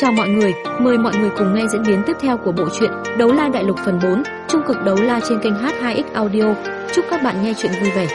Chào mọi người, mời mọi người cùng nghe diễn biến tiếp theo của bộ truyện Đấu La Đại Lục phần 4, trung cực đấu la trên kênh H2X Audio. Chúc các bạn nghe truyện vui vẻ.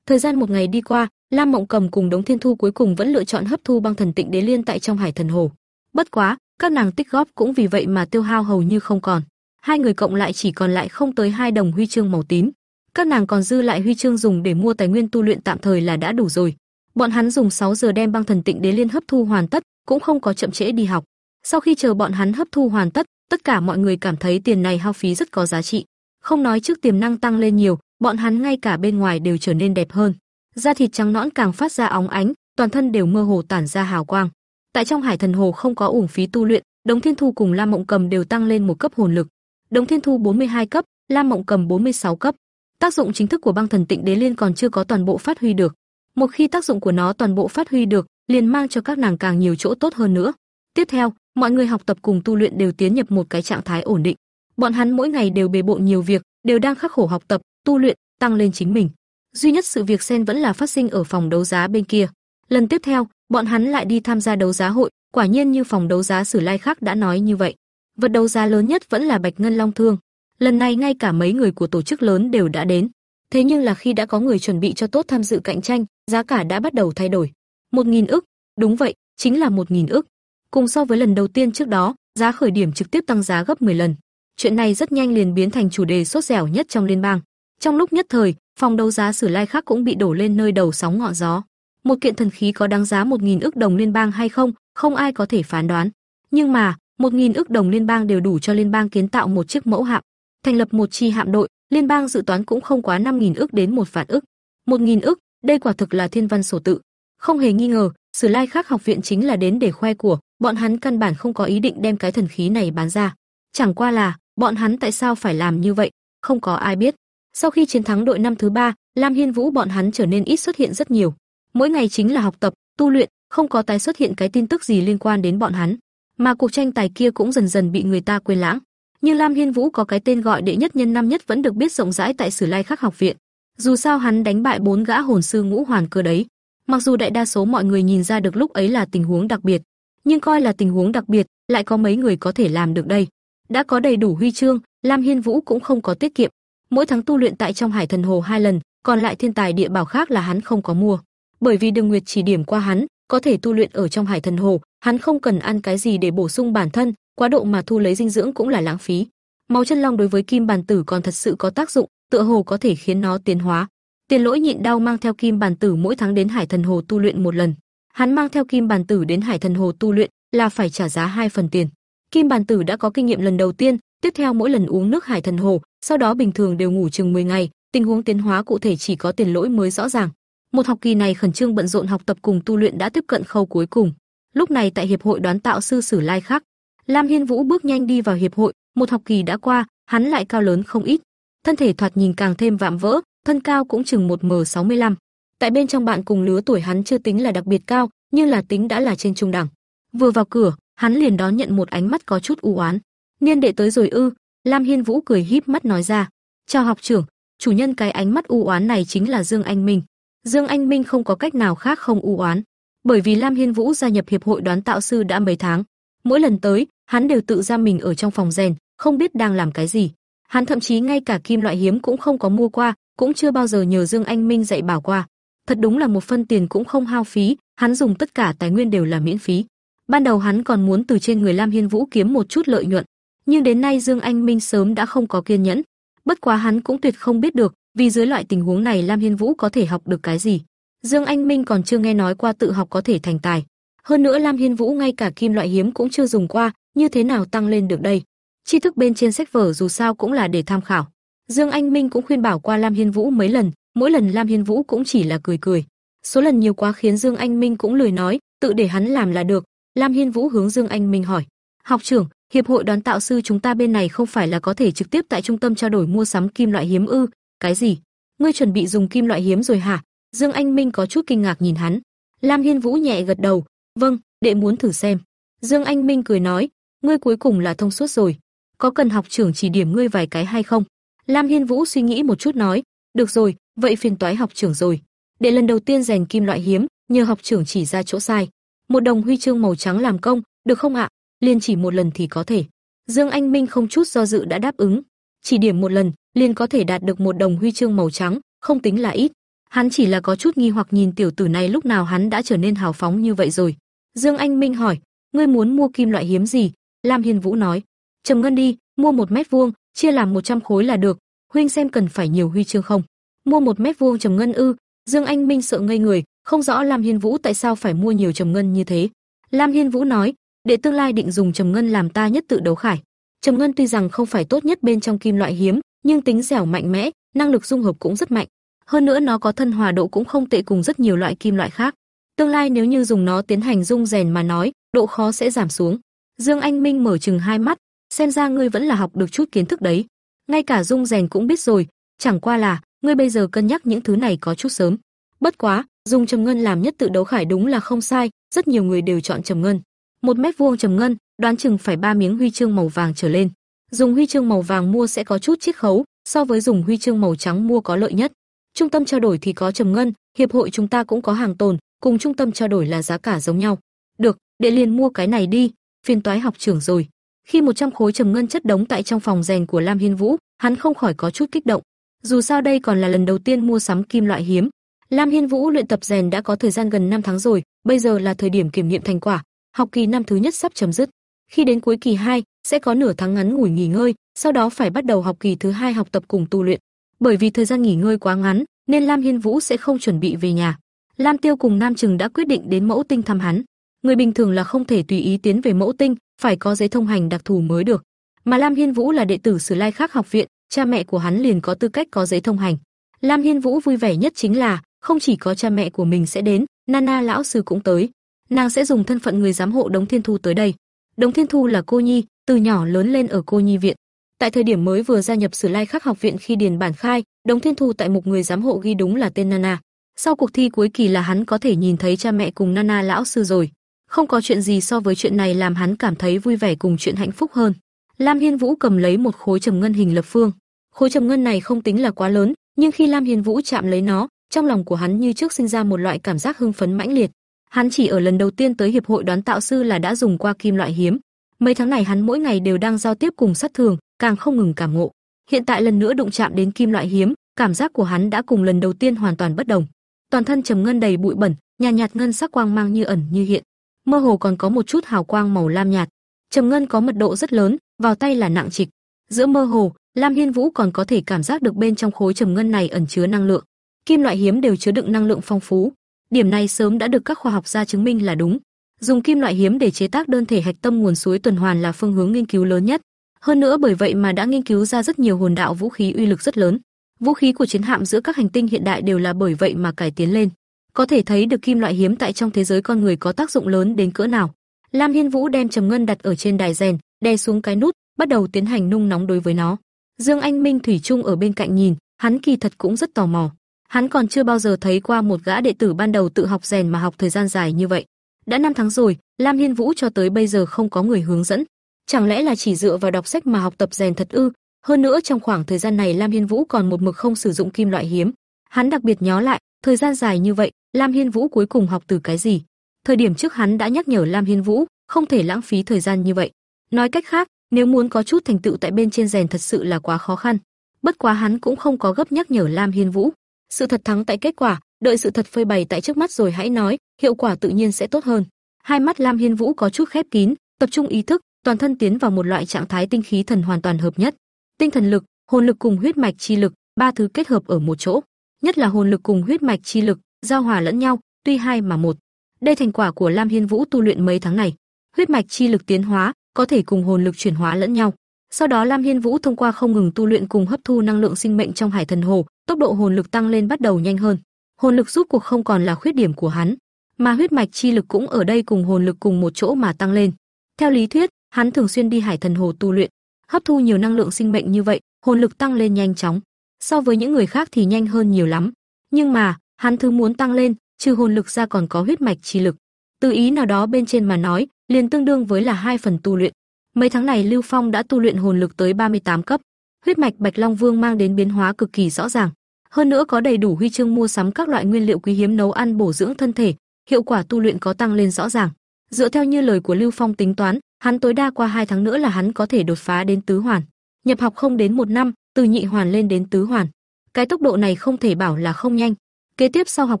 Thời gian một ngày đi qua, Lam Mộng Cầm cùng Đống Thiên Thu cuối cùng vẫn lựa chọn hấp thu băng thần tịnh đế liên tại trong Hải Thần Hồ. Bất quá, các nàng tích góp cũng vì vậy mà tiêu hao hầu như không còn. Hai người cộng lại chỉ còn lại không tới hai đồng huy chương màu tím. Các nàng còn dư lại huy chương dùng để mua tài nguyên tu luyện tạm thời là đã đủ rồi. Bọn hắn dùng 6 giờ đem băng thần tịnh đế liên hấp thu hoàn tất, cũng không có chậm trễ đi học. Sau khi chờ bọn hắn hấp thu hoàn tất, tất cả mọi người cảm thấy tiền này hao phí rất có giá trị. Không nói trước tiềm năng tăng lên nhiều, bọn hắn ngay cả bên ngoài đều trở nên đẹp hơn. Da thịt trắng nõn càng phát ra óng ánh, toàn thân đều mơ hồ tản ra hào quang. Tại trong Hải Thần Hồ không có uổng phí tu luyện, Đống Thiên Thu cùng Lam Mộng Cầm đều tăng lên một cấp hồn lực. Đống Thiên Thu 42 cấp, Lam Mộng Cầm 46 cấp. Tác dụng chính thức của băng thần tịnh đế liên còn chưa có toàn bộ phát huy được. Một khi tác dụng của nó toàn bộ phát huy được, liền mang cho các nàng càng nhiều chỗ tốt hơn nữa. Tiếp theo, mọi người học tập cùng tu luyện đều tiến nhập một cái trạng thái ổn định. Bọn hắn mỗi ngày đều bề bộn nhiều việc, đều đang khắc khổ học tập, tu luyện, tăng lên chính mình. Duy nhất sự việc xen vẫn là phát sinh ở phòng đấu giá bên kia. Lần tiếp theo, bọn hắn lại đi tham gia đấu giá hội, quả nhiên như phòng đấu giá Sử Lai khác đã nói như vậy. Vật đấu giá lớn nhất vẫn là Bạch Ngân Long Thương. Lần này ngay cả mấy người của tổ chức lớn đều đã đến. Thế nhưng là khi đã có người chuẩn bị cho tốt tham dự cạnh tranh, giá cả đã bắt đầu thay đổi. Một nghìn ức, đúng vậy, chính là một nghìn ức. Cùng so với lần đầu tiên trước đó, giá khởi điểm trực tiếp tăng giá gấp 10 lần. Chuyện này rất nhanh liền biến thành chủ đề sốt dẻo nhất trong liên bang. Trong lúc nhất thời, phòng đấu giá Sử Lai khác cũng bị đổ lên nơi đầu sóng ngọn gió. Một kiện thần khí có đáng giá một nghìn ức đồng liên bang hay không, không ai có thể phán đoán. Nhưng mà, một nghìn ức đồng liên bang đều đủ cho liên bang kiến tạo một chiếc mẫu hạm, thành lập một chi hạm đội, liên bang dự toán cũng không quá 5000 ức đến một vạn ức. 1000 ức, đây quả thực là thiên văn sổ tự. Không hề nghi ngờ, Sử Lai Khắc học viện chính là đến để khoe của, bọn hắn căn bản không có ý định đem cái thần khí này bán ra. Chẳng qua là, bọn hắn tại sao phải làm như vậy, không có ai biết. Sau khi chiến thắng đội năm thứ ba, Lam Hiên Vũ bọn hắn trở nên ít xuất hiện rất nhiều. Mỗi ngày chính là học tập, tu luyện, không có tái xuất hiện cái tin tức gì liên quan đến bọn hắn. Mà cuộc tranh tài kia cũng dần dần bị người ta quên lãng. Nhưng Lam Hiên Vũ có cái tên gọi đệ nhất nhân năm nhất vẫn được biết rộng rãi tại Sử Lai Khắc học viện. Dù sao hắn đánh bại bốn gã hồn sư ngũ hoàn cơ đấy. Mặc dù đại đa số mọi người nhìn ra được lúc ấy là tình huống đặc biệt, nhưng coi là tình huống đặc biệt, lại có mấy người có thể làm được đây. Đã có đầy đủ huy chương, Lam Hiên Vũ cũng không có tiết kiệm. Mỗi tháng tu luyện tại trong Hải Thần Hồ hai lần, còn lại thiên tài địa bảo khác là hắn không có mua. Bởi vì Đường Nguyệt chỉ điểm qua hắn, có thể tu luyện ở trong Hải Thần Hồ, hắn không cần ăn cái gì để bổ sung bản thân, quá độ mà thu lấy dinh dưỡng cũng là lãng phí. Máu chân long đối với kim bàn tử còn thật sự có tác dụng, tựa hồ có thể khiến nó tiến hóa. Tiền Lỗi nhịn đau mang theo kim bàn tử mỗi tháng đến Hải Thần Hồ tu luyện một lần. Hắn mang theo kim bàn tử đến Hải Thần Hồ tu luyện là phải trả giá hai phần tiền. Kim bàn tử đã có kinh nghiệm lần đầu tiên, tiếp theo mỗi lần uống nước Hải Thần Hồ, sau đó bình thường đều ngủ chừng 10 ngày, tình huống tiến hóa cụ thể chỉ có Tiền Lỗi mới rõ ràng. Một học kỳ này khẩn trương bận rộn học tập cùng tu luyện đã tiếp cận khâu cuối cùng. Lúc này tại hiệp hội đoán tạo sư Sử Lai khác, Lam Hiên Vũ bước nhanh đi vào hiệp hội, một học kỳ đã qua, hắn lại cao lớn không ít, thân thể thoạt nhìn càng thêm vạm vỡ, thân cao cũng chừng 1m65. Tại bên trong bạn cùng lứa tuổi hắn chưa tính là đặc biệt cao, nhưng là tính đã là trên trung đẳng. Vừa vào cửa, hắn liền đón nhận một ánh mắt có chút u oán. "Niên đệ tới rồi ư?" Lam Hiên Vũ cười híp mắt nói ra. "Chào học trưởng." Chủ nhân cái ánh mắt u oán này chính là Dương Anh Minh. Dương Anh Minh không có cách nào khác không u oán, bởi vì Lam Hiên Vũ gia nhập hiệp hội đoán tạo sư đã mấy tháng, mỗi lần tới, hắn đều tự ra mình ở trong phòng rèn, không biết đang làm cái gì. Hắn thậm chí ngay cả kim loại hiếm cũng không có mua qua, cũng chưa bao giờ nhờ Dương Anh Minh dạy bảo qua. Thật đúng là một phân tiền cũng không hao phí, hắn dùng tất cả tài nguyên đều là miễn phí. Ban đầu hắn còn muốn từ trên người Lam Hiên Vũ kiếm một chút lợi nhuận, nhưng đến nay Dương Anh Minh sớm đã không có kiên nhẫn. Bất quá hắn cũng tuyệt không biết được, vì dưới loại tình huống này Lam Hiên Vũ có thể học được cái gì. Dương Anh Minh còn chưa nghe nói qua tự học có thể thành tài. Hơn nữa Lam Hiên Vũ ngay cả kim loại hiếm cũng chưa dùng qua, như thế nào tăng lên được đây? Tri thức bên trên sách vở dù sao cũng là để tham khảo. Dương Anh Minh cũng khuyên bảo qua Lam Hiên Vũ mấy lần, mỗi lần Lam Hiên Vũ cũng chỉ là cười cười. Số lần nhiều quá khiến Dương Anh Minh cũng lười nói, tự để hắn làm là được. Lam Hiên Vũ hướng Dương Anh Minh hỏi: "Học trưởng, hiệp hội đoán tạo sư chúng ta bên này không phải là có thể trực tiếp tại trung tâm trao đổi mua sắm kim loại hiếm ư? Cái gì? Ngươi chuẩn bị dùng kim loại hiếm rồi hả?" Dương Anh Minh có chút kinh ngạc nhìn hắn. Lam Hiên Vũ nhẹ gật đầu, "Vâng, đệ muốn thử xem." Dương Anh Minh cười nói, "Ngươi cuối cùng là thông suốt rồi, có cần học trưởng chỉ điểm ngươi vài cái hay không?" Lam Hiên Vũ suy nghĩ một chút nói, "Được rồi, vậy phiền toái học trưởng rồi. Để lần đầu tiên rèn kim loại hiếm, nhờ học trưởng chỉ ra chỗ sai." Một đồng huy chương màu trắng làm công, được không ạ? Liên chỉ một lần thì có thể. Dương Anh Minh không chút do dự đã đáp ứng. Chỉ điểm một lần, liền có thể đạt được một đồng huy chương màu trắng, không tính là ít. Hắn chỉ là có chút nghi hoặc nhìn tiểu tử này lúc nào hắn đã trở nên hào phóng như vậy rồi. Dương Anh Minh hỏi, ngươi muốn mua kim loại hiếm gì? Lam Hiên Vũ nói, trầm ngân đi, mua một mét vuông, chia làm 100 khối là được. Huynh xem cần phải nhiều huy chương không? Mua một mét vuông trầm ngân ư? Dương Anh Minh sợ ngây người, không rõ Lam Hiên Vũ tại sao phải mua nhiều trầm ngân như thế. Lam Hiên Vũ nói, để tương lai định dùng trầm ngân làm ta nhất tự đấu khải. Trầm ngân tuy rằng không phải tốt nhất bên trong kim loại hiếm, nhưng tính dẻo mạnh mẽ, năng lực dung hợp cũng rất mạnh. Hơn nữa nó có thân hòa độ cũng không tệ cùng rất nhiều loại kim loại khác. Tương lai nếu như dùng nó tiến hành dung rèn mà nói, độ khó sẽ giảm xuống. Dương Anh Minh mở chừng hai mắt, xem ra ngươi vẫn là học được chút kiến thức đấy. Ngay cả dung rèn cũng biết rồi, chẳng qua là ngươi bây giờ cân nhắc những thứ này có chút sớm. Bất quá, dùng trầm ngân làm nhất tự đấu khải đúng là không sai, rất nhiều người đều chọn trầm ngân. Một mét vuông trầm ngân, đoán chừng phải ba miếng huy chương màu vàng trở lên. Dùng huy chương màu vàng mua sẽ có chút chiết khấu, so với dùng huy chương màu trắng mua có lợi nhất. Trung tâm trao đổi thì có trầm ngân, hiệp hội chúng ta cũng có hàng tồn, cùng trung tâm trao đổi là giá cả giống nhau. Được, đệ liền mua cái này đi, phiền toái học trưởng rồi. Khi 100 khối trầm ngân chất đống tại trong phòng rèn của Lam Hiên Vũ, hắn không khỏi có chút kích động. Dù sao đây còn là lần đầu tiên mua sắm kim loại hiếm. Lam Hiên Vũ luyện tập rèn đã có thời gian gần 5 tháng rồi, bây giờ là thời điểm kiểm nghiệm thành quả, học kỳ năm thứ nhất sắp chấm dứt. Khi đến cuối kỳ 2, sẽ có nửa tháng ngắn ngủi nghỉ ngơi, sau đó phải bắt đầu học kỳ thứ hai học tập cùng tu luyện. Bởi vì thời gian nghỉ ngơi quá ngắn, nên Lam Hiên Vũ sẽ không chuẩn bị về nhà. Lam Tiêu cùng Nam Trừng đã quyết định đến Mẫu Tinh thăm hắn. Người bình thường là không thể tùy ý tiến về Mẫu Tinh, phải có giấy thông hành đặc thù mới được. Mà Lam Hiên Vũ là đệ tử Sử Lai Khắc học viện, cha mẹ của hắn liền có tư cách có giấy thông hành. Lam Hiên Vũ vui vẻ nhất chính là, không chỉ có cha mẹ của mình sẽ đến, Nana lão sư cũng tới. Nàng sẽ dùng thân phận người giám hộ Đống Thiên Thu tới đây. Đống Thiên Thu là cô nhi, từ nhỏ lớn lên ở cô nhi viện. Tại thời điểm mới vừa gia nhập Sử Lai Khắc học viện khi điền bản khai, Đống Thiên Thu tại mục người giám hộ ghi đúng là tên Nana. Sau cuộc thi cuối kỳ là hắn có thể nhìn thấy cha mẹ cùng Nana lão sư rồi. Không có chuyện gì so với chuyện này làm hắn cảm thấy vui vẻ cùng chuyện hạnh phúc hơn. Lam Hiên Vũ cầm lấy một khối trầm ngân hình lập phương. Khối trầm ngân này không tính là quá lớn, nhưng khi Lam Hiên Vũ chạm lấy nó, trong lòng của hắn như trước sinh ra một loại cảm giác hưng phấn mãnh liệt. Hắn chỉ ở lần đầu tiên tới hiệp hội đoán tạo sư là đã dùng qua kim loại hiếm. Mấy tháng này hắn mỗi ngày đều đang giao tiếp cùng sát thường, càng không ngừng cảm ngộ. Hiện tại lần nữa đụng chạm đến kim loại hiếm, cảm giác của hắn đã cùng lần đầu tiên hoàn toàn bất đồng. Toàn thân trầm ngân đầy bụi bẩn, nhàn nhạt, nhạt ngân sắc quang mang như ẩn như hiện, mơ hồ còn có một chút hào quang màu lam nhạt. Trầm ngân có mật độ rất lớn, vào tay là nặng trịch. Giữa mơ hồ, Lam Hiên Vũ còn có thể cảm giác được bên trong khối trầm ngân này ẩn chứa năng lượng. Kim loại hiếm đều chứa đựng năng lượng phong phú. Điểm này sớm đã được các khoa học gia chứng minh là đúng. Dùng kim loại hiếm để chế tác đơn thể hạch tâm nguồn suối tuần hoàn là phương hướng nghiên cứu lớn nhất. Hơn nữa bởi vậy mà đã nghiên cứu ra rất nhiều hồn đạo vũ khí uy lực rất lớn. Vũ khí của chiến hạm giữa các hành tinh hiện đại đều là bởi vậy mà cải tiến lên. Có thể thấy được kim loại hiếm tại trong thế giới con người có tác dụng lớn đến cỡ nào. Lam Hiên Vũ đem trầm ngân đặt ở trên đài rèn, đè xuống cái nút, bắt đầu tiến hành nung nóng đối với nó. Dương Anh Minh thủy chung ở bên cạnh nhìn, hắn kỳ thật cũng rất tò mò. Hắn còn chưa bao giờ thấy qua một gã đệ tử ban đầu tự học rèn mà học thời gian dài như vậy. Đã năm tháng rồi, Lam Hiên Vũ cho tới bây giờ không có người hướng dẫn. Chẳng lẽ là chỉ dựa vào đọc sách mà học tập rèn thật ư? Hơn nữa trong khoảng thời gian này Lam Hiên Vũ còn một mực không sử dụng kim loại hiếm. Hắn đặc biệt nhớ lại, thời gian dài như vậy, Lam Hiên Vũ cuối cùng học từ cái gì? Thời điểm trước hắn đã nhắc nhở Lam Hiên Vũ, không thể lãng phí thời gian như vậy. Nói cách khác, nếu muốn có chút thành tựu tại bên trên rèn thật sự là quá khó khăn. Bất quá hắn cũng không có gấp nhắc nhở Lam Hiên Vũ. Sự thật thắng tại kết quả, đợi sự thật phơi bày tại trước mắt rồi hãy nói, hiệu quả tự nhiên sẽ tốt hơn. Hai mắt Lam Hiên Vũ có chút khép kín, tập trung ý thức, toàn thân tiến vào một loại trạng thái tinh khí thần hoàn toàn hợp nhất. Tinh thần lực, hồn lực cùng huyết mạch chi lực, ba thứ kết hợp ở một chỗ. Nhất là hồn lực cùng huyết mạch chi lực, giao hòa lẫn nhau, tuy hai mà một. Đây thành quả của Lam Hiên Vũ tu luyện mấy tháng này. Huyết mạch chi lực tiến hóa, có thể cùng hồn lực chuyển hóa lẫn nhau. Sau đó Lam Hiên Vũ thông qua không ngừng tu luyện cùng hấp thu năng lượng sinh mệnh trong Hải Thần Hồ, tốc độ hồn lực tăng lên bắt đầu nhanh hơn. Hồn lực rút cuộc không còn là khuyết điểm của hắn, mà huyết mạch chi lực cũng ở đây cùng hồn lực cùng một chỗ mà tăng lên. Theo lý thuyết, hắn thường xuyên đi Hải Thần Hồ tu luyện, hấp thu nhiều năng lượng sinh mệnh như vậy, hồn lực tăng lên nhanh chóng. So với những người khác thì nhanh hơn nhiều lắm. Nhưng mà, hắn thứ muốn tăng lên, trừ hồn lực ra còn có huyết mạch chi lực. Từ ý nào đó bên trên mà nói, liền tương đương với là hai phần tu luyện. Mấy tháng này Lưu Phong đã tu luyện hồn lực tới 38 cấp, huyết mạch Bạch Long Vương mang đến biến hóa cực kỳ rõ ràng. Hơn nữa có đầy đủ huy chương mua sắm các loại nguyên liệu quý hiếm nấu ăn bổ dưỡng thân thể, hiệu quả tu luyện có tăng lên rõ ràng. Dựa theo như lời của Lưu Phong tính toán, hắn tối đa qua 2 tháng nữa là hắn có thể đột phá đến tứ hoàn. Nhập học không đến một năm, từ nhị hoàn lên đến tứ hoàn. Cái tốc độ này không thể bảo là không nhanh. Kế tiếp sau học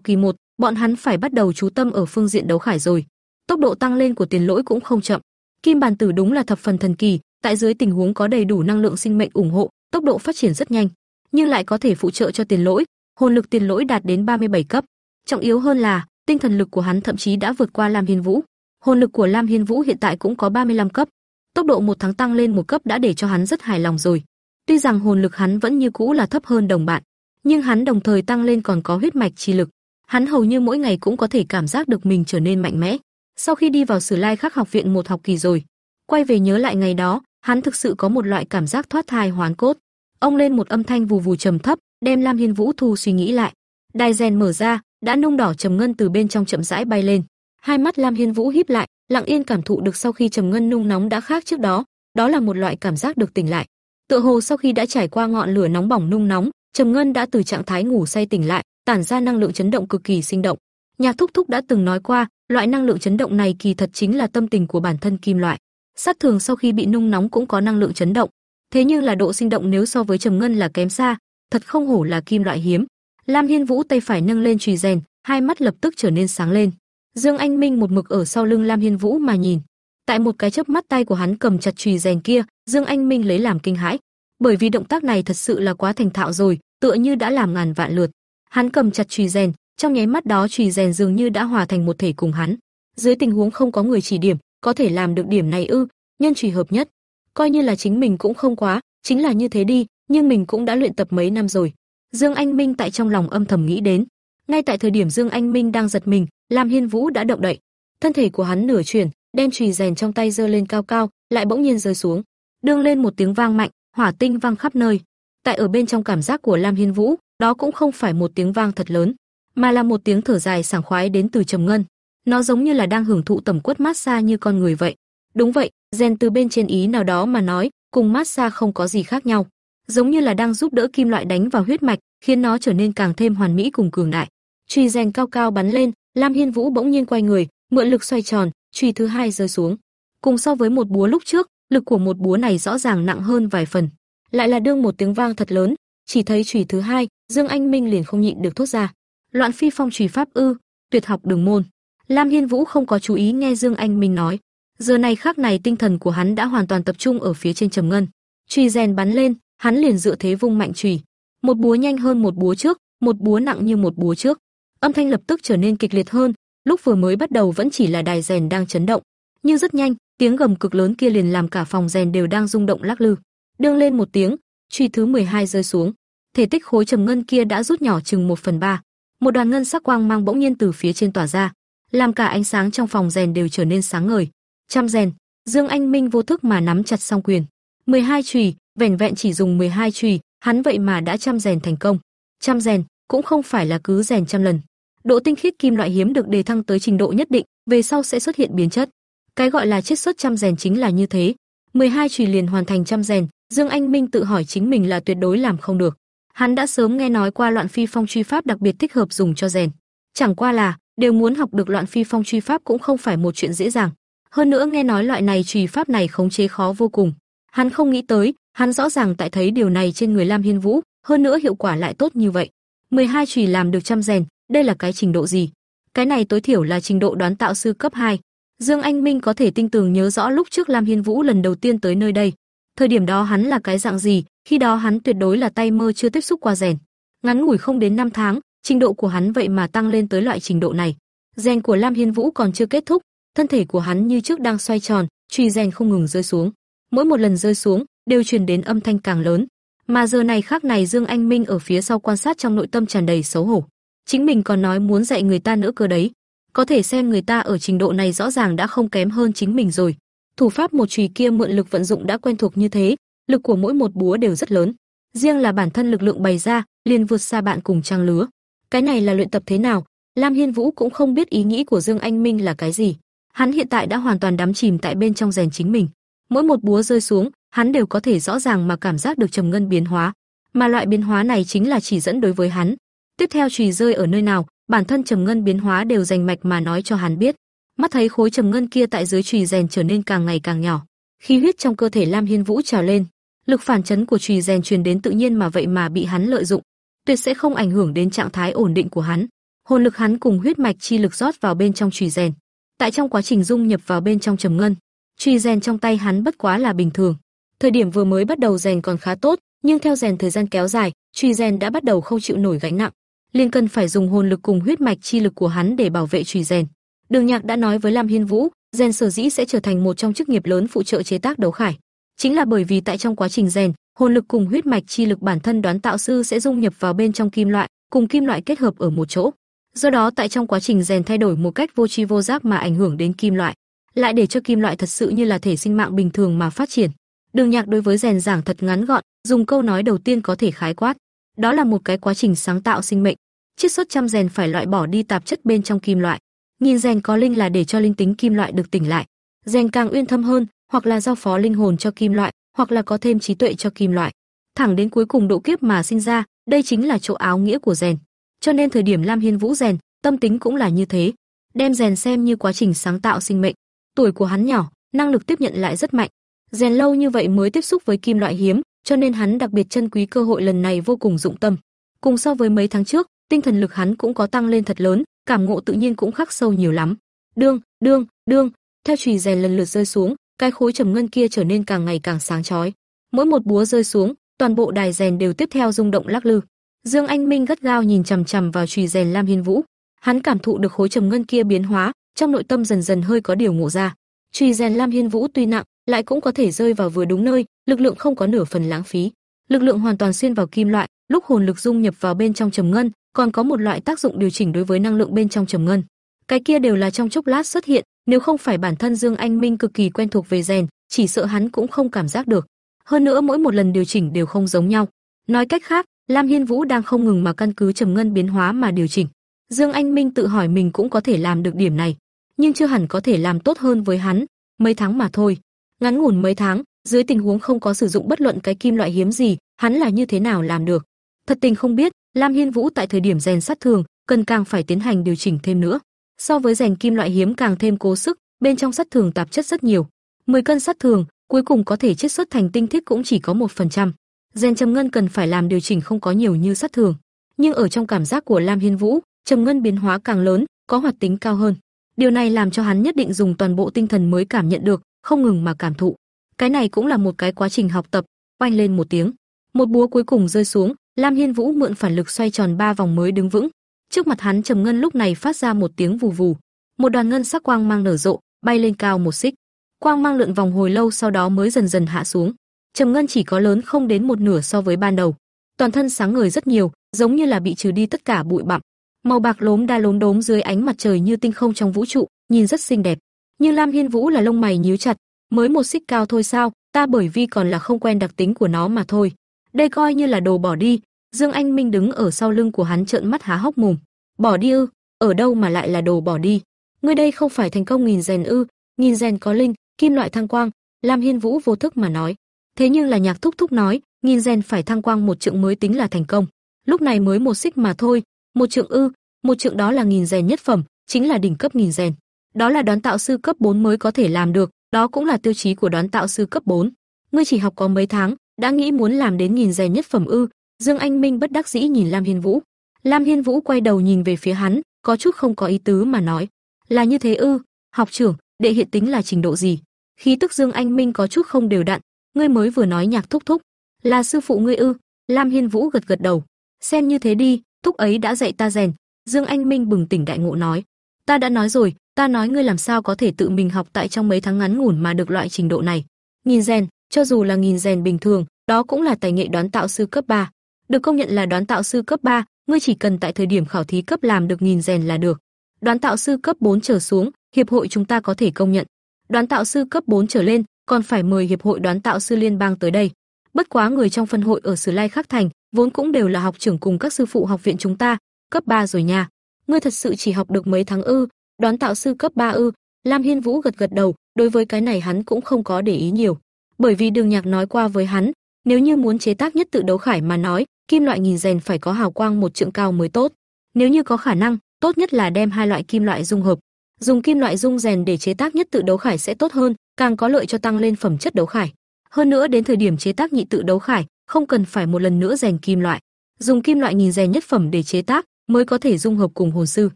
kỳ 1, bọn hắn phải bắt đầu chú tâm ở phương diện đấu khải rồi. Tốc độ tăng lên của tiền lỗi cũng không chậm. Kim bàn tử đúng là thập phần thần kỳ, tại dưới tình huống có đầy đủ năng lượng sinh mệnh ủng hộ, tốc độ phát triển rất nhanh, nhưng lại có thể phụ trợ cho tiền lỗi, hồn lực tiền lỗi đạt đến 37 cấp. Trọng yếu hơn là, tinh thần lực của hắn thậm chí đã vượt qua Lam Hiên Vũ. Hồn lực của Lam Hiên Vũ hiện tại cũng có 35 cấp. Tốc độ một tháng tăng lên một cấp đã để cho hắn rất hài lòng rồi. Tuy rằng hồn lực hắn vẫn như cũ là thấp hơn đồng bạn, nhưng hắn đồng thời tăng lên còn có huyết mạch chi lực. Hắn hầu như mỗi ngày cũng có thể cảm giác được mình trở nên mạnh mẽ. Sau khi đi vào Sử Lai Khắc học viện một học kỳ rồi, quay về nhớ lại ngày đó, hắn thực sự có một loại cảm giác thoát thai hoán cốt. Ông lên một âm thanh vù vù trầm thấp, đem Lam Hiên Vũ thu suy nghĩ lại. Đài rèn mở ra, đã nung đỏ trầm ngân từ bên trong chậm rãi bay lên. Hai mắt Lam Hiên Vũ híp lại, lặng yên cảm thụ được sau khi trầm ngân nung nóng đã khác trước đó, đó là một loại cảm giác được tỉnh lại. Tựa hồ sau khi đã trải qua ngọn lửa nóng bỏng nung nóng, trầm ngân đã từ trạng thái ngủ say tỉnh lại, tản ra năng lượng chấn động cực kỳ sinh động. Nhạc Thúc Thúc đã từng nói qua, loại năng lượng chấn động này kỳ thật chính là tâm tình của bản thân kim loại. Sát thường sau khi bị nung nóng cũng có năng lượng chấn động, thế nhưng là độ sinh động nếu so với trầm ngân là kém xa, thật không hổ là kim loại hiếm. Lam Hiên Vũ tay phải nâng lên chùy rèn, hai mắt lập tức trở nên sáng lên. Dương Anh Minh một mực ở sau lưng Lam Hiên Vũ mà nhìn. Tại một cái chớp mắt tay của hắn cầm chặt chùy rèn kia, Dương Anh Minh lấy làm kinh hãi, bởi vì động tác này thật sự là quá thành thạo rồi, tựa như đã làm ngàn vạn lượt. Hắn cầm chặt chùy rèn, trong nháy mắt đó chùy rèn dường như đã hòa thành một thể cùng hắn. Dưới tình huống không có người chỉ điểm, có thể làm được điểm này ư? Nhân chùy hợp nhất, coi như là chính mình cũng không quá, chính là như thế đi, nhưng mình cũng đã luyện tập mấy năm rồi. Dương Anh Minh tại trong lòng âm thầm nghĩ đến. Ngay tại thời điểm Dương Anh Minh đang giật mình, Lam Hiên Vũ đã động đậy. Thân thể của hắn nửa chuyển, đem chùy rèn trong tay giơ lên cao cao, lại bỗng nhiên rơi xuống. Đương lên một tiếng vang mạnh, hỏa tinh vang khắp nơi. Tại ở bên trong cảm giác của Lam Hiên Vũ, đó cũng không phải một tiếng vang thật lớn, mà là một tiếng thở dài sảng khoái đến từ trầm ngân. Nó giống như là đang hưởng thụ tầm quất mát xa như con người vậy. Đúng vậy, rèn từ bên trên ý nào đó mà nói, cùng mát xa không có gì khác nhau, giống như là đang giúp đỡ kim loại đánh vào huyết mạch, khiến nó trở nên càng thêm hoàn mỹ cùng cường đại. truy rèn cao cao bắn lên, Lam Hiên Vũ bỗng nhiên quay người, mượn lực xoay tròn, truy thứ hai rơi xuống. Cùng so với một búa lúc trước, lực của một búa này rõ ràng nặng hơn vài phần. Lại là đương một tiếng vang thật lớn, chỉ thấy chùy thứ hai, Dương Anh Minh liền không nhịn được thốt ra. Loạn phi phong chùy pháp ư, tuyệt học đường môn. Lam Hiên Vũ không có chú ý nghe Dương Anh Minh nói, Giờ này khắc này tinh thần của hắn đã hoàn toàn tập trung ở phía trên trầm ngân. Chùy rèn bắn lên, hắn liền dựa thế vung mạnh chùy. Một búa nhanh hơn một búa trước, một búa nặng như một búa trước. Âm thanh lập tức trở nên kịch liệt hơn, lúc vừa mới bắt đầu vẫn chỉ là đài rèn đang chấn động, nhưng rất nhanh, tiếng gầm cực lớn kia liền làm cả phòng rèn đều đang rung động lắc lư. Đương lên một tiếng, truy thứ 12 rơi xuống. Thể tích khối trầm ngân kia đã rút nhỏ chừng 1 phần 3. Một đoàn ngân sắc quang mang bỗng nhiên từ phía trên tỏa ra, làm cả ánh sáng trong phòng rèn đều trở nên sáng ngời. Trăm rèn, Dương Anh Minh vô thức mà nắm chặt song quyền. 12 chùy, vẻn vẹn chỉ dùng 12 chùy, hắn vậy mà đã trăm rèn thành công. Trăm rèn cũng không phải là cứ rèn trăm lần. Độ tinh khiết kim loại hiếm được đề thăng tới trình độ nhất định, về sau sẽ xuất hiện biến chất. Cái gọi là chiết xuất trăm rèn chính là như thế. 12 chùy liền hoàn thành trăm rèn, Dương Anh Minh tự hỏi chính mình là tuyệt đối làm không được. Hắn đã sớm nghe nói qua loạn phi phong truy pháp đặc biệt thích hợp dùng cho rèn. Chẳng qua là, đều muốn học được loạn phi phong truy pháp cũng không phải một chuyện dễ dàng. Hơn nữa nghe nói loại này trùy pháp này khống chế khó vô cùng. Hắn không nghĩ tới, hắn rõ ràng tại thấy điều này trên người Lam Hiên Vũ, hơn nữa hiệu quả lại tốt như vậy. 12 chùy làm được trăm rèn, đây là cái trình độ gì? Cái này tối thiểu là trình độ đoán tạo sư cấp 2. Dương Anh Minh có thể tinh tường nhớ rõ lúc trước Lam Hiên Vũ lần đầu tiên tới nơi đây. Thời điểm đó hắn là cái dạng gì, khi đó hắn tuyệt đối là tay mơ chưa tiếp xúc qua rèn. Ngắn ngủi không đến 5 tháng, trình độ của hắn vậy mà tăng lên tới loại trình độ này. Rèn của Lam Hiên Vũ còn chưa kết thúc, thân thể của hắn như trước đang xoay tròn, truy rèn không ngừng rơi xuống. Mỗi một lần rơi xuống, đều truyền đến âm thanh càng lớn. Mà giờ này khác này Dương Anh Minh ở phía sau quan sát trong nội tâm tràn đầy xấu hổ. Chính mình còn nói muốn dạy người ta nữa cơ đấy. Có thể xem người ta ở trình độ này rõ ràng đã không kém hơn chính mình rồi. Thủ pháp một chùy kia mượn lực vận dụng đã quen thuộc như thế, lực của mỗi một búa đều rất lớn. Riêng là bản thân lực lượng bày ra, liền vượt xa bạn cùng trang lứa. Cái này là luyện tập thế nào? Lam Hiên Vũ cũng không biết ý nghĩ của Dương Anh Minh là cái gì. Hắn hiện tại đã hoàn toàn đắm chìm tại bên trong rèn chính mình. Mỗi một búa rơi xuống, hắn đều có thể rõ ràng mà cảm giác được trầm ngân biến hóa, mà loại biến hóa này chính là chỉ dẫn đối với hắn. Tiếp theo chùy rơi ở nơi nào, bản thân trầm ngân biến hóa đều rành mạch mà nói cho hắn biết. Mắt thấy khối trầm ngân kia tại dưới chùy rèn trở nên càng ngày càng nhỏ, khí huyết trong cơ thể Lam Hiên Vũ trào lên, lực phản chấn của chùy rèn truyền đến tự nhiên mà vậy mà bị hắn lợi dụng, tuyệt sẽ không ảnh hưởng đến trạng thái ổn định của hắn. Hồn lực hắn cùng huyết mạch chi lực rót vào bên trong chùy rèn. Tại trong quá trình dung nhập vào bên trong trầm ngân, chùy rèn trong tay hắn bất quá là bình thường. Thời điểm vừa mới bắt đầu rèn còn khá tốt, nhưng theo rèn thời gian kéo dài, chùy rèn đã bắt đầu không chịu nổi gánh nặng, liền cần phải dùng hồn lực cùng huyết mạch chi lực của hắn để bảo vệ chùy rèn. Đường Nhạc đã nói với Lam Hiên Vũ, rèn sở dĩ sẽ trở thành một trong chức nghiệp lớn phụ trợ chế tác đấu khải, chính là bởi vì tại trong quá trình rèn, hồn lực cùng huyết mạch chi lực bản thân đoán tạo sư sẽ dung nhập vào bên trong kim loại, cùng kim loại kết hợp ở một chỗ. Do đó tại trong quá trình rèn thay đổi một cách vô tri vô giác mà ảnh hưởng đến kim loại, lại để cho kim loại thật sự như là thể sinh mạng bình thường mà phát triển. Đường Nhạc đối với rèn giảng thật ngắn gọn, dùng câu nói đầu tiên có thể khái quát, đó là một cái quá trình sáng tạo sinh mệnh. Chiết xuất trăm rèn phải loại bỏ đi tạp chất bên trong kim loại. Nhìn rèn có linh là để cho linh tính kim loại được tỉnh lại. Rèn càng uyên thâm hơn, hoặc là giao phó linh hồn cho kim loại, hoặc là có thêm trí tuệ cho kim loại. Thẳng đến cuối cùng độ kiếp mà sinh ra, đây chính là chỗ áo nghĩa của rèn. Cho nên thời điểm Lam Hiên Vũ rèn, tâm tính cũng là như thế, đem rèn xem như quá trình sáng tạo sinh mệnh. Tuổi của hắn nhỏ, năng lực tiếp nhận lại rất mạnh. Rèn lâu như vậy mới tiếp xúc với kim loại hiếm, cho nên hắn đặc biệt trân quý cơ hội lần này vô cùng dụng tâm. Cùng so với mấy tháng trước, tinh thần lực hắn cũng có tăng lên thật lớn, cảm ngộ tự nhiên cũng khắc sâu nhiều lắm. Đương, đương, đương, theo chùy rèn lần lượt rơi xuống, cái khối trầm ngân kia trở nên càng ngày càng sáng chói. Mỗi một búa rơi xuống, toàn bộ đài rèn đều tiếp theo rung động lắc lư. Dương Anh Minh gắt gao nhìn chằm chằm vào chùy rèn Lam Hiên Vũ, hắn cảm thụ được khối trầm ngân kia biến hóa, trong nội tâm dần dần hơi có điều ngộ ra. Chùy rèn Lam Hiên Vũ tuy nặng, lại cũng có thể rơi vào vừa đúng nơi, lực lượng không có nửa phần lãng phí. Lực lượng hoàn toàn xuyên vào kim loại, lúc hồn lực dung nhập vào bên trong trầm ngân, còn có một loại tác dụng điều chỉnh đối với năng lượng bên trong trầm ngân. Cái kia đều là trong chốc lát xuất hiện, nếu không phải bản thân Dương Anh Minh cực kỳ quen thuộc về rèn, chỉ sợ hắn cũng không cảm giác được. Hơn nữa mỗi một lần điều chỉnh đều không giống nhau. Nói cách khác, Lam Hiên Vũ đang không ngừng mà căn cứ trầm ngân biến hóa mà điều chỉnh. Dương Anh Minh tự hỏi mình cũng có thể làm được điểm này, nhưng chưa hẳn có thể làm tốt hơn với hắn, mấy tháng mà thôi. Ngắn ngủn mấy tháng, dưới tình huống không có sử dụng bất luận cái kim loại hiếm gì, hắn là như thế nào làm được? Thật tình không biết, Lam Hiên Vũ tại thời điểm rèn sắt thường, cần càng phải tiến hành điều chỉnh thêm nữa. So với rèn kim loại hiếm càng thêm cố sức, bên trong sắt thường tạp chất rất nhiều. 10 cân sắt thường, cuối cùng có thể chiết xuất thành tinh thiết cũng chỉ có 1%. Rèn trầm ngân cần phải làm điều chỉnh không có nhiều như sắt thường, nhưng ở trong cảm giác của Lam Hiên Vũ, trầm ngân biến hóa càng lớn, có hoạt tính cao hơn. Điều này làm cho hắn nhất định dùng toàn bộ tinh thần mới cảm nhận được, không ngừng mà cảm thụ. Cái này cũng là một cái quá trình học tập, oanh lên một tiếng. Một búa cuối cùng rơi xuống, Lam Hiên Vũ mượn phản lực xoay tròn ba vòng mới đứng vững. Trước mặt hắn trầm ngân lúc này phát ra một tiếng vù vù, một đoàn ngân sắc quang mang nở rộ, bay lên cao một xích. Quang mang lượn vòng hồi lâu sau đó mới dần dần hạ xuống. Trầm ngân chỉ có lớn không đến một nửa so với ban đầu. Toàn thân sáng ngời rất nhiều, giống như là bị trừ đi tất cả bụi bặm. Màu bạc lốm đa lốm đốm dưới ánh mặt trời như tinh không trong vũ trụ, nhìn rất xinh đẹp. Nhưng Lam Hiên Vũ là lông mày nhíu chặt, mới một xích cao thôi sao, ta bởi vì còn là không quen đặc tính của nó mà thôi. Đây coi như là đồ bỏ đi. Dương Anh Minh đứng ở sau lưng của hắn trợn mắt há hốc mồm. Bỏ đi ư? Ở đâu mà lại là đồ bỏ đi? Ngươi đây không phải thành công nghìn rèn ư? Nghìn rèn có linh, kim loại thăng quang, Lam Hiên Vũ vô thức mà nói. Thế nhưng là Nhạc Thúc Thúc nói, nghìn rèn phải thăng quang một trượng mới tính là thành công. Lúc này mới một xích mà thôi, một trượng ư? Một trượng đó là nghìn rèn nhất phẩm, chính là đỉnh cấp nghìn rèn. Đó là đoán tạo sư cấp 4 mới có thể làm được, đó cũng là tiêu chí của đoán tạo sư cấp 4. Ngươi chỉ học có mấy tháng, đã nghĩ muốn làm đến nghìn rèn nhất phẩm ư? Dương Anh Minh bất đắc dĩ nhìn Lam Hiên Vũ. Lam Hiên Vũ quay đầu nhìn về phía hắn, có chút không có ý tứ mà nói, là như thế ư? Học trưởng, đệ hiện tính là trình độ gì? Khí tức Dương Anh Minh có chút không đều đặn, ngươi mới vừa nói nhạc thúc thúc, là sư phụ ngươi ư? Lam Hiên Vũ gật gật đầu, xem như thế đi, thúc ấy đã dạy ta rèn. Dương Anh Minh bừng tỉnh đại ngộ nói, ta đã nói rồi, ta nói ngươi làm sao có thể tự mình học tại trong mấy tháng ngắn ngủn mà được loại trình độ này. Nghìn rèn, cho dù là nghìn rèn bình thường, đó cũng là tài nghệ đoán tạo sư cấp 3. Được công nhận là đoán tạo sư cấp 3, ngươi chỉ cần tại thời điểm khảo thí cấp làm được nghìn rèn là được. Đoán tạo sư cấp 4 trở xuống, hiệp hội chúng ta có thể công nhận. Đoán tạo sư cấp 4 trở lên, còn phải mời hiệp hội đoán tạo sư liên bang tới đây. Bất quá người trong phân hội ở Sử Lai Khắc Thành, vốn cũng đều là học trưởng cùng các sư phụ học viện chúng ta, cấp 3 rồi nha. Ngươi thật sự chỉ học được mấy tháng ư? Đoán tạo sư cấp 3 ư? Lam Hiên Vũ gật gật đầu, đối với cái này hắn cũng không có để ý nhiều, bởi vì Đường Nhạc nói qua với hắn, nếu như muốn chế tác nhất tự đấu khải mà nói, kim loại nghìn rèn phải có hào quang một trượng cao mới tốt. Nếu như có khả năng, tốt nhất là đem hai loại kim loại dung hợp. Dùng kim loại dung rèn để chế tác nhất tự đấu khải sẽ tốt hơn, càng có lợi cho tăng lên phẩm chất đấu khải. Hơn nữa đến thời điểm chế tác nhị tự đấu khải, không cần phải một lần nữa rèn kim loại. Dùng kim loại nghìn rèn nhất phẩm để chế tác, mới có thể dung hợp cùng hồn sư.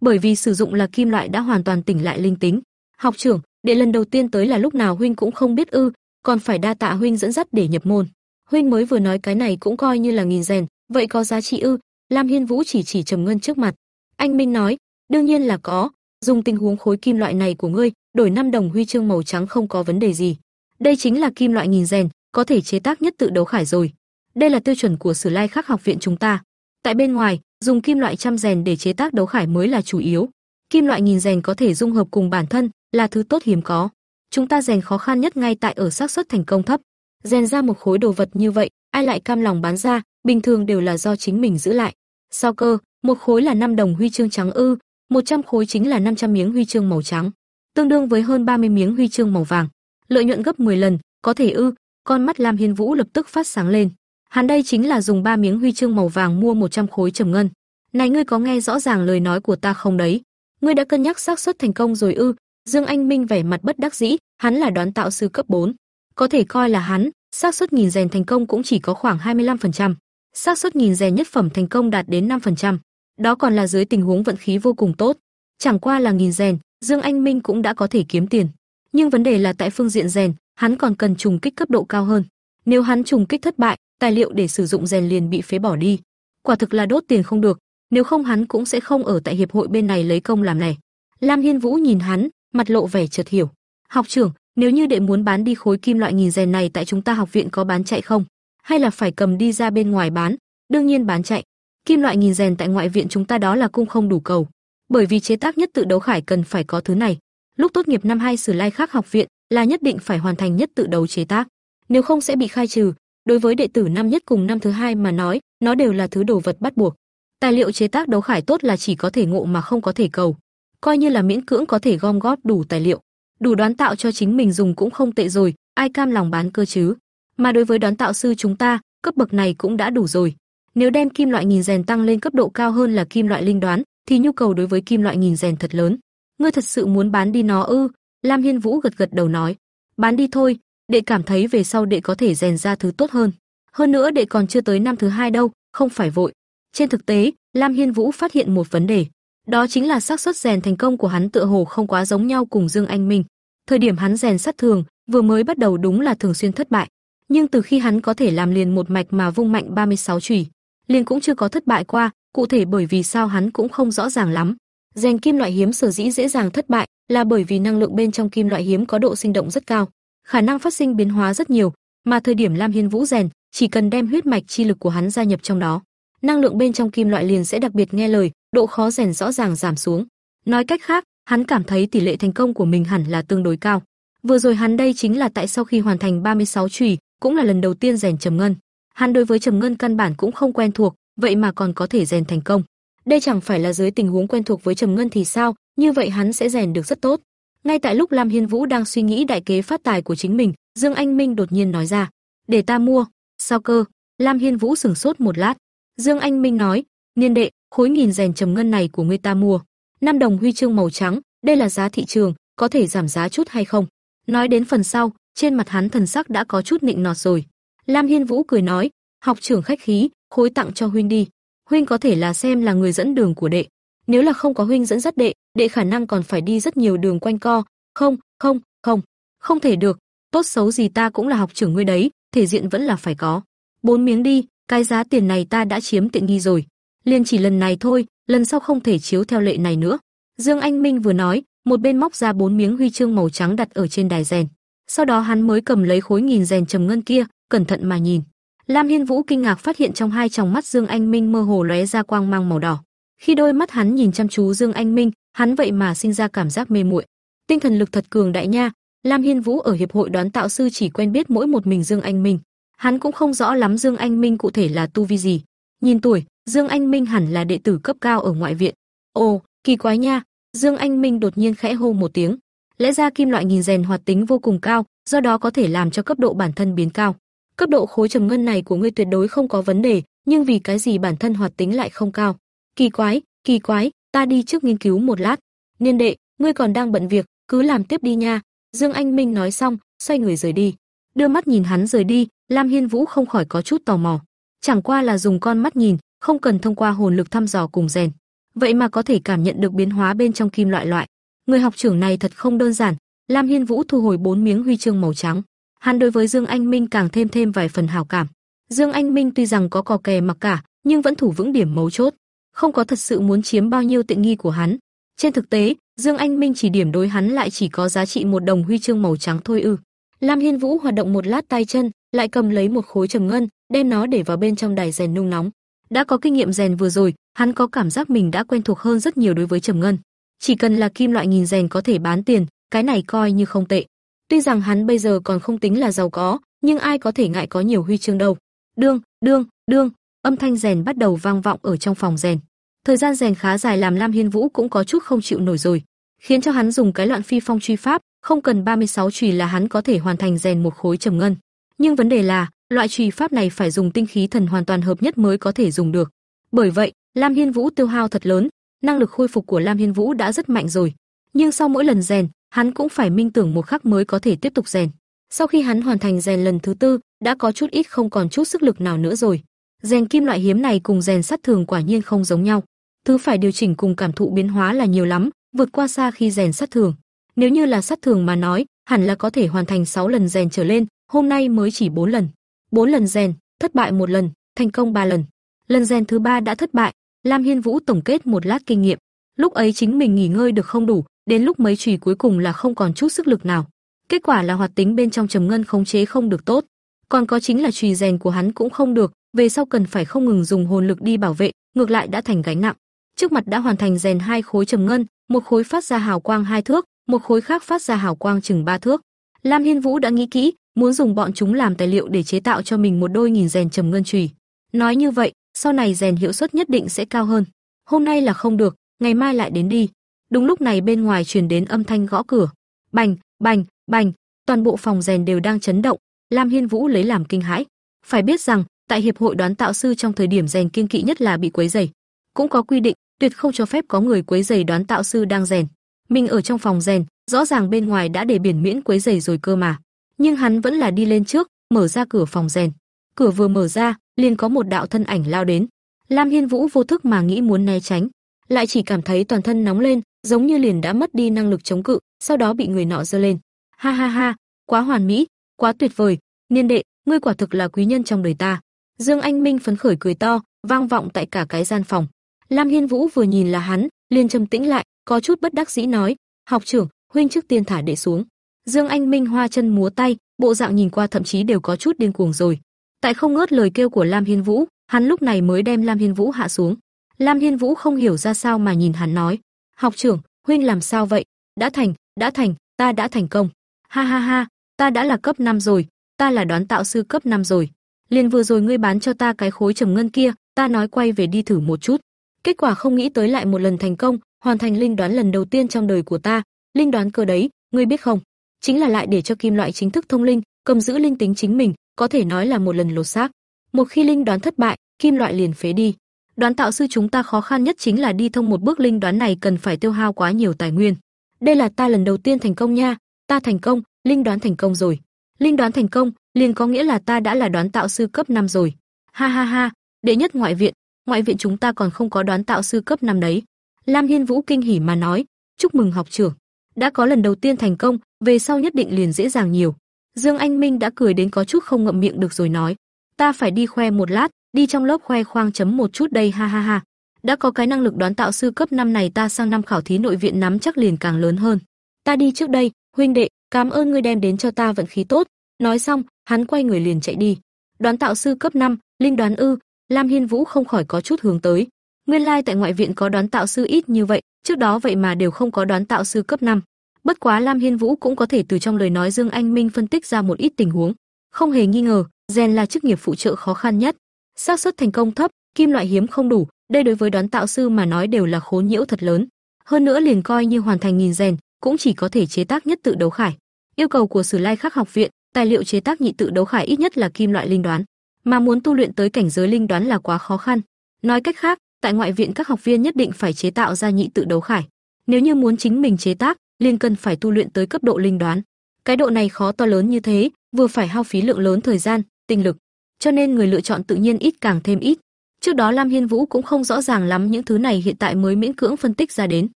Bởi vì sử dụng là kim loại đã hoàn toàn tỉnh lại linh tính. Học trưởng, để lần đầu tiên tới là lúc nào huynh cũng không biết ư, còn phải đa tạ huynh dẫn dắt để nhập môn. Huynh mới vừa nói cái này cũng coi như là nghìn rèn, vậy có giá trị ư? Lam Hiên Vũ chỉ chỉ trầm ngân trước mặt. Anh Minh nói, đương nhiên là có, dùng tình huống khối kim loại này của ngươi, đổi 5 đồng huy chương màu trắng không có vấn đề gì. Đây chính là kim loại nghìn rèn, có thể chế tác nhất tự đấu khải rồi. Đây là tiêu chuẩn của Sử Lai Khắc học viện chúng ta. Tại bên ngoài, dùng kim loại trăm rèn để chế tác đấu khải mới là chủ yếu. Kim loại nghìn rèn có thể dung hợp cùng bản thân, là thứ tốt hiếm có. Chúng ta rèn khó khăn nhất ngay tại ở xác suất thành công thấp. Rèn ra một khối đồ vật như vậy, ai lại cam lòng bán ra, bình thường đều là do chính mình giữ lại. Sao cơ, một khối là 5 đồng huy chương trắng ư, 100 khối chính là 500 miếng huy chương màu trắng, tương đương với hơn 30 miếng huy chương màu vàng. Lợi nhuận gấp 10 lần, có thể ư? Con mắt Lam Hiên Vũ lập tức phát sáng lên. Hắn đây chính là dùng ba miếng huy chương màu vàng mua 100 khối trầm ngân. Này ngươi có nghe rõ ràng lời nói của ta không đấy? Ngươi đã cân nhắc xác suất thành công rồi ư? Dương Anh Minh vẻ mặt bất đắc dĩ, hắn là đoán tạo sư cấp 4, có thể coi là hắn, xác suất nghìn rèn thành công cũng chỉ có khoảng 25%. xác suất nghìn rèn nhất phẩm thành công đạt đến 5%. Đó còn là dưới tình huống vận khí vô cùng tốt. Chẳng qua là nghìn rèn, Dương Anh Minh cũng đã có thể kiếm tiền. Nhưng vấn đề là tại phương diện rèn, hắn còn cần trùng kích cấp độ cao hơn. Nếu hắn trùng kích thất bại, tài liệu để sử dụng rèn liền bị phế bỏ đi. Quả thực là đốt tiền không được, nếu không hắn cũng sẽ không ở tại hiệp hội bên này lấy công làm này. Lam Hiên Vũ nhìn hắn, mặt lộ vẻ chợt hiểu. "Học trưởng, nếu như đệ muốn bán đi khối kim loại nghìn rèn này tại chúng ta học viện có bán chạy không? Hay là phải cầm đi ra bên ngoài bán?" "Đương nhiên bán chạy. Kim loại nghìn rèn tại ngoại viện chúng ta đó là cung không đủ cầu, bởi vì chế tác nhất tự đấu khải cần phải có thứ này. Lúc tốt nghiệp năm 2 Sử Lai khác học viện là nhất định phải hoàn thành nhất tự đấu chế tác, nếu không sẽ bị khai trừ. Đối với đệ tử năm nhất cùng năm thứ hai mà nói, nó đều là thứ đồ vật bắt buộc. Tài liệu chế tác đấu khải tốt là chỉ có thể ngộ mà không có thể cầu, coi như là miễn cưỡng có thể gom góp đủ tài liệu, đủ đoán tạo cho chính mình dùng cũng không tệ rồi, ai cam lòng bán cơ chứ? Mà đối với đoán tạo sư chúng ta, cấp bậc này cũng đã đủ rồi. Nếu đem kim loại nghìn rèn tăng lên cấp độ cao hơn là kim loại linh đoán, thì nhu cầu đối với kim loại nghìn rèn thật lớn. Ngươi thật sự muốn bán đi nó ư? Lam Hiên Vũ gật gật đầu nói, bán đi thôi, đệ cảm thấy về sau đệ có thể rèn ra thứ tốt hơn. Hơn nữa đệ còn chưa tới năm thứ hai đâu, không phải vội. Trên thực tế, Lam Hiên Vũ phát hiện một vấn đề, đó chính là xác suất rèn thành công của hắn tựa hồ không quá giống nhau cùng Dương Anh Minh. Thời điểm hắn rèn sắt thường, vừa mới bắt đầu đúng là thường xuyên thất bại, nhưng từ khi hắn có thể làm liền một mạch mà vung mạnh 36 chùy, liền cũng chưa có thất bại qua, cụ thể bởi vì sao hắn cũng không rõ ràng lắm. Rèn kim loại hiếm sở dĩ dễ dàng thất bại là bởi vì năng lượng bên trong kim loại hiếm có độ sinh động rất cao, khả năng phát sinh biến hóa rất nhiều, mà thời điểm Lam Hiên Vũ rèn, chỉ cần đem huyết mạch chi lực của hắn gia nhập trong đó, năng lượng bên trong kim loại liền sẽ đặc biệt nghe lời, độ khó rèn rõ ràng giảm xuống. Nói cách khác, hắn cảm thấy tỷ lệ thành công của mình hẳn là tương đối cao. Vừa rồi hắn đây chính là tại sau khi hoàn thành 36 chùy, cũng là lần đầu tiên rèn trầm ngân. Hắn đối với trầm ngân căn bản cũng không quen thuộc, vậy mà còn có thể rèn thành công. Đây chẳng phải là dưới tình huống quen thuộc với trầm ngân thì sao, như vậy hắn sẽ rèn được rất tốt. Ngay tại lúc Lam Hiên Vũ đang suy nghĩ đại kế phát tài của chính mình, Dương Anh Minh đột nhiên nói ra, "Để ta mua." "Sao cơ?" Lam Hiên Vũ sững sốt một lát. Dương Anh Minh nói, "Niên đệ, khối nghìn rèn trầm ngân này của ngươi ta mua, năm đồng huy chương màu trắng, đây là giá thị trường, có thể giảm giá chút hay không?" Nói đến phần sau, trên mặt hắn thần sắc đã có chút nịnh nọt rồi. Lam Hiên Vũ cười nói, "Học trưởng khách khí, khối tặng cho huynh đi. Huynh có thể là xem là người dẫn đường của đệ. Nếu là không có huynh dẫn dắt đệ, đệ khả năng còn phải đi rất nhiều đường quanh co. Không, không, không, không thể được. Tốt xấu gì ta cũng là học trưởng ngươi đấy, thể diện vẫn là phải có. Bốn miếng đi, cái giá tiền này ta đã chiếm tiện nghi rồi. Liên chỉ lần này thôi, lần sau không thể chiếu theo lệ này nữa. Dương Anh Minh vừa nói, một bên móc ra bốn miếng huy chương màu trắng đặt ở trên đài rèn. Sau đó hắn mới cầm lấy khối nghìn rèn trầm ngân kia, cẩn thận mà nhìn. Lam Hiên Vũ kinh ngạc phát hiện trong hai tròng mắt Dương Anh Minh mơ hồ lóe ra quang mang màu đỏ. Khi đôi mắt hắn nhìn chăm chú Dương Anh Minh, hắn vậy mà sinh ra cảm giác mê muội. Tinh thần lực thật cường đại nha. Lam Hiên Vũ ở hiệp hội đoán tạo sư chỉ quen biết mỗi một mình Dương Anh Minh, hắn cũng không rõ lắm Dương Anh Minh cụ thể là tu vi gì. Nhìn tuổi, Dương Anh Minh hẳn là đệ tử cấp cao ở ngoại viện. Ồ, kỳ quái nha. Dương Anh Minh đột nhiên khẽ hô một tiếng. Lẽ ra kim loại nghìn rèn hoạt tính vô cùng cao, do đó có thể làm cho cấp độ bản thân biến cao. Cấp độ khối trầm ngân này của ngươi tuyệt đối không có vấn đề, nhưng vì cái gì bản thân hoạt tính lại không cao? Kỳ quái, kỳ quái, ta đi trước nghiên cứu một lát. Niên đệ, ngươi còn đang bận việc, cứ làm tiếp đi nha." Dương Anh Minh nói xong, xoay người rời đi. Đưa mắt nhìn hắn rời đi, Lam Hiên Vũ không khỏi có chút tò mò. Chẳng qua là dùng con mắt nhìn, không cần thông qua hồn lực thăm dò cùng rèn. Vậy mà có thể cảm nhận được biến hóa bên trong kim loại loại. Người học trưởng này thật không đơn giản. Lam Hiên Vũ thu hồi bốn miếng huy chương màu trắng. Hắn đối với Dương Anh Minh càng thêm thêm vài phần hảo cảm. Dương Anh Minh tuy rằng có cò kè mặc cả, nhưng vẫn thủ vững điểm mấu chốt, không có thật sự muốn chiếm bao nhiêu tiện nghi của hắn. Trên thực tế, Dương Anh Minh chỉ điểm đối hắn lại chỉ có giá trị một đồng huy chương màu trắng thôi ư. Lam Hiên Vũ hoạt động một lát tay chân, lại cầm lấy một khối trầm ngân, đem nó để vào bên trong đài rèn nung nóng. Đã có kinh nghiệm rèn vừa rồi, hắn có cảm giác mình đã quen thuộc hơn rất nhiều đối với trầm ngân. Chỉ cần là kim loại nghìn rèn có thể bán tiền, cái này coi như không tệ. Tuy rằng hắn bây giờ còn không tính là giàu có, nhưng ai có thể ngại có nhiều huy chương đâu. Đương, đương, đương, âm thanh rèn bắt đầu vang vọng ở trong phòng rèn. Thời gian rèn khá dài làm Lam Hiên Vũ cũng có chút không chịu nổi rồi, khiến cho hắn dùng cái loạn phi phong truy pháp, không cần 36 chùy là hắn có thể hoàn thành rèn một khối trầm ngân. Nhưng vấn đề là, loại trì pháp này phải dùng tinh khí thần hoàn toàn hợp nhất mới có thể dùng được. Bởi vậy, Lam Hiên Vũ tiêu hao thật lớn, năng lực khôi phục của Lam Hiên Vũ đã rất mạnh rồi, nhưng sau mỗi lần rèn, hắn cũng phải minh tưởng một khắc mới có thể tiếp tục rèn. Sau khi hắn hoàn thành rèn lần thứ tư, đã có chút ít không còn chút sức lực nào nữa rồi. Rèn kim loại hiếm này cùng rèn sắt thường quả nhiên không giống nhau. Thứ phải điều chỉnh cùng cảm thụ biến hóa là nhiều lắm, vượt qua xa khi rèn sắt thường. Nếu như là sắt thường mà nói, hẳn là có thể hoàn thành 6 lần rèn trở lên, hôm nay mới chỉ 4 lần. 4 lần rèn, thất bại một lần, thành công 3 lần. Lần rèn thứ ba đã thất bại, Lam Hiên Vũ tổng kết một lát kinh nghiệm. Lúc ấy chính mình nghỉ ngơi được không đủ, đến lúc mấy chùy cuối cùng là không còn chút sức lực nào. Kết quả là hoạt tính bên trong trầm ngân khống chế không được tốt, còn có chính là chùy rèn của hắn cũng không được, về sau cần phải không ngừng dùng hồn lực đi bảo vệ, ngược lại đã thành gánh nặng. Trước mặt đã hoàn thành rèn hai khối trầm ngân, một khối phát ra hào quang hai thước, một khối khác phát ra hào quang chừng ba thước. Lam Hiên Vũ đã nghĩ kỹ, muốn dùng bọn chúng làm tài liệu để chế tạo cho mình một đôi nghìn rèn trầm ngân chùy. Nói như vậy, sau này rèn hiệu suất nhất định sẽ cao hơn. Hôm nay là không được, ngày mai lại đến đi. Đúng lúc này bên ngoài truyền đến âm thanh gõ cửa. Bành, bành, bành, toàn bộ phòng rèn đều đang chấn động, Lam Hiên Vũ lấy làm kinh hãi. Phải biết rằng, tại hiệp hội đoán tạo sư trong thời điểm rèn kiên kỵ nhất là bị quấy rầy. Cũng có quy định, tuyệt không cho phép có người quấy rầy đoán tạo sư đang rèn. Mình ở trong phòng rèn, rõ ràng bên ngoài đã để biển miễn quấy rầy rồi cơ mà. Nhưng hắn vẫn là đi lên trước, mở ra cửa phòng rèn. Cửa vừa mở ra, liền có một đạo thân ảnh lao đến. Lam Hiên Vũ vô thức mà nghĩ muốn né tránh, lại chỉ cảm thấy toàn thân nóng lên, giống như liền đã mất đi năng lực chống cự, sau đó bị người nọ giơ lên. Ha ha ha, quá hoàn mỹ, quá tuyệt vời, niên đệ, ngươi quả thực là quý nhân trong đời ta. Dương Anh Minh phấn khởi cười to, vang vọng tại cả cái gian phòng. Lam Hiên Vũ vừa nhìn là hắn, liền trầm tĩnh lại, có chút bất đắc dĩ nói, "Học trưởng, huynh trước tiên thả đệ xuống." Dương Anh Minh hoa chân múa tay, bộ dạng nhìn qua thậm chí đều có chút điên cuồng rồi. Tại không ngớt lời kêu của Lam Hiên Vũ, hắn lúc này mới đem Lam Hiên Vũ hạ xuống. Lam Hiên Vũ không hiểu ra sao mà nhìn hắn nói, "Học trưởng, huynh làm sao vậy? Đã thành, đã thành, ta đã thành công." Ha ha ha, ta đã là cấp 5 rồi, ta là đoán tạo sư cấp 5 rồi. Liền vừa rồi ngươi bán cho ta cái khối trầm ngân kia, ta nói quay về đi thử một chút. Kết quả không nghĩ tới lại một lần thành công, hoàn thành linh đoán lần đầu tiên trong đời của ta. Linh đoán cơ đấy, ngươi biết không? Chính là lại để cho kim loại chính thức thông linh, cầm giữ linh tính chính mình, có thể nói là một lần lột xác. Một khi linh đoán thất bại, kim loại liền phế đi. Đoán tạo sư chúng ta khó khăn nhất chính là đi thông một bước linh đoán này cần phải tiêu hao quá nhiều tài nguyên. Đây là ta lần đầu tiên thành công nha, ta thành công, linh đoán thành công rồi. Linh đoán thành công, liền có nghĩa là ta đã là đoán tạo sư cấp 5 rồi. Ha ha ha, đệ nhất ngoại viện, ngoại viện chúng ta còn không có đoán tạo sư cấp 5 đấy. Lam Hiên Vũ kinh hỉ mà nói, chúc mừng học trưởng, đã có lần đầu tiên thành công, về sau nhất định liền dễ dàng nhiều. Dương Anh Minh đã cười đến có chút không ngậm miệng được rồi nói, ta phải đi khoe một lát, đi trong lớp khoe khoang chấm một chút đây ha ha ha. Đã có cái năng lực đoán tạo sư cấp năm này ta sang năm khảo thí nội viện nắm chắc liền càng lớn hơn. Ta đi trước đây, huynh đệ, cảm ơn ngươi đem đến cho ta vận khí tốt. Nói xong, hắn quay người liền chạy đi. Đoán tạo sư cấp 5, linh đoán ư? Lam Hiên Vũ không khỏi có chút hướng tới. Nguyên lai tại ngoại viện có đoán tạo sư ít như vậy, trước đó vậy mà đều không có đoán tạo sư cấp 5. Bất quá Lam Hiên Vũ cũng có thể từ trong lời nói Dương Anh Minh phân tích ra một ít tình huống. Không hề nghi ngờ, rèn là chức nghiệp phụ trợ khó khăn nhất. xác suất thành công thấp, kim loại hiếm không đủ, đây đối với đoán tạo sư mà nói đều là khốn nhiễu thật lớn. Hơn nữa liền coi như hoàn thành nghìn rèn, cũng chỉ có thể chế tác nhất tự đấu khải. Yêu cầu của Sử Lai Khắc học viện, tài liệu chế tác nhị tự đấu khải ít nhất là kim loại linh đoán, mà muốn tu luyện tới cảnh giới linh đoán là quá khó khăn. Nói cách khác, tại ngoại viện các học viên nhất định phải chế tạo ra nhị tự đấu khải. Nếu như muốn chính mình chế tác, liền cần phải tu luyện tới cấp độ linh đoán. Cái độ này khó to lớn như thế, vừa phải hao phí lượng lớn thời gian, tinh lực, cho nên người lựa chọn tự nhiên ít càng thêm ít. Trước đó Lam Hiên Vũ cũng không rõ ràng lắm những thứ này hiện tại mới miễn cưỡng phân tích ra đến.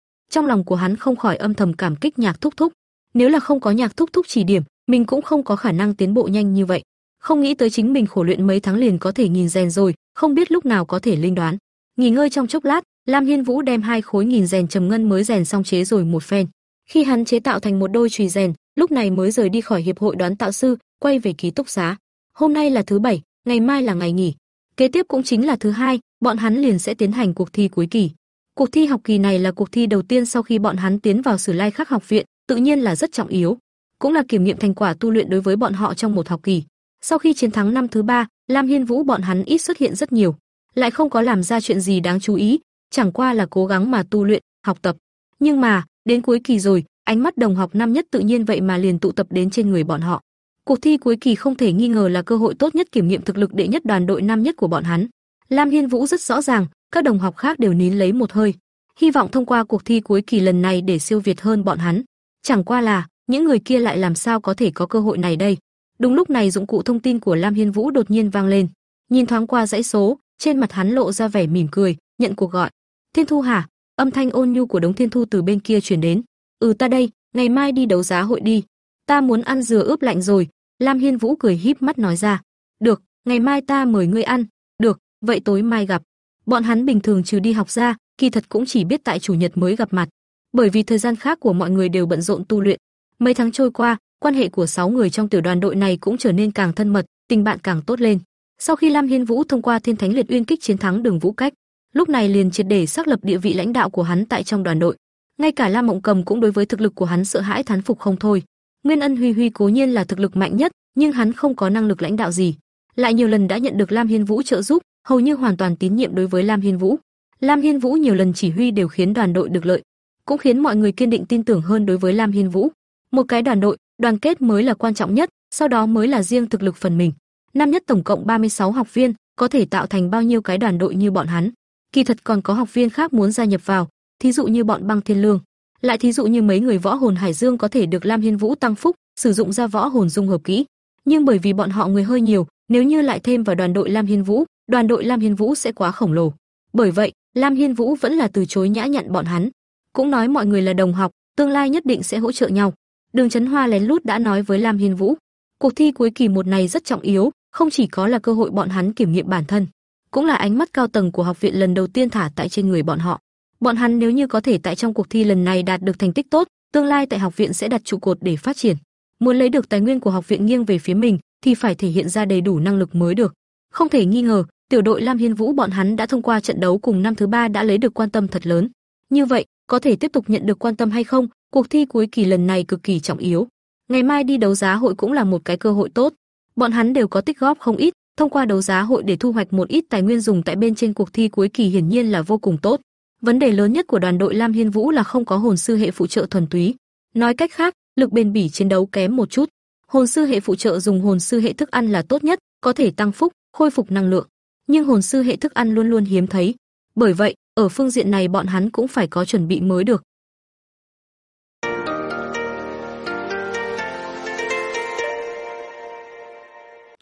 Trong lòng của hắn không khỏi âm thầm cảm kích Nhạc Thúc Thúc. Nếu là không có Nhạc Thúc Thúc chỉ điểm, mình cũng không có khả năng tiến bộ nhanh như vậy. Không nghĩ tới chính mình khổ luyện mấy tháng liền có thể nhìn rèn rồi, không biết lúc nào có thể linh đoán. Nghỉ ngơi trong chốc lát, Lam Hiên Vũ đem hai khối nghìn rèn trầm ngân mới rèn xong chế rồi một phen. Khi hắn chế tạo thành một đôi chùy rèn, lúc này mới rời đi khỏi hiệp hội đoán tạo sư, quay về ký túc xá. Hôm nay là thứ bảy, ngày mai là ngày nghỉ. Kế tiếp cũng chính là thứ hai, bọn hắn liền sẽ tiến hành cuộc thi cuối kỳ. Cuộc thi học kỳ này là cuộc thi đầu tiên sau khi bọn hắn tiến vào Sử Lai Khắc học viện, tự nhiên là rất trọng yếu, cũng là kiểm nghiệm thành quả tu luyện đối với bọn họ trong một học kỳ. Sau khi chiến thắng năm thứ ba, Lam Hiên Vũ bọn hắn ít xuất hiện rất nhiều, lại không có làm ra chuyện gì đáng chú ý, chẳng qua là cố gắng mà tu luyện, học tập. Nhưng mà, đến cuối kỳ rồi, ánh mắt đồng học năm nhất tự nhiên vậy mà liền tụ tập đến trên người bọn họ. Cuộc thi cuối kỳ không thể nghi ngờ là cơ hội tốt nhất kiểm nghiệm thực lực đệ nhất đoàn đội năm nhất của bọn hắn. Lam Hiên Vũ rất rõ ràng, các đồng học khác đều nín lấy một hơi, hy vọng thông qua cuộc thi cuối kỳ lần này để siêu việt hơn bọn hắn. Chẳng qua là, những người kia lại làm sao có thể có cơ hội này đây? Đúng lúc này dụng cụ thông tin của Lam Hiên Vũ đột nhiên vang lên. Nhìn thoáng qua dãy số, trên mặt hắn lộ ra vẻ mỉm cười, nhận cuộc gọi. "Thiên Thu hả?" Âm thanh ôn nhu của Đống Thiên Thu từ bên kia truyền đến. "Ừ ta đây, ngày mai đi đấu giá hội đi. Ta muốn ăn dừa ướp lạnh rồi." Lam Hiên Vũ cười híp mắt nói ra. "Được, ngày mai ta mời ngươi ăn." "Được, vậy tối mai gặp." Bọn hắn bình thường trừ đi học ra, kỳ thật cũng chỉ biết tại chủ nhật mới gặp mặt, bởi vì thời gian khác của mọi người đều bận rộn tu luyện. Mấy tháng trôi qua, quan hệ của sáu người trong tiểu đoàn đội này cũng trở nên càng thân mật, tình bạn càng tốt lên. Sau khi Lam Hiên Vũ thông qua Thiên Thánh Liệt Uyên kích chiến thắng Đường Vũ Cách, lúc này liền triệt để xác lập địa vị lãnh đạo của hắn tại trong đoàn đội. Ngay cả Lam Mộng Cầm cũng đối với thực lực của hắn sợ hãi thán phục không thôi. Nguyên Ân Huy Huy cố nhiên là thực lực mạnh nhất, nhưng hắn không có năng lực lãnh đạo gì. Lại nhiều lần đã nhận được Lam Hiên Vũ trợ giúp, hầu như hoàn toàn tín nhiệm đối với Lam Hiên Vũ. Lam Hiên Vũ nhiều lần chỉ huy đều khiến đoàn đội được lợi, cũng khiến mọi người kiên định tin tưởng hơn đối với Lam Hiên Vũ. Một cái đoàn đội, đoàn kết mới là quan trọng nhất, sau đó mới là riêng thực lực phần mình. Năm nhất tổng cộng 36 học viên, có thể tạo thành bao nhiêu cái đoàn đội như bọn hắn. Kỳ thật còn có học viên khác muốn gia nhập vào, thí dụ như bọn Băng Thiên Lương, lại thí dụ như mấy người võ hồn Hải Dương có thể được Lam Hiên Vũ tăng phúc, sử dụng ra võ hồn dung hợp kỹ. Nhưng bởi vì bọn họ người hơi nhiều, nếu như lại thêm vào đoàn đội Lam Hiên Vũ, đoàn đội Lam Hiên Vũ sẽ quá khổng lồ. Bởi vậy, Lam Hiên Vũ vẫn là từ chối nhã nhặn bọn hắn, cũng nói mọi người là đồng học, tương lai nhất định sẽ hỗ trợ nhau. Đường Chấn Hoa lén lút đã nói với Lam Hiên Vũ, cuộc thi cuối kỳ một này rất trọng yếu, không chỉ có là cơ hội bọn hắn kiểm nghiệm bản thân, cũng là ánh mắt cao tầng của học viện lần đầu tiên thả tại trên người bọn họ. Bọn hắn nếu như có thể tại trong cuộc thi lần này đạt được thành tích tốt, tương lai tại học viện sẽ đặt trụ cột để phát triển. Muốn lấy được tài nguyên của học viện nghiêng về phía mình thì phải thể hiện ra đầy đủ năng lực mới được. Không thể nghi ngờ, tiểu đội Lam Hiên Vũ bọn hắn đã thông qua trận đấu cùng năm thứ ba đã lấy được quan tâm thật lớn. Như vậy, có thể tiếp tục nhận được quan tâm hay không, cuộc thi cuối kỳ lần này cực kỳ trọng yếu. Ngày mai đi đấu giá hội cũng là một cái cơ hội tốt. Bọn hắn đều có tích góp không ít, thông qua đấu giá hội để thu hoạch một ít tài nguyên dùng tại bên trên cuộc thi cuối kỳ hiển nhiên là vô cùng tốt. Vấn đề lớn nhất của đoàn đội Lam Hiên Vũ là không có hồn sư hệ phụ trợ thuần túy. Nói cách khác, lực bền bỉ chiến đấu kém một chút. Hồn sư hệ phụ trợ dùng hồn sư hệ thức ăn là tốt nhất, có thể tăng phúc, khôi phục năng lượng. Nhưng hồn sư hệ thức ăn luôn luôn hiếm thấy. Bởi vậy, ở phương diện này bọn hắn cũng phải có chuẩn bị mới được.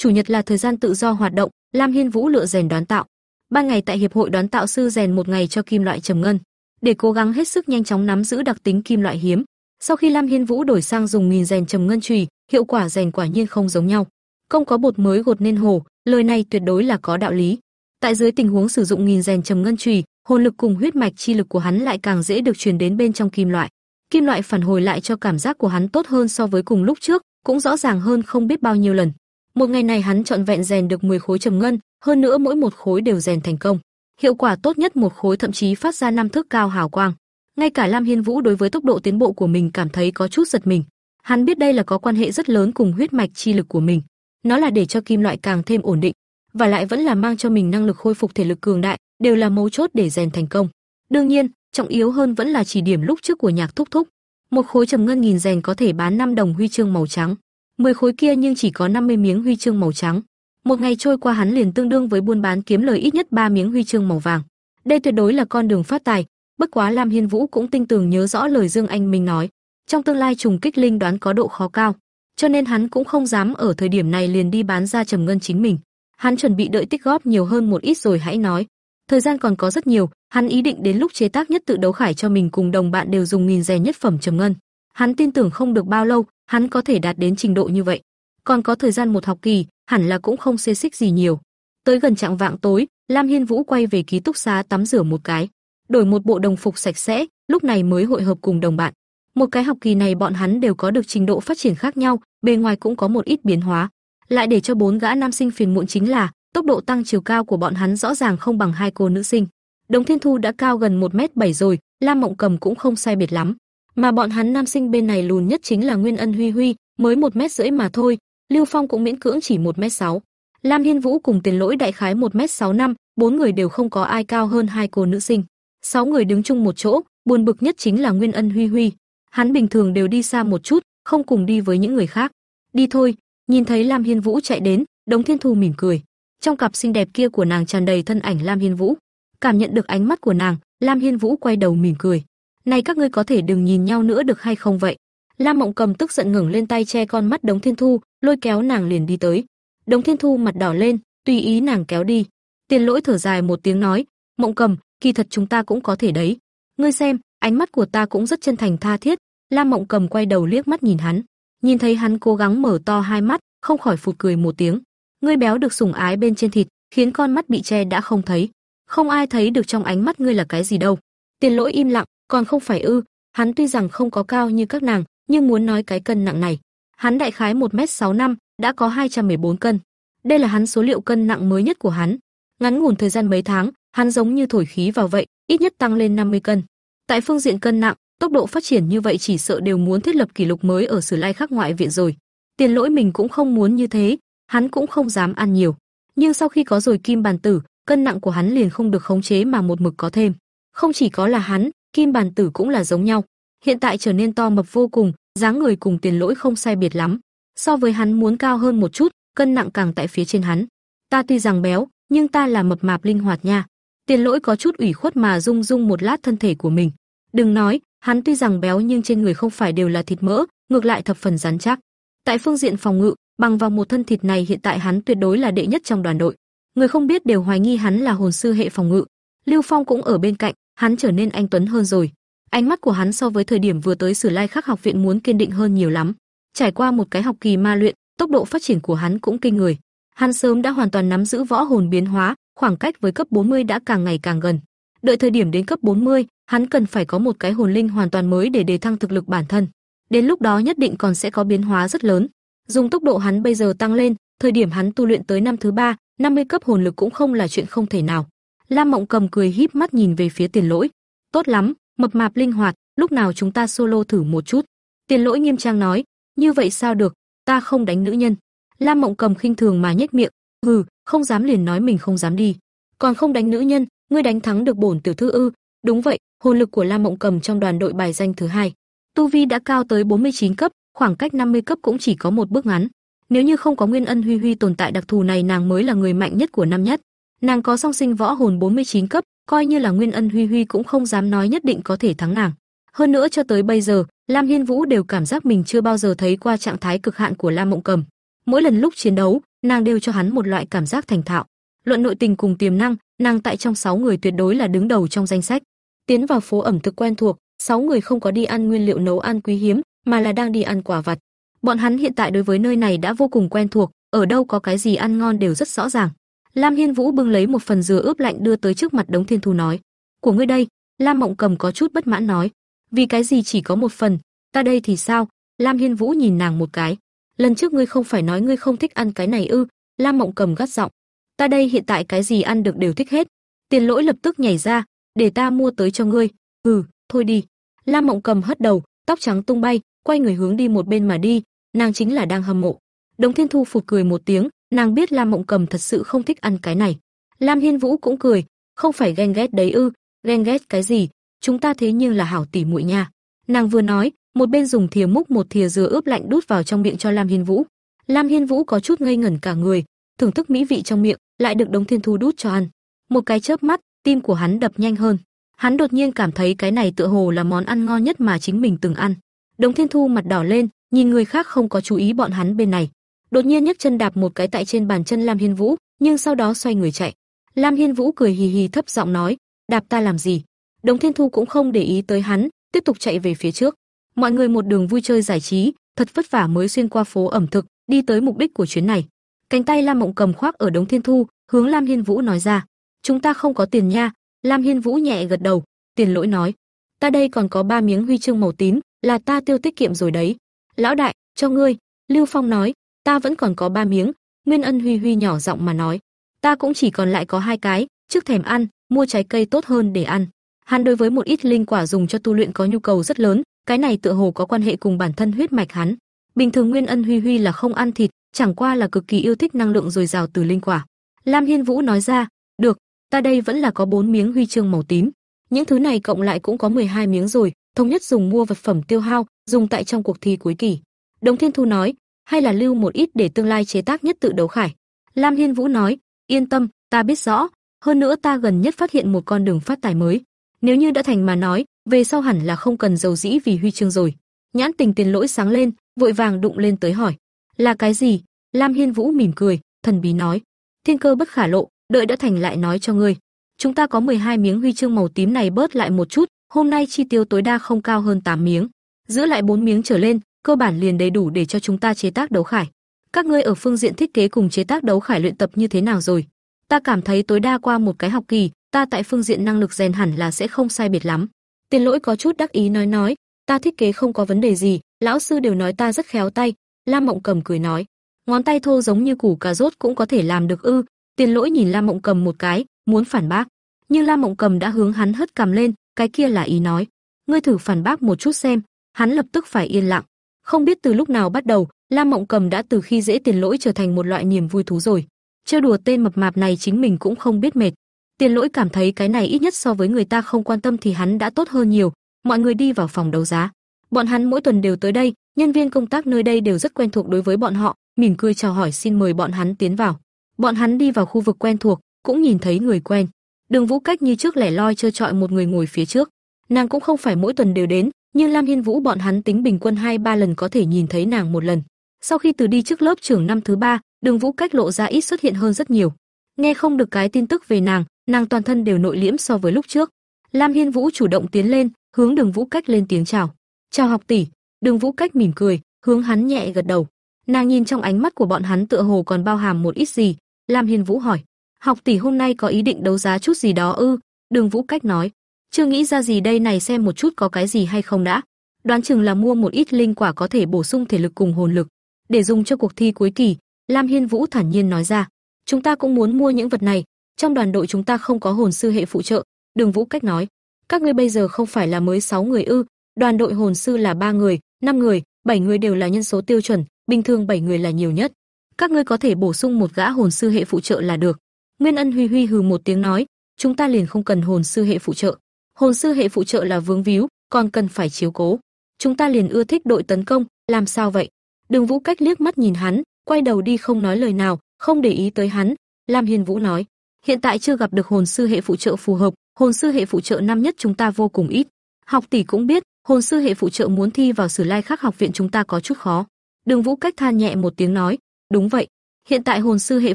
Chủ nhật là thời gian tự do hoạt động, Lam Hiên Vũ lựa rèn đoán tạo. Ban ngày tại hiệp hội đoán tạo sư rèn một ngày cho kim loại trầm ngân, để cố gắng hết sức nhanh chóng nắm giữ đặc tính kim loại hiếm. Sau khi Lam Hiên Vũ đổi sang dùng nghìn rèn trầm ngân chùy, hiệu quả rèn quả nhiên không giống nhau. Không có bột mới gột nên hồ, lời này tuyệt đối là có đạo lý. Tại dưới tình huống sử dụng nghìn rèn trầm ngân chùy, hồn lực cùng huyết mạch chi lực của hắn lại càng dễ được truyền đến bên trong kim loại. Kim loại phản hồi lại cho cảm giác của hắn tốt hơn so với cùng lúc trước, cũng rõ ràng hơn không biết bao nhiêu lần. Một ngày này hắn chọn vẹn rèn được 10 khối trầm ngân, hơn nữa mỗi một khối đều rèn thành công. Hiệu quả tốt nhất một khối thậm chí phát ra năm thước cao hào quang. Ngay cả Lam Hiên Vũ đối với tốc độ tiến bộ của mình cảm thấy có chút giật mình. Hắn biết đây là có quan hệ rất lớn cùng huyết mạch chi lực của mình. Nó là để cho kim loại càng thêm ổn định, và lại vẫn là mang cho mình năng lực khôi phục thể lực cường đại, đều là mấu chốt để rèn thành công. Đương nhiên, trọng yếu hơn vẫn là chỉ điểm lúc trước của Nhạc Thúc Thúc. Một khối trầm ngân nghìn rèn có thể bán 5 đồng huy chương màu trắng. 10 khối kia nhưng chỉ có 50 miếng huy chương màu trắng. Một ngày trôi qua hắn liền tương đương với buôn bán kiếm lời ít nhất 3 miếng huy chương màu vàng. Đây tuyệt đối là con đường phát tài, bất quá Lam Hiên Vũ cũng tinh tường nhớ rõ lời Dương Anh Minh nói, trong tương lai trùng kích linh đoán có độ khó cao, cho nên hắn cũng không dám ở thời điểm này liền đi bán ra trầm ngân chính mình. Hắn chuẩn bị đợi tích góp nhiều hơn một ít rồi hãy nói. Thời gian còn có rất nhiều, hắn ý định đến lúc chế tác nhất tự đấu khải cho mình cùng đồng bạn đều dùng nghìn rẻ nhất phẩm trầm ngân. Hắn tin tưởng không được bao lâu, hắn có thể đạt đến trình độ như vậy. Còn có thời gian một học kỳ, hẳn là cũng không xê xích gì nhiều. Tới gần trạng vạng tối, Lam Hiên Vũ quay về ký túc xá tắm rửa một cái, đổi một bộ đồng phục sạch sẽ, lúc này mới hội hợp cùng đồng bạn. Một cái học kỳ này bọn hắn đều có được trình độ phát triển khác nhau, bề ngoài cũng có một ít biến hóa. Lại để cho bốn gã nam sinh phiền muộn chính là, tốc độ tăng chiều cao của bọn hắn rõ ràng không bằng hai cô nữ sinh. Đồng Thiên Thu đã cao gần 1m7 rồi, Lam Mộng Cầm cũng không sai biệt lắm. Mà bọn hắn nam sinh bên này lùn nhất chính là Nguyên Ân Huy Huy, mới 1 mét rưỡi mà thôi, Lưu Phong cũng miễn cưỡng chỉ 1 mét 6. Lam Hiên Vũ cùng Tiền Lỗi đại khái 1 mét sáu năm, bốn người đều không có ai cao hơn hai cô nữ sinh. Sáu người đứng chung một chỗ, buồn bực nhất chính là Nguyên Ân Huy Huy. Hắn bình thường đều đi xa một chút, không cùng đi với những người khác. Đi thôi, nhìn thấy Lam Hiên Vũ chạy đến, Đống Thiên Thu mỉm cười. Trong cặp xinh đẹp kia của nàng tràn đầy thân ảnh Lam Hiên Vũ. Cảm nhận được ánh mắt của nàng, Lam Hiên Vũ quay đầu mỉm cười. "Này các ngươi có thể đừng nhìn nhau nữa được hay không vậy?" Lam Mộng Cầm tức giận ngẩng lên tay che con mắt Đống Thiên Thu, lôi kéo nàng liền đi tới. Đống Thiên Thu mặt đỏ lên, tùy ý nàng kéo đi. Tiền Lỗi thở dài một tiếng nói, "Mộng Cầm, kỳ thật chúng ta cũng có thể đấy. Ngươi xem, ánh mắt của ta cũng rất chân thành tha thiết." Lam Mộng Cầm quay đầu liếc mắt nhìn hắn, nhìn thấy hắn cố gắng mở to hai mắt, không khỏi phụt cười một tiếng. Ngươi béo được sủng ái bên trên thịt, khiến con mắt bị che đã không thấy. Không ai thấy được trong ánh mắt ngươi là cái gì đâu. Tiền Lỗi im lặng, còn không phải ư? Hắn tuy rằng không có cao như các nàng, nhưng muốn nói cái cân nặng này, hắn đại khái 1m65, đã có 214 cân. Đây là hắn số liệu cân nặng mới nhất của hắn. Ngắn ngủn thời gian mấy tháng, hắn giống như thổi khí vào vậy, ít nhất tăng lên 50 cân. Tại phương diện cân nặng, tốc độ phát triển như vậy chỉ sợ đều muốn thiết lập kỷ lục mới ở Sử Lai Khắc ngoại viện rồi. Tiền Lỗi mình cũng không muốn như thế, hắn cũng không dám ăn nhiều. Nhưng sau khi có rồi kim bàn tử, cân nặng của hắn liền không được khống chế mà một mực có thêm. Không chỉ có là hắn, kim bàn tử cũng là giống nhau hiện tại trở nên to mập vô cùng, dáng người cùng tiền lỗi không sai biệt lắm. So với hắn muốn cao hơn một chút, cân nặng càng tại phía trên hắn. Ta tuy rằng béo, nhưng ta là mập mạp linh hoạt nha. Tiền lỗi có chút ủy khuất mà rung rung một lát thân thể của mình. Đừng nói, hắn tuy rằng béo nhưng trên người không phải đều là thịt mỡ, ngược lại thập phần rắn chắc. Tại phương diện phòng ngự, bằng vào một thân thịt này hiện tại hắn tuyệt đối là đệ nhất trong đoàn đội. Người không biết đều hoài nghi hắn là hồn sư hệ phòng ngự. Lưu Phong cũng ở bên cạnh, hắn trở nên anh tuấn hơn rồi. Ánh mắt của hắn so với thời điểm vừa tới Sử Lai Khắc học viện muốn kiên định hơn nhiều lắm. Trải qua một cái học kỳ ma luyện, tốc độ phát triển của hắn cũng kinh người. Hắn sớm đã hoàn toàn nắm giữ võ hồn biến hóa, khoảng cách với cấp 40 đã càng ngày càng gần. Đợi thời điểm đến cấp 40, hắn cần phải có một cái hồn linh hoàn toàn mới để đề thăng thực lực bản thân. Đến lúc đó nhất định còn sẽ có biến hóa rất lớn. Dùng tốc độ hắn bây giờ tăng lên, thời điểm hắn tu luyện tới năm thứ ba, 50 cấp hồn lực cũng không là chuyện không thể nào. Lam Mộng Cầm cười híp mắt nhìn về phía Tiền Lỗi. "Tốt lắm, mập mạp linh hoạt, lúc nào chúng ta solo thử một chút." Tiền Lỗi nghiêm trang nói, "Như vậy sao được, ta không đánh nữ nhân." Lam Mộng Cầm khinh thường mà nhếch miệng, "Hừ, không dám liền nói mình không dám đi, còn không đánh nữ nhân, ngươi đánh thắng được bổn tiểu thư ư?" Đúng vậy, hồn lực của Lam Mộng Cầm trong đoàn đội bài danh thứ hai, tu vi đã cao tới 49 cấp, khoảng cách 50 cấp cũng chỉ có một bước ngắn. Nếu như không có Nguyên Ân Huy Huy tồn tại đặc thù này nàng mới là người mạnh nhất của năm nhất. Nàng có song sinh võ hồn 49 cấp, coi như là Nguyên Ân Huy Huy cũng không dám nói nhất định có thể thắng nàng. Hơn nữa cho tới bây giờ, Lam Hiên Vũ đều cảm giác mình chưa bao giờ thấy qua trạng thái cực hạn của Lam Mộng Cầm. Mỗi lần lúc chiến đấu, nàng đều cho hắn một loại cảm giác thành thạo. Luận nội tình cùng tiềm năng, nàng tại trong 6 người tuyệt đối là đứng đầu trong danh sách. Tiến vào phố ẩm thực quen thuộc, 6 người không có đi ăn nguyên liệu nấu ăn quý hiếm, mà là đang đi ăn quả vặt. Bọn hắn hiện tại đối với nơi này đã vô cùng quen thuộc, ở đâu có cái gì ăn ngon đều rất rõ ràng. Lam Hiên Vũ bưng lấy một phần dừa ướp lạnh đưa tới trước mặt Đống Thiên Thu nói: "Của ngươi đây." Lam Mộng Cầm có chút bất mãn nói: "Vì cái gì chỉ có một phần, ta đây thì sao?" Lam Hiên Vũ nhìn nàng một cái: "Lần trước ngươi không phải nói ngươi không thích ăn cái này ư?" Lam Mộng Cầm gắt giọng: "Ta đây hiện tại cái gì ăn được đều thích hết." Tiền Lỗi lập tức nhảy ra: "Để ta mua tới cho ngươi." "Ừ, thôi đi." Lam Mộng Cầm hất đầu, tóc trắng tung bay, quay người hướng đi một bên mà đi, nàng chính là đang hâm mộ. Đống Thiên Thu phụt cười một tiếng, nàng biết Lam Mộng Cầm thật sự không thích ăn cái này. Lam Hiên Vũ cũng cười, không phải ghen ghét đấy ư, ghen ghét cái gì, chúng ta thế nhưng là hảo tỷ muội nha. Nàng vừa nói, một bên dùng thìa múc một thìa dừa ướp lạnh đút vào trong miệng cho Lam Hiên Vũ. Lam Hiên Vũ có chút ngây ngẩn cả người, thưởng thức mỹ vị trong miệng, lại được Đống Thiên Thu đút cho ăn. Một cái chớp mắt, tim của hắn đập nhanh hơn. Hắn đột nhiên cảm thấy cái này tựa hồ là món ăn ngon nhất mà chính mình từng ăn. Đống Thiên Thu mặt đỏ lên, nhìn người khác không có chú ý bọn hắn bên này. Đột nhiên nhấc chân đạp một cái tại trên bàn chân Lam Hiên Vũ, nhưng sau đó xoay người chạy. Lam Hiên Vũ cười hì hì thấp giọng nói, đạp ta làm gì? Đống Thiên Thu cũng không để ý tới hắn, tiếp tục chạy về phía trước. Mọi người một đường vui chơi giải trí, thật vất vả mới xuyên qua phố ẩm thực, đi tới mục đích của chuyến này. Cánh tay Lam Mộng cầm khoác ở Đống Thiên Thu, hướng Lam Hiên Vũ nói ra, "Chúng ta không có tiền nha." Lam Hiên Vũ nhẹ gật đầu, Tiền Lỗi nói, "Ta đây còn có ba miếng huy chương màu tím, là ta tiêu tiết kiệm rồi đấy." "Lão đại, cho ngươi." Lưu Phong nói, "Ta vẫn còn có ba miếng." Nguyên Ân Huy Huy nhỏ giọng mà nói, "Ta cũng chỉ còn lại có hai cái, trước thèm ăn, mua trái cây tốt hơn để ăn." Hắn đối với một ít linh quả dùng cho tu luyện có nhu cầu rất lớn, cái này tựa hồ có quan hệ cùng bản thân huyết mạch hắn. Bình thường Nguyên Ân Huy Huy là không ăn thịt, chẳng qua là cực kỳ yêu thích năng lượng dồi dào từ linh quả. Lam Hiên Vũ nói ra, "Được, ta đây vẫn là có bốn miếng huy chương màu tím. Những thứ này cộng lại cũng có 12 miếng rồi, thống nhất dùng mua vật phẩm tiêu hao, dùng tại trong cuộc thi cuối kỳ." Đồng Thiên Thu nói, "Hay là lưu một ít để tương lai chế tác nhất tự đấu khải." Lam Hiên Vũ nói, "Yên tâm, ta biết rõ, hơn nữa ta gần nhất phát hiện một con đường phát tài mới. Nếu như đã thành mà nói, về sau hẳn là không cần dầu dĩ vì huy chương rồi." Nhãn Tình Tiền Lỗi sáng lên, vội vàng đụng lên tới hỏi, "Là cái gì?" Lam Hiên Vũ mỉm cười, thần bí nói, "Thiên cơ bất khả lộ, đợi đã thành lại nói cho ngươi. Chúng ta có 12 miếng huy chương màu tím này bớt lại một chút, hôm nay chi tiêu tối đa không cao hơn 8 miếng, giữ lại 4 miếng trở lên, cơ bản liền đầy đủ để cho chúng ta chế tác đấu khải. Các ngươi ở phương diện thiết kế cùng chế tác đấu khải luyện tập như thế nào rồi? Ta cảm thấy tối đa qua một cái học kỳ, ta tại phương diện năng lực rèn hẳn là sẽ không sai biệt lắm." Tiền Lỗi có chút đắc ý nói nói, "Ta thiết kế không có vấn đề gì, lão sư đều nói ta rất khéo tay." Lam Mộng Cầm cười nói, ngón tay thô giống như củ cà rốt cũng có thể làm được ư? Tiền Lỗi nhìn Lam Mộng Cầm một cái, muốn phản bác, nhưng Lam Mộng Cầm đã hướng hắn hất cằm lên, cái kia là ý nói, ngươi thử phản bác một chút xem. Hắn lập tức phải yên lặng. Không biết từ lúc nào bắt đầu, Lam Mộng Cầm đã từ khi dễ Tiền Lỗi trở thành một loại niềm vui thú rồi. Chơi đùa tên mập mạp này chính mình cũng không biết mệt. Tiền Lỗi cảm thấy cái này ít nhất so với người ta không quan tâm thì hắn đã tốt hơn nhiều. Mọi người đi vào phòng đấu giá. Bọn hắn mỗi tuần đều tới đây, nhân viên công tác nơi đây đều rất quen thuộc đối với bọn họ, mỉm cười chào hỏi xin mời bọn hắn tiến vào. Bọn hắn đi vào khu vực quen thuộc, cũng nhìn thấy người quen. Đường Vũ Cách như trước lẻ loi chơi chọi một người ngồi phía trước. Nàng cũng không phải mỗi tuần đều đến, nhưng Lam Hiên Vũ bọn hắn tính bình quân hai ba lần có thể nhìn thấy nàng một lần. Sau khi từ đi trước lớp trưởng năm thứ ba, Đường Vũ Cách lộ ra ít xuất hiện hơn rất nhiều. Nghe không được cái tin tức về nàng, nàng toàn thân đều nội liễm so với lúc trước. Lam Hiên Vũ chủ động tiến lên, hướng Đường Vũ Cách lên tiếng chào. "Chào học tỷ." Đường Vũ Cách mỉm cười, hướng hắn nhẹ gật đầu. Nàng nhìn trong ánh mắt của bọn hắn tựa hồ còn bao hàm một ít gì. Lam Hiên Vũ hỏi, "Học tỷ hôm nay có ý định đấu giá chút gì đó ư?" Đường Vũ Cách nói, "Chưa nghĩ ra gì đây này xem một chút có cái gì hay không đã." Đoán chừng là mua một ít linh quả có thể bổ sung thể lực cùng hồn lực, để dùng cho cuộc thi cuối kỳ, Lam Hiên Vũ thản nhiên nói ra, "Chúng ta cũng muốn mua những vật này, trong đoàn đội chúng ta không có hồn sư hệ phụ trợ." Đường Vũ Cách nói, "Các ngươi bây giờ không phải là mới 6 người ư? Đoàn đội hồn sư là 3 người, 5 người, 7 người đều là nhân số tiêu chuẩn, bình thường 7 người là nhiều nhất. Các ngươi có thể bổ sung một gã hồn sư hệ phụ trợ là được." Nguyên Ân Huy Huy hừ một tiếng nói, "Chúng ta liền không cần hồn sư hệ phụ trợ. Hồn sư hệ phụ trợ là vướng víu, còn cần phải chiếu cố. Chúng ta liền ưa thích đội tấn công, làm sao vậy?" Đường Vũ Cách liếc mắt nhìn hắn, quay đầu đi không nói lời nào, không để ý tới hắn. Lam Hiên Vũ nói, "Hiện tại chưa gặp được hồn sư hệ phụ trợ phù hợp, hồn sư hệ phụ trợ năm nhất chúng ta vô cùng ít. Học tỷ cũng biết, hồn sư hệ phụ trợ muốn thi vào Sử Lai Khắc học viện chúng ta có chút khó." Đường Vũ Cách than nhẹ một tiếng nói, "Đúng vậy, hiện tại hồn sư hệ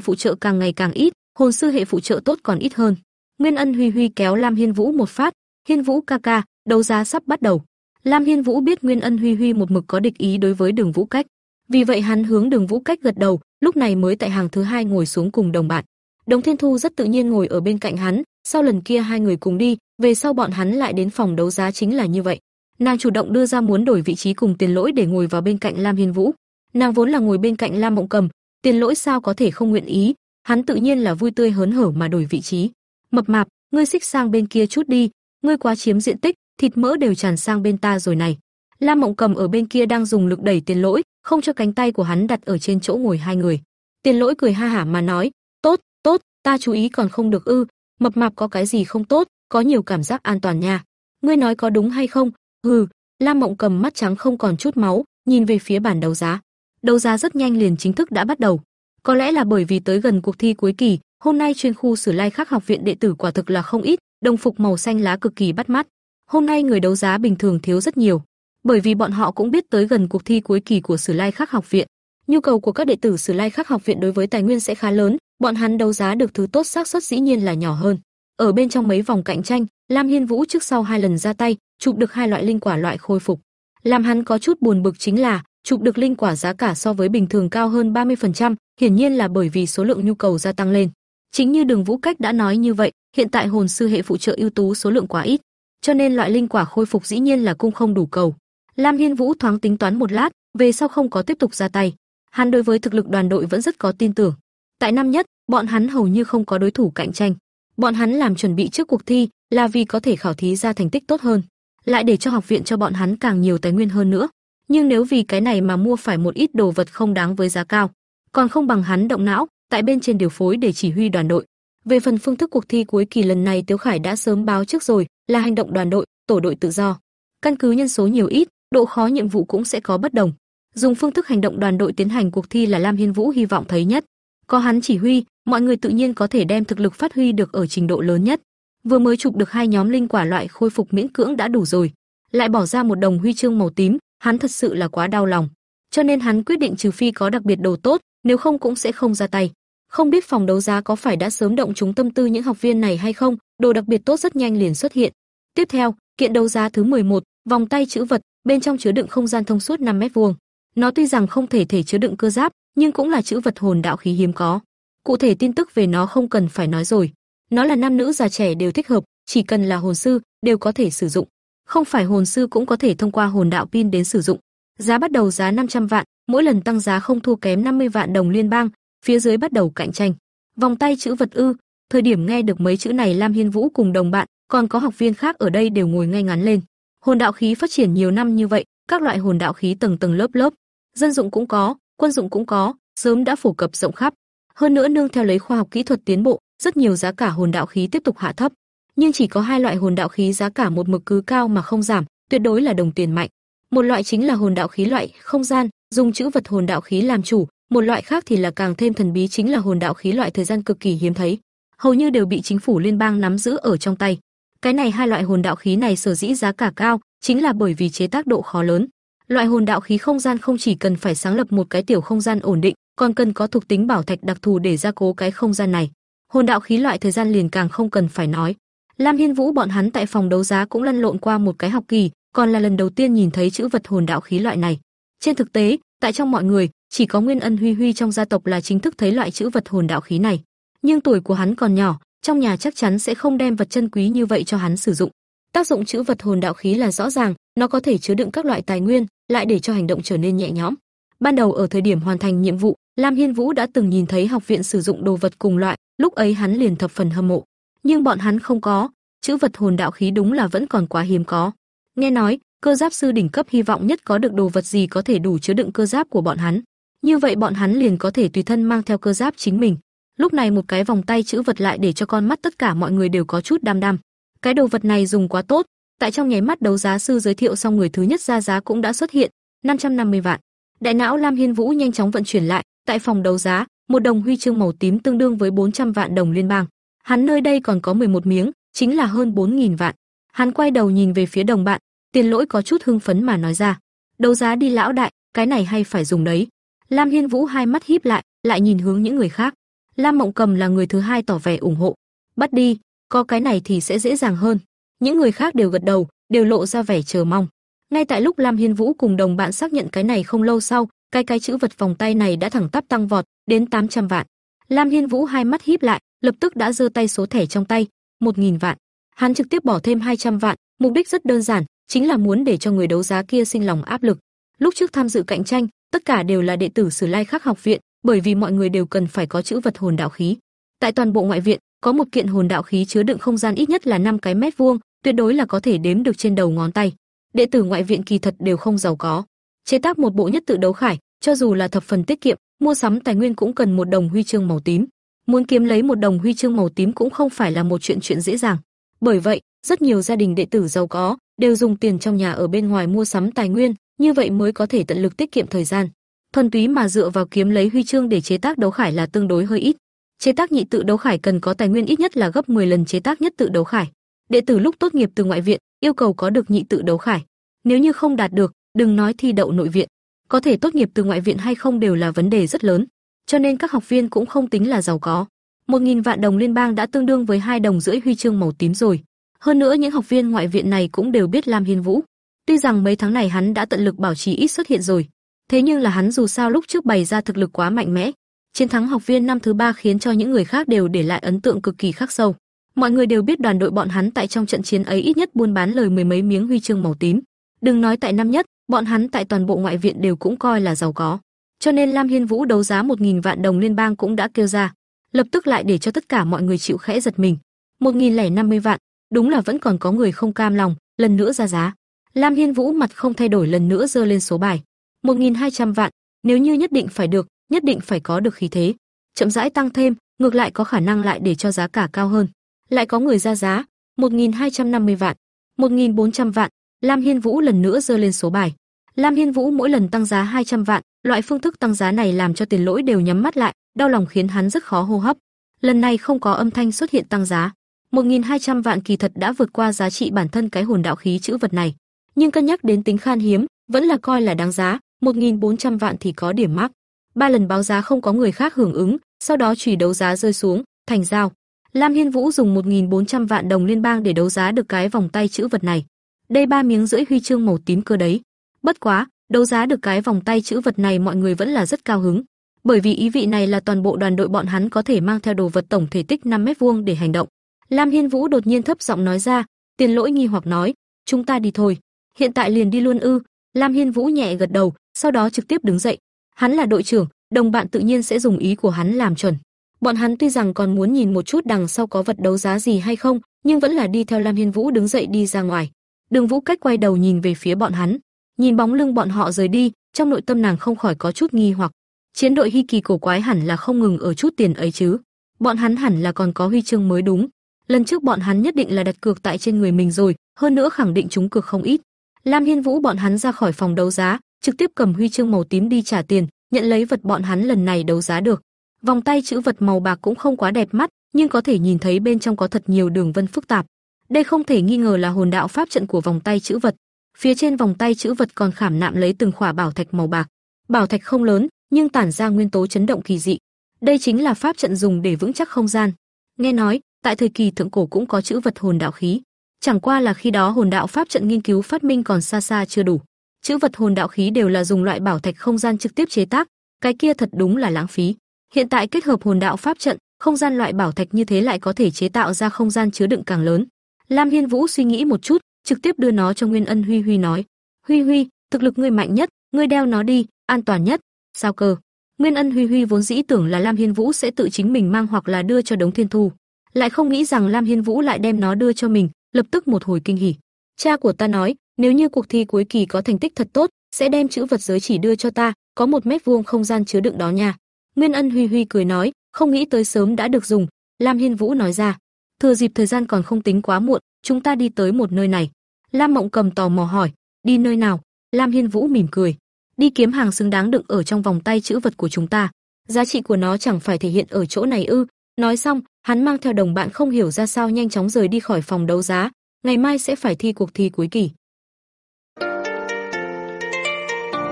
phụ trợ càng ngày càng ít, hồn sư hệ phụ trợ tốt còn ít hơn." Nguyên Ân Huy Huy kéo Lam Hiên Vũ một phát, "Hiên Vũ ca ca, đấu giá sắp bắt đầu." Lam Hiên Vũ biết Nguyên Ân Huy Huy một mực có địch ý đối với Đường Vũ Cách, vì vậy hắn hướng Đường Vũ Cách gật đầu, lúc này mới tại hàng thứ hai ngồi xuống cùng đồng bạn. Đồng Thiên Thu rất tự nhiên ngồi ở bên cạnh hắn, sau lần kia hai người cùng đi, về sau bọn hắn lại đến phòng đấu giá chính là như vậy. Nàng chủ động đưa ra muốn đổi vị trí cùng Tiền Lỗi để ngồi vào bên cạnh Lam Hiên Vũ. Nàng vốn là ngồi bên cạnh Lam Mộng Cầm, Tiền Lỗi sao có thể không nguyện ý, hắn tự nhiên là vui tươi hớn hở mà đổi vị trí. Mập mạp, ngươi xích sang bên kia chút đi, ngươi quá chiếm diện tích, thịt mỡ đều tràn sang bên ta rồi này. Lam Mộng Cầm ở bên kia đang dùng lực đẩy Tiền Lỗi, không cho cánh tay của hắn đặt ở trên chỗ ngồi hai người. Tiền Lỗi cười ha hả mà nói, "Tốt, tốt, ta chú ý còn không được ư? Mập mạp có cái gì không tốt, có nhiều cảm giác an toàn nha. Ngươi nói có đúng hay không?" Hừ, Lam Mộng Cầm mắt trắng không còn chút máu, nhìn về phía bàn đấu giá. Đấu giá rất nhanh liền chính thức đã bắt đầu. Có lẽ là bởi vì tới gần cuộc thi cuối kỳ, Hôm nay chuyên khu Sử Lai Khắc học viện đệ tử quả thực là không ít, đồng phục màu xanh lá cực kỳ bắt mắt. Hôm nay người đấu giá bình thường thiếu rất nhiều, bởi vì bọn họ cũng biết tới gần cuộc thi cuối kỳ của Sử Lai Khắc học viện. Nhu cầu của các đệ tử Sử Lai Khắc học viện đối với tài nguyên sẽ khá lớn, bọn hắn đấu giá được thứ tốt xác suất dĩ nhiên là nhỏ hơn. Ở bên trong mấy vòng cạnh tranh, Lam Hiên Vũ trước sau hai lần ra tay, chụp được hai loại linh quả loại khôi phục. Làm hắn có chút buồn bực chính là, chụp được linh quả giá cả so với bình thường cao hơn 30%, hiển nhiên là bởi vì số lượng nhu cầu gia tăng lên. Chính như Đường Vũ Cách đã nói như vậy, hiện tại hồn sư hệ phụ trợ ưu tú số lượng quá ít, cho nên loại linh quả khôi phục dĩ nhiên là cung không đủ cầu. Lam Hiên Vũ thoáng tính toán một lát, về sau không có tiếp tục ra tay. Hắn đối với thực lực đoàn đội vẫn rất có tin tưởng. Tại năm nhất, bọn hắn hầu như không có đối thủ cạnh tranh. Bọn hắn làm chuẩn bị trước cuộc thi là vì có thể khảo thí ra thành tích tốt hơn, lại để cho học viện cho bọn hắn càng nhiều tài nguyên hơn nữa. Nhưng nếu vì cái này mà mua phải một ít đồ vật không đáng với giá cao, còn không bằng hắn động não, tại bên trên điều phối để chỉ huy đoàn đội. Về phần phương thức cuộc thi cuối kỳ lần này Tiếu Khải đã sớm báo trước rồi, là hành động đoàn đội, tổ đội tự do. Căn cứ nhân số nhiều ít, độ khó nhiệm vụ cũng sẽ có bất đồng. Dùng phương thức hành động đoàn đội tiến hành cuộc thi là Lam Hiên Vũ hy vọng thấy nhất. Có hắn chỉ huy, mọi người tự nhiên có thể đem thực lực phát huy được ở trình độ lớn nhất. Vừa mới chụp được hai nhóm linh quả loại khôi phục miễn cưỡng đã đủ rồi, lại bỏ ra một đồng huy chương màu tím, hắn thật sự là quá đau lòng. Cho nên hắn quyết định trừ phi có đặc biệt đồ tốt, nếu không cũng sẽ không ra tay. Không biết phòng đấu giá có phải đã sớm động chúng tâm tư những học viên này hay không, đồ đặc biệt tốt rất nhanh liền xuất hiện. Tiếp theo, kiện đấu giá thứ 11, vòng tay chữ vật, bên trong chứa đựng không gian thông suốt 5 mét vuông. Nó tuy rằng không thể thể chứa đựng cơ giáp, nhưng cũng là chữ vật hồn đạo khí hiếm có. Cụ thể tin tức về nó không cần phải nói rồi. Nó là nam nữ già trẻ đều thích hợp, chỉ cần là hồn sư đều có thể sử dụng. Không phải hồn sư cũng có thể thông qua hồn đạo pin đến sử dụng. Giá bắt đầu giá 500 vạn, mỗi lần tăng giá không thua kém 50 vạn đồng liên bang, phía dưới bắt đầu cạnh tranh. Vòng tay chữ vật ư? Thời điểm nghe được mấy chữ này Lam Hiên Vũ cùng đồng bạn, còn có học viên khác ở đây đều ngồi ngay ngắn lên. Hồn đạo khí phát triển nhiều năm như vậy, các loại hồn đạo khí tầng tầng lớp lớp, dân dụng cũng có, quân dụng cũng có, sớm đã phổ cập rộng khắp. Hơn nữa nương theo lấy khoa học kỹ thuật tiến bộ, rất nhiều giá cả hồn đạo khí tiếp tục hạ thấp, nhưng chỉ có hai loại hồn đạo khí giá cả một mực cứ cao mà không giảm, tuyệt đối là đồng tiền mạnh. Một loại chính là hồn đạo khí loại không gian, dùng chữ vật hồn đạo khí làm chủ, một loại khác thì là càng thêm thần bí chính là hồn đạo khí loại thời gian cực kỳ hiếm thấy, hầu như đều bị chính phủ liên bang nắm giữ ở trong tay. Cái này hai loại hồn đạo khí này sở dĩ giá cả cao, chính là bởi vì chế tác độ khó lớn. Loại hồn đạo khí không gian không chỉ cần phải sáng lập một cái tiểu không gian ổn định, còn cần có thuộc tính bảo thạch đặc thù để gia cố cái không gian này. Hồn đạo khí loại thời gian liền càng không cần phải nói. Lam Hiên Vũ bọn hắn tại phòng đấu giá cũng lăn lộn qua một cái học kỳ, còn là lần đầu tiên nhìn thấy chữ vật hồn đạo khí loại này. Trên thực tế, tại trong mọi người, chỉ có Nguyên Ân Huy Huy trong gia tộc là chính thức thấy loại chữ vật hồn đạo khí này. Nhưng tuổi của hắn còn nhỏ, trong nhà chắc chắn sẽ không đem vật chân quý như vậy cho hắn sử dụng. Tác dụng chữ vật hồn đạo khí là rõ ràng, nó có thể chứa đựng các loại tài nguyên, lại để cho hành động trở nên nhẹ nhõm. Ban đầu ở thời điểm hoàn thành nhiệm vụ, Lam Hiên Vũ đã từng nhìn thấy học viện sử dụng đồ vật cùng loại, lúc ấy hắn liền thập phần hâm mộ. Nhưng bọn hắn không có, chữ vật hồn đạo khí đúng là vẫn còn quá hiếm có. Nghe nói, cơ giáp sư đỉnh cấp hy vọng nhất có được đồ vật gì có thể đủ chứa đựng cơ giáp của bọn hắn. Như vậy bọn hắn liền có thể tùy thân mang theo cơ giáp chính mình. Lúc này một cái vòng tay chữ vật lại để cho con mắt tất cả mọi người đều có chút đăm đăm. Cái đồ vật này dùng quá tốt, tại trong nháy mắt đấu giá sư giới thiệu xong người thứ nhất ra giá cũng đã xuất hiện, 550 vạn. Đại não Lam Hiên Vũ nhanh chóng vận chuyển lại, tại phòng đấu giá, một đồng huy chương màu tím tương đương với 400 vạn đồng liên bang. Hắn nơi đây còn có 11 miếng, chính là hơn 4000 vạn. Hắn quay đầu nhìn về phía đồng bạn, Tiền Lỗi có chút hưng phấn mà nói ra, "Đấu giá đi lão đại, cái này hay phải dùng đấy." Lam Hiên Vũ hai mắt híp lại, lại nhìn hướng những người khác. Lam Mộng Cầm là người thứ hai tỏ vẻ ủng hộ. "Bắt đi, có cái này thì sẽ dễ dàng hơn." Những người khác đều gật đầu, đều lộ ra vẻ chờ mong. Ngay tại lúc Lam Hiên Vũ cùng đồng bạn xác nhận cái này không lâu sau, cái cái chữ vật vòng tay này đã thẳng tắp tăng vọt đến 800 vạn. Lam Hiên Vũ hai mắt híp lại, lập tức đã giơ tay số thẻ trong tay, 1000 vạn. Hắn trực tiếp bỏ thêm 200 vạn, mục đích rất đơn giản, chính là muốn để cho người đấu giá kia sinh lòng áp lực. Lúc trước tham dự cạnh tranh, tất cả đều là đệ tử Sử Lai Khắc học viện, bởi vì mọi người đều cần phải có chữ vật hồn đạo khí. Tại toàn bộ ngoại viện, có một kiện hồn đạo khí chứa đựng không gian ít nhất là 5 cái mét vuông, tuyệt đối là có thể đếm được trên đầu ngón tay. Đệ tử ngoại viện kỳ thật đều không giàu có. Chế tác một bộ nhất tự đấu khải, cho dù là thập phần tiết kiệm, mua sắm tài nguyên cũng cần một đồng huy chương màu tím. Muốn kiếm lấy một đồng huy chương màu tím cũng không phải là một chuyện chuyện dễ dàng. Bởi vậy, rất nhiều gia đình đệ tử giàu có đều dùng tiền trong nhà ở bên ngoài mua sắm tài nguyên, như vậy mới có thể tận lực tiết kiệm thời gian. Thuần túy mà dựa vào kiếm lấy huy chương để chế tác đấu khải là tương đối hơi ít. Chế tác nhị tự đấu khải cần có tài nguyên ít nhất là gấp 10 lần chế tác nhất tự đấu khải. Đệ tử lúc tốt nghiệp từ ngoại viện, yêu cầu có được nhị tự đấu khải. Nếu như không đạt được, đừng nói thi đậu nội viện, có thể tốt nghiệp từ ngoại viện hay không đều là vấn đề rất lớn, cho nên các học viên cũng không tính là giàu có. Một nghìn vạn đồng liên bang đã tương đương với hai đồng rưỡi huy chương màu tím rồi. Hơn nữa những học viên ngoại viện này cũng đều biết Lam Hiên Vũ. Tuy rằng mấy tháng này hắn đã tận lực bảo trì ít xuất hiện rồi, thế nhưng là hắn dù sao lúc trước bày ra thực lực quá mạnh mẽ, chiến thắng học viên năm thứ ba khiến cho những người khác đều để lại ấn tượng cực kỳ khắc sâu. Mọi người đều biết đoàn đội bọn hắn tại trong trận chiến ấy ít nhất buôn bán lời mười mấy miếng huy chương màu tím. Đừng nói tại năm nhất, bọn hắn tại toàn bộ ngoại viện đều cũng coi là giàu có. Cho nên Lam Hiên Vũ đấu giá 1000 vạn đồng liên bang cũng đã kêu ra, lập tức lại để cho tất cả mọi người chịu khẽ giật mình. 1050 vạn, đúng là vẫn còn có người không cam lòng, lần nữa ra giá. Lam Hiên Vũ mặt không thay đổi lần nữa dơ lên số bài. 1200 vạn, nếu như nhất định phải được, nhất định phải có được khí thế. Chậm rãi tăng thêm, ngược lại có khả năng lại để cho giá cả cao hơn. Lại có người ra giá, 1250 vạn, 1400 vạn, Lam Hiên Vũ lần nữa dơ lên số bài. Lam Hiên Vũ mỗi lần tăng giá 200 vạn, loại phương thức tăng giá này làm cho Tiền Lỗi đều nhắm mắt lại, đau lòng khiến hắn rất khó hô hấp. Lần này không có âm thanh xuất hiện tăng giá. 1200 vạn kỳ thật đã vượt qua giá trị bản thân cái hồn đạo khí chữ vật này, nhưng cân nhắc đến tính khan hiếm, vẫn là coi là đáng giá, 1400 vạn thì có điểm mắc. Ba lần báo giá không có người khác hưởng ứng, sau đó chùy đấu giá rơi xuống, thành giao. Lam Hiên Vũ dùng 1400 vạn đồng liên bang để đấu giá được cái vòng tay chữ vật này. Đây ba miếng rưỡi huy chương màu tím cơ đấy. Bất quá, đấu giá được cái vòng tay chữ vật này mọi người vẫn là rất cao hứng, bởi vì ý vị này là toàn bộ đoàn đội bọn hắn có thể mang theo đồ vật tổng thể tích 5 mét vuông để hành động. Lam Hiên Vũ đột nhiên thấp giọng nói ra, Tiền Lỗi nghi hoặc nói, "Chúng ta đi thôi." Hiện tại liền đi luôn ư? Lam Hiên Vũ nhẹ gật đầu, sau đó trực tiếp đứng dậy. Hắn là đội trưởng, đồng bạn tự nhiên sẽ dùng ý của hắn làm chuẩn. Bọn hắn tuy rằng còn muốn nhìn một chút đằng sau có vật đấu giá gì hay không, nhưng vẫn là đi theo Lam Hiên Vũ đứng dậy đi ra ngoài. Đường Vũ cách quay đầu nhìn về phía bọn hắn, nhìn bóng lưng bọn họ rời đi, trong nội tâm nàng không khỏi có chút nghi hoặc. Chiến đội Hy Kỳ cổ quái hẳn là không ngừng ở chút tiền ấy chứ? Bọn hắn hẳn là còn có huy chương mới đúng. Lần trước bọn hắn nhất định là đặt cược tại trên người mình rồi, hơn nữa khẳng định chúng cược không ít. Lam Hiên Vũ bọn hắn ra khỏi phòng đấu giá, trực tiếp cầm huy chương màu tím đi trả tiền, nhận lấy vật bọn hắn lần này đấu giá được. Vòng tay chữ vật màu bạc cũng không quá đẹp mắt, nhưng có thể nhìn thấy bên trong có thật nhiều đường vân phức tạp. Đây không thể nghi ngờ là hồn đạo pháp trận của vòng tay chữ vật. Phía trên vòng tay chữ vật còn khảm nạm lấy từng khỏa bảo thạch màu bạc. Bảo thạch không lớn, nhưng tản ra nguyên tố chấn động kỳ dị. Đây chính là pháp trận dùng để vững chắc không gian. Nghe nói, tại thời kỳ thượng cổ cũng có chữ vật hồn đạo khí. Chẳng qua là khi đó hồn đạo pháp trận nghiên cứu phát minh còn xa xa chưa đủ. Chữ vật hồn đạo khí đều là dùng loại bảo thạch không gian trực tiếp chế tác, cái kia thật đúng là lãng phí. Hiện tại kết hợp hồn đạo pháp trận, không gian loại bảo thạch như thế lại có thể chế tạo ra không gian chứa đựng càng lớn. Lam Hiên Vũ suy nghĩ một chút, trực tiếp đưa nó cho Nguyên Ân Huy Huy nói: "Huy Huy, thực lực ngươi mạnh nhất, ngươi đeo nó đi, an toàn nhất." Sao cơ? Nguyên Ân Huy Huy vốn dĩ tưởng là Lam Hiên Vũ sẽ tự chính mình mang hoặc là đưa cho Đống Thiên Thu, lại không nghĩ rằng Lam Hiên Vũ lại đem nó đưa cho mình, lập tức một hồi kinh hỉ. Cha của ta nói, nếu như cuộc thi cuối kỳ có thành tích thật tốt, sẽ đem chữ vật giới chỉ đưa cho ta, có một mét vuông không gian chứa đựng đó nha. Nguyên Ân Huy Huy cười nói, không nghĩ tới sớm đã được dùng. Lam Hiên Vũ nói ra, thừa dịp thời gian còn không tính quá muộn, chúng ta đi tới một nơi này. Lam Mộng Cầm tò mò hỏi, đi nơi nào? Lam Hiên Vũ mỉm cười, đi kiếm hàng xứng đáng đựng ở trong vòng tay chữ vật của chúng ta. Giá trị của nó chẳng phải thể hiện ở chỗ này ư? Nói xong, hắn mang theo đồng bạn không hiểu ra sao nhanh chóng rời đi khỏi phòng đấu giá, ngày mai sẽ phải thi cuộc thi cuối kỳ.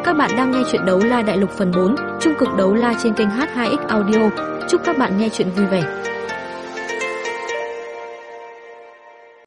Các bạn đang nghe chuyện đấu la đại lục phần 4, trung cực đấu la trên kênh H2X Audio. Chúc các bạn nghe chuyện vui vẻ.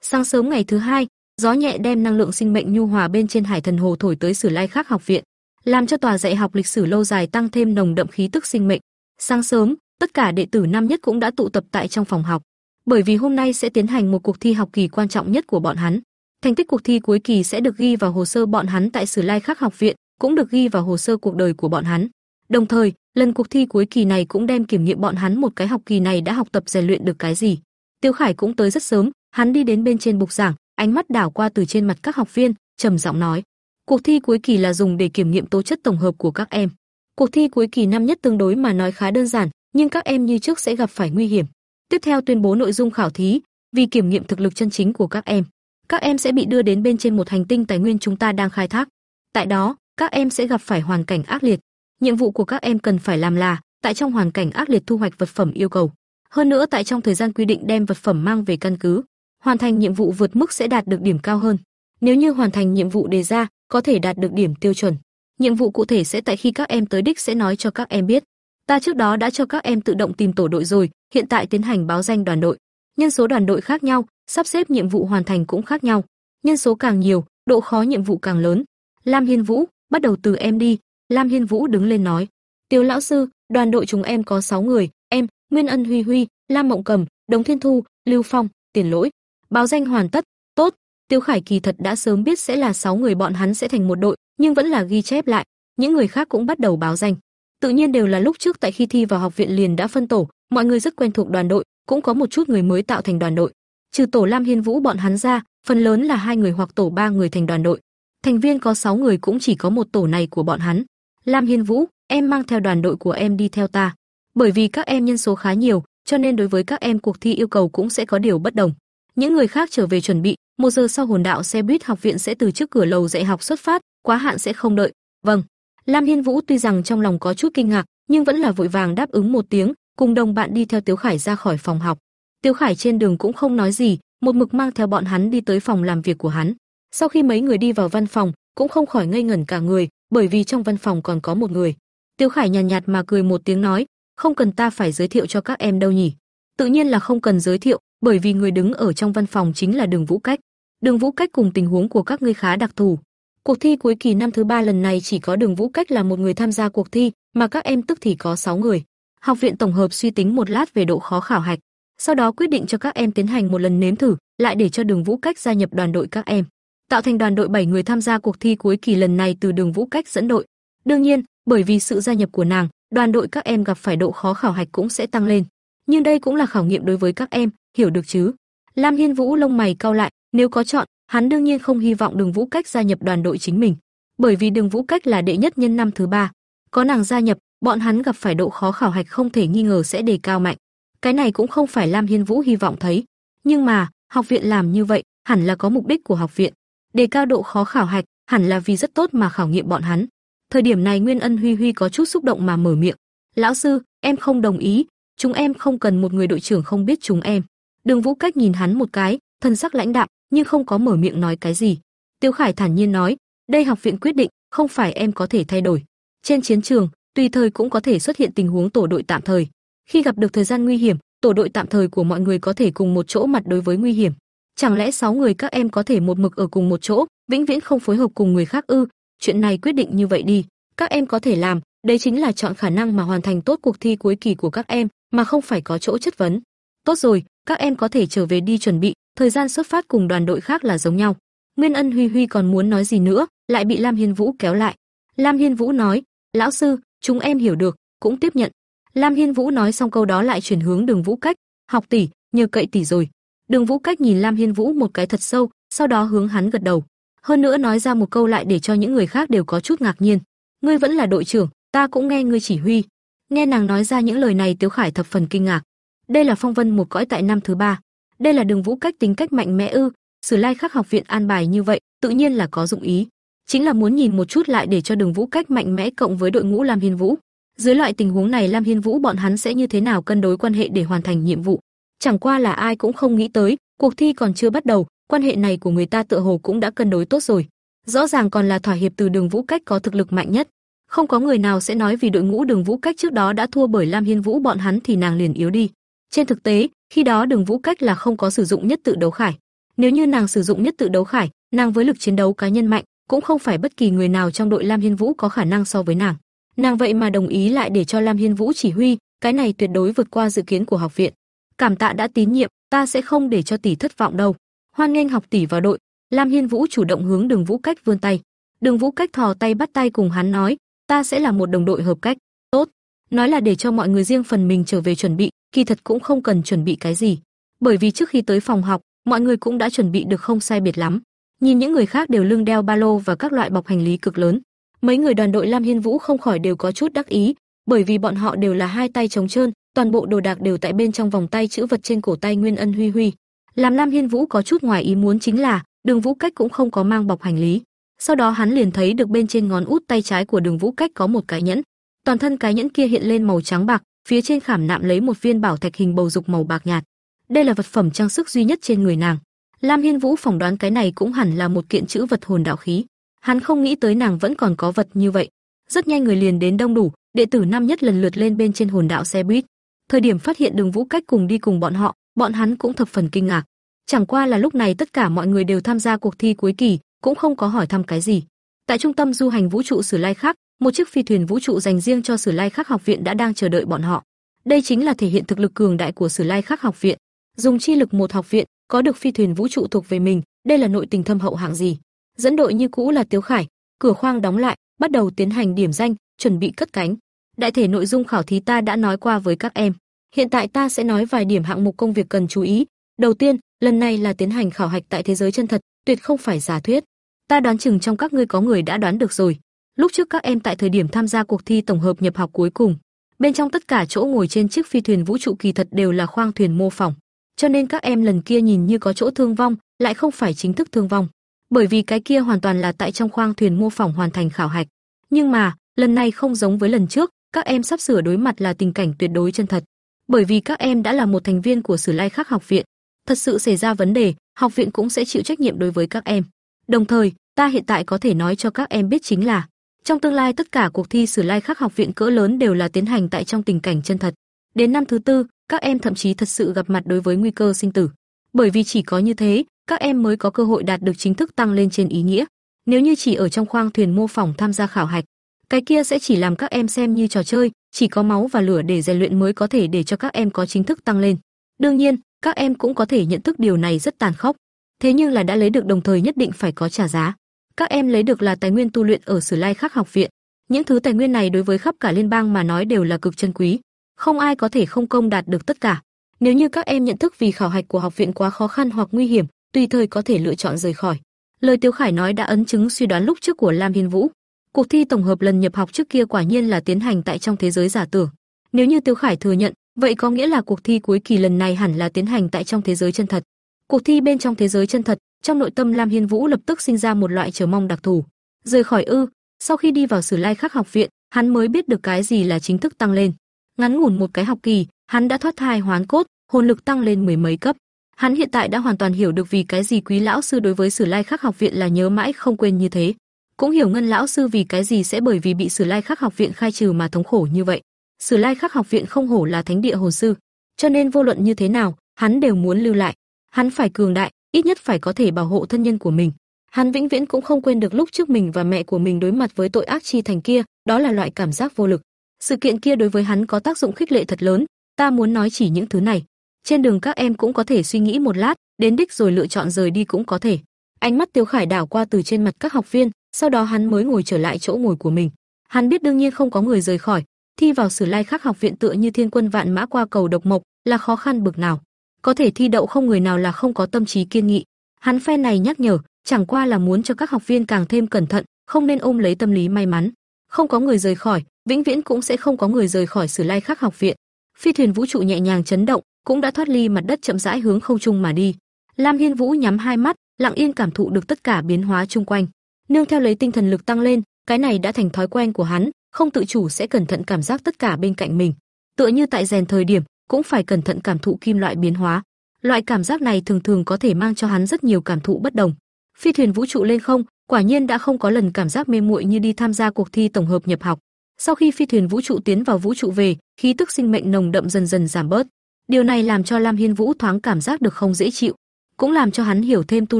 Sáng sớm ngày thứ hai, gió nhẹ đem năng lượng sinh mệnh nhu hòa bên trên Hải Thần Hồ thổi tới Sử Lai Khắc học viện, làm cho tòa dạy học lịch sử lâu dài tăng thêm nồng đậm khí tức sinh mệnh. Sáng sớm, tất cả đệ tử năm nhất cũng đã tụ tập tại trong phòng học, bởi vì hôm nay sẽ tiến hành một cuộc thi học kỳ quan trọng nhất của bọn hắn. Thành tích cuộc thi cuối kỳ sẽ được ghi vào hồ sơ bọn hắn tại Sử Lai Khắc học viện, cũng được ghi vào hồ sơ cuộc đời của bọn hắn. Đồng thời, lần cuộc thi cuối kỳ này cũng đem kiểm nghiệm bọn hắn một cái học kỳ này đã học tập rèn luyện được cái gì. Tiêu Khải cũng tới rất sớm, hắn đi đến bên trên bục giảng, ánh mắt đảo qua từ trên mặt các học viên, trầm giọng nói: "Cuộc thi cuối kỳ là dùng để kiểm nghiệm tố chất tổng hợp của các em. Cuộc thi cuối kỳ năm nhất tương đối mà nói khá đơn giản, nhưng các em như trước sẽ gặp phải nguy hiểm. Tiếp theo tuyên bố nội dung khảo thí, vì kiểm nghiệm thực lực chân chính của các em, các em sẽ bị đưa đến bên trên một hành tinh tài nguyên chúng ta đang khai thác. Tại đó, các em sẽ gặp phải hoàn cảnh ác liệt. Nhiệm vụ của các em cần phải làm là, tại trong hoàn cảnh ác liệt thu hoạch vật phẩm yêu cầu. Hơn nữa tại trong thời gian quy định đem vật phẩm mang về căn cứ, hoàn thành nhiệm vụ vượt mức sẽ đạt được điểm cao hơn. Nếu như hoàn thành nhiệm vụ đề ra, có thể đạt được điểm tiêu chuẩn. Nhiệm vụ cụ thể sẽ tại khi các em tới đích sẽ nói cho các em biết. Ta trước đó đã cho các em tự động tìm tổ đội rồi, hiện tại tiến hành báo danh đoàn đội. Nhân số đoàn đội khác nhau, sắp xếp nhiệm vụ hoàn thành cũng khác nhau. Nhân số càng nhiều, độ khó nhiệm vụ càng lớn. Lam Hiên Vũ, bắt đầu từ em đi. Lam Hiên Vũ đứng lên nói. Tiêu lão sư, đoàn đội chúng em có 6 người, em, Nguyên Ân Huy Huy, Lam Mộng Cầm, Đống Thiên Thu, Lưu Phong, Tiền Lỗi. Báo danh hoàn tất, tốt. Tiêu Khải kỳ thật đã sớm biết sẽ là 6 người bọn hắn sẽ thành một đội, nhưng vẫn là ghi chép lại, những người khác cũng bắt đầu báo danh. Tự nhiên đều là lúc trước tại khi thi vào học viện liền đã phân tổ, mọi người rất quen thuộc đoàn đội, cũng có một chút người mới tạo thành đoàn đội. Trừ tổ Lam Hiên Vũ bọn hắn ra, phần lớn là hai người hoặc tổ ba người thành đoàn đội. Thành viên có 6 người cũng chỉ có một tổ này của bọn hắn. Lam Hiên Vũ, em mang theo đoàn đội của em đi theo ta. Bởi vì các em nhân số khá nhiều, cho nên đối với các em cuộc thi yêu cầu cũng sẽ có điều bất đồng. Những người khác trở về chuẩn bị, một giờ sau hồn đạo xe buýt học viện sẽ từ trước cửa lầu dạy học xuất phát, quá hạn sẽ không đợi. Vâng. Lam Hiên Vũ tuy rằng trong lòng có chút kinh ngạc, nhưng vẫn là vội vàng đáp ứng một tiếng, cùng đồng bạn đi theo Tiếu Khải ra khỏi phòng học. Tiếu Khải trên đường cũng không nói gì, một mực mang theo bọn hắn đi tới phòng làm việc của hắn. Sau khi mấy người đi vào văn phòng, cũng không khỏi ngây ngẩn cả người, bởi vì trong văn phòng còn có một người. Tiếu Khải nhàn nhạt, nhạt mà cười một tiếng nói, không cần ta phải giới thiệu cho các em đâu nhỉ? Tự nhiên là không cần giới thiệu, bởi vì người đứng ở trong văn phòng chính là Đường Vũ Cách. Đường Vũ Cách cùng tình huống của các ngươi khá đặc thù. Cuộc thi cuối kỳ năm thứ ba lần này chỉ có Đường Vũ Cách là một người tham gia cuộc thi, mà các em tức thì có 6 người. Học viện tổng hợp suy tính một lát về độ khó khảo hạch, sau đó quyết định cho các em tiến hành một lần nếm thử, lại để cho Đường Vũ Cách gia nhập đoàn đội các em, tạo thành đoàn đội 7 người tham gia cuộc thi cuối kỳ lần này từ Đường Vũ Cách dẫn đội. Đương nhiên, bởi vì sự gia nhập của nàng, đoàn đội các em gặp phải độ khó khảo hạch cũng sẽ tăng lên. Nhưng đây cũng là khảo nghiệm đối với các em, hiểu được chứ? Lam Hiên Vũ lông mày cau lại, nếu có chọn, hắn đương nhiên không hy vọng Đường Vũ Cách gia nhập đoàn đội chính mình, bởi vì Đường Vũ Cách là đệ nhất nhân năm thứ ba, có nàng gia nhập, bọn hắn gặp phải độ khó khảo hạch không thể nghi ngờ sẽ đề cao mạnh. Cái này cũng không phải Lam Hiên Vũ hy vọng thấy, nhưng mà, học viện làm như vậy, hẳn là có mục đích của học viện. Đề cao độ khó khảo hạch, hẳn là vì rất tốt mà khảo nghiệm bọn hắn. Thời điểm này Nguyên Ân Huy Huy có chút xúc động mà mở miệng. "Lão sư, em không đồng ý, chúng em không cần một người đội trưởng không biết chúng em." Đường Vũ Cách nhìn hắn một cái, thân sắc lãnh đạm, nhưng không có mở miệng nói cái gì. Tiêu Khải thản nhiên nói, "Đây học viện quyết định, không phải em có thể thay đổi. Trên chiến trường, tùy thời cũng có thể xuất hiện tình huống tổ đội tạm thời. Khi gặp được thời gian nguy hiểm, tổ đội tạm thời của mọi người có thể cùng một chỗ mặt đối với nguy hiểm. Chẳng lẽ sáu người các em có thể một mực ở cùng một chỗ, vĩnh viễn không phối hợp cùng người khác ư? Chuyện này quyết định như vậy đi, các em có thể làm, đấy chính là chọn khả năng mà hoàn thành tốt cuộc thi cuối kỳ của các em, mà không phải có chỗ chất vấn. Tốt rồi, các em có thể trở về đi chuẩn bị, thời gian xuất phát cùng đoàn đội khác là giống nhau. Nguyên Ân Huy Huy còn muốn nói gì nữa, lại bị Lam Hiên Vũ kéo lại. Lam Hiên Vũ nói, "Lão sư, chúng em hiểu được, cũng tiếp nhận." Lam Hiên Vũ nói xong câu đó lại chuyển hướng Đường Vũ Cách, "Học tỷ, nhờ cậy tỷ rồi." Đường Vũ Cách nhìn Lam Hiên Vũ một cái thật sâu, sau đó hướng hắn gật đầu. Hơn nữa nói ra một câu lại để cho những người khác đều có chút ngạc nhiên. "Ngươi vẫn là đội trưởng, ta cũng nghe ngươi chỉ huy." Nghe nàng nói ra những lời này Tiếu Khải thập phần kinh ngạc. Đây là phong vân một cõi tại năm thứ ba. Đây là Đường Vũ Cách tính cách mạnh mẽ ư? Sử Lai Khắc học viện an bài như vậy, tự nhiên là có dụng ý. Chính là muốn nhìn một chút lại để cho Đường Vũ Cách mạnh mẽ cộng với đội ngũ Lam Hiên Vũ. Dưới loại tình huống này Lam Hiên Vũ bọn hắn sẽ như thế nào cân đối quan hệ để hoàn thành nhiệm vụ? Chẳng qua là ai cũng không nghĩ tới, cuộc thi còn chưa bắt đầu, quan hệ này của người ta tựa hồ cũng đã cân đối tốt rồi. Rõ ràng còn là thỏa hiệp từ Đường Vũ Cách có thực lực mạnh nhất. Không có người nào sẽ nói vì đội ngũ Đường Vũ Cách trước đó đã thua bởi Lam Hiên Vũ bọn hắn thì nàng liền yếu đi. Trên thực tế, khi đó Đường Vũ Cách là không có sử dụng nhất tự đấu khải. Nếu như nàng sử dụng nhất tự đấu khải, nàng với lực chiến đấu cá nhân mạnh, cũng không phải bất kỳ người nào trong đội Lam Hiên Vũ có khả năng so với nàng. Nàng vậy mà đồng ý lại để cho Lam Hiên Vũ chỉ huy, cái này tuyệt đối vượt qua dự kiến của học viện. Cảm tạ đã tín nhiệm, ta sẽ không để cho tỷ thất vọng đâu. Hoan nghênh học tỷ vào đội. Lam Hiên Vũ chủ động hướng Đường Vũ Cách vươn tay. Đường Vũ Cách thò tay bắt tay cùng hắn nói, ta sẽ là một đồng đội hợp cách. Tốt. Nói là để cho mọi người riêng phần mình trở về chuẩn bị, kỳ thật cũng không cần chuẩn bị cái gì, bởi vì trước khi tới phòng học, mọi người cũng đã chuẩn bị được không sai biệt lắm. Nhìn những người khác đều lưng đeo ba lô và các loại bọc hành lý cực lớn, mấy người đoàn đội Lam Hiên Vũ không khỏi đều có chút đắc ý, bởi vì bọn họ đều là hai tay trống trơn, toàn bộ đồ đạc đều tại bên trong vòng tay chữ vật trên cổ tay Nguyên Ân Huy Huy. Làm Lam Hiên Vũ có chút ngoài ý muốn chính là, Đường Vũ Cách cũng không có mang bọc hành lý. Sau đó hắn liền thấy được bên trên ngón út tay trái của Đường Vũ Cách có một cái nhẫn. Toàn thân cái nhẫn kia hiện lên màu trắng bạc, phía trên khảm nạm lấy một viên bảo thạch hình bầu dục màu bạc nhạt. Đây là vật phẩm trang sức duy nhất trên người nàng. Lam Hiên Vũ phỏng đoán cái này cũng hẳn là một kiện chữ vật hồn đạo khí. Hắn không nghĩ tới nàng vẫn còn có vật như vậy. Rất nhanh người liền đến đông đủ, đệ tử năm nhất lần lượt lên bên trên hồn đạo xe buýt. Thời điểm phát hiện Đường Vũ Cách cùng đi cùng bọn họ, bọn hắn cũng thập phần kinh ngạc. Chẳng qua là lúc này tất cả mọi người đều tham gia cuộc thi cuối kỳ, cũng không có hỏi thăm cái gì. Tại trung tâm du hành vũ trụ Sử Lai khác một chiếc phi thuyền vũ trụ dành riêng cho Sử Lai Khắc học viện đã đang chờ đợi bọn họ. Đây chính là thể hiện thực lực cường đại của Sử Lai Khắc học viện. Dùng chi lực một học viện, có được phi thuyền vũ trụ thuộc về mình, đây là nội tình thâm hậu hạng gì. Dẫn đội như cũ là Tiếu Khải, cửa khoang đóng lại, bắt đầu tiến hành điểm danh, chuẩn bị cất cánh. Đại thể nội dung khảo thí ta đã nói qua với các em. Hiện tại ta sẽ nói vài điểm hạng mục công việc cần chú ý. Đầu tiên, lần này là tiến hành khảo hạch tại thế giới chân thật, tuyệt không phải giả thuyết. Ta đoán chừng trong các ngươi có người đã đoán được rồi. Lúc trước các em tại thời điểm tham gia cuộc thi tổng hợp nhập học cuối cùng, bên trong tất cả chỗ ngồi trên chiếc phi thuyền vũ trụ kỳ thật đều là khoang thuyền mô phỏng, cho nên các em lần kia nhìn như có chỗ thương vong, lại không phải chính thức thương vong, bởi vì cái kia hoàn toàn là tại trong khoang thuyền mô phỏng hoàn thành khảo hạch. Nhưng mà, lần này không giống với lần trước, các em sắp sửa đối mặt là tình cảnh tuyệt đối chân thật, bởi vì các em đã là một thành viên của Sử Lai Khắc học viện, thật sự xảy ra vấn đề, học viện cũng sẽ chịu trách nhiệm đối với các em. Đồng thời, ta hiện tại có thể nói cho các em biết chính là trong tương lai tất cả cuộc thi Sử Lai Khắc học viện cỡ lớn đều là tiến hành tại trong tình cảnh chân thật. Đến năm thứ tư, các em thậm chí thật sự gặp mặt đối với nguy cơ sinh tử. Bởi vì chỉ có như thế, các em mới có cơ hội đạt được chính thức tăng lên trên ý nghĩa. Nếu như chỉ ở trong khoang thuyền mô phỏng tham gia khảo hạch, cái kia sẽ chỉ làm các em xem như trò chơi, chỉ có máu và lửa để rèn luyện mới có thể để cho các em có chính thức tăng lên. Đương nhiên, các em cũng có thể nhận thức điều này rất tàn khốc. Thế nhưng là đã lấy được đồng thời nhất định phải có trả giá. Các em lấy được là tài nguyên tu luyện ở Sử Lai Khắc học viện. Những thứ tài nguyên này đối với khắp cả liên bang mà nói đều là cực chân quý, không ai có thể không công đạt được tất cả. Nếu như các em nhận thức vì khảo hạch của học viện quá khó khăn hoặc nguy hiểm, tùy thời có thể lựa chọn rời khỏi. Lời Tiêu Khải nói đã ấn chứng suy đoán lúc trước của Lam Hiên Vũ. Cuộc thi tổng hợp lần nhập học trước kia quả nhiên là tiến hành tại trong thế giới giả tưởng. Nếu như Tiêu Khải thừa nhận, vậy có nghĩa là cuộc thi cuối kỳ lần này hẳn là tiến hành tại trong thế giới chân thật. Cuộc thi bên trong thế giới chân thật, trong nội tâm Lam Hiên Vũ lập tức sinh ra một loại chờ mong đặc thù. Rời khỏi ư? Sau khi đi vào Sử Lai Khắc học viện, hắn mới biết được cái gì là chính thức tăng lên. Ngắn ngủn một cái học kỳ, hắn đã thoát thai hoán cốt, hồn lực tăng lên mười mấy cấp. Hắn hiện tại đã hoàn toàn hiểu được vì cái gì Quý lão sư đối với Sử Lai Khắc học viện là nhớ mãi không quên như thế. Cũng hiểu Ngân lão sư vì cái gì sẽ bởi vì bị Sử Lai Khắc học viện khai trừ mà thống khổ như vậy. Sử Lai Khắc học viện không hổ là thánh địa hồn sư, cho nên vô luận như thế nào, hắn đều muốn lưu lại. Hắn phải cường đại, ít nhất phải có thể bảo hộ thân nhân của mình. Hắn vĩnh viễn cũng không quên được lúc trước mình và mẹ của mình đối mặt với tội ác chi thành kia, đó là loại cảm giác vô lực. Sự kiện kia đối với hắn có tác dụng khích lệ thật lớn, ta muốn nói chỉ những thứ này. Trên đường các em cũng có thể suy nghĩ một lát, đến đích rồi lựa chọn rời đi cũng có thể. Ánh mắt Tiêu Khải đảo qua từ trên mặt các học viên, sau đó hắn mới ngồi trở lại chỗ ngồi của mình. Hắn biết đương nhiên không có người rời khỏi, thi vào Sử Lai Khắc học viện tựa như thiên quân vạn mã qua cầu độc mộc, là khó khăn bực nào. Có thể thi đậu không người nào là không có tâm trí kiên nghị. Hắn phe này nhắc nhở, chẳng qua là muốn cho các học viên càng thêm cẩn thận, không nên ôm lấy tâm lý may mắn. Không có người rời khỏi, vĩnh viễn cũng sẽ không có người rời khỏi Sử Lai Khắc học viện. Phi thuyền vũ trụ nhẹ nhàng chấn động, cũng đã thoát ly mặt đất chậm rãi hướng không trung mà đi. Lam Hiên Vũ nhắm hai mắt, lặng yên cảm thụ được tất cả biến hóa chung quanh. Nương theo lấy tinh thần lực tăng lên, cái này đã thành thói quen của hắn, không tự chủ sẽ cẩn thận cảm giác tất cả bên cạnh mình. Tựa như tại rèn thời điểm, cũng phải cẩn thận cảm thụ kim loại biến hóa. Loại cảm giác này thường thường có thể mang cho hắn rất nhiều cảm thụ bất đồng. Phi thuyền vũ trụ lên không, quả nhiên đã không có lần cảm giác mê muội như đi tham gia cuộc thi tổng hợp nhập học. Sau khi phi thuyền vũ trụ tiến vào vũ trụ về, khí tức sinh mệnh nồng đậm dần dần giảm bớt. Điều này làm cho Lam Hiên Vũ thoáng cảm giác được không dễ chịu, cũng làm cho hắn hiểu thêm tu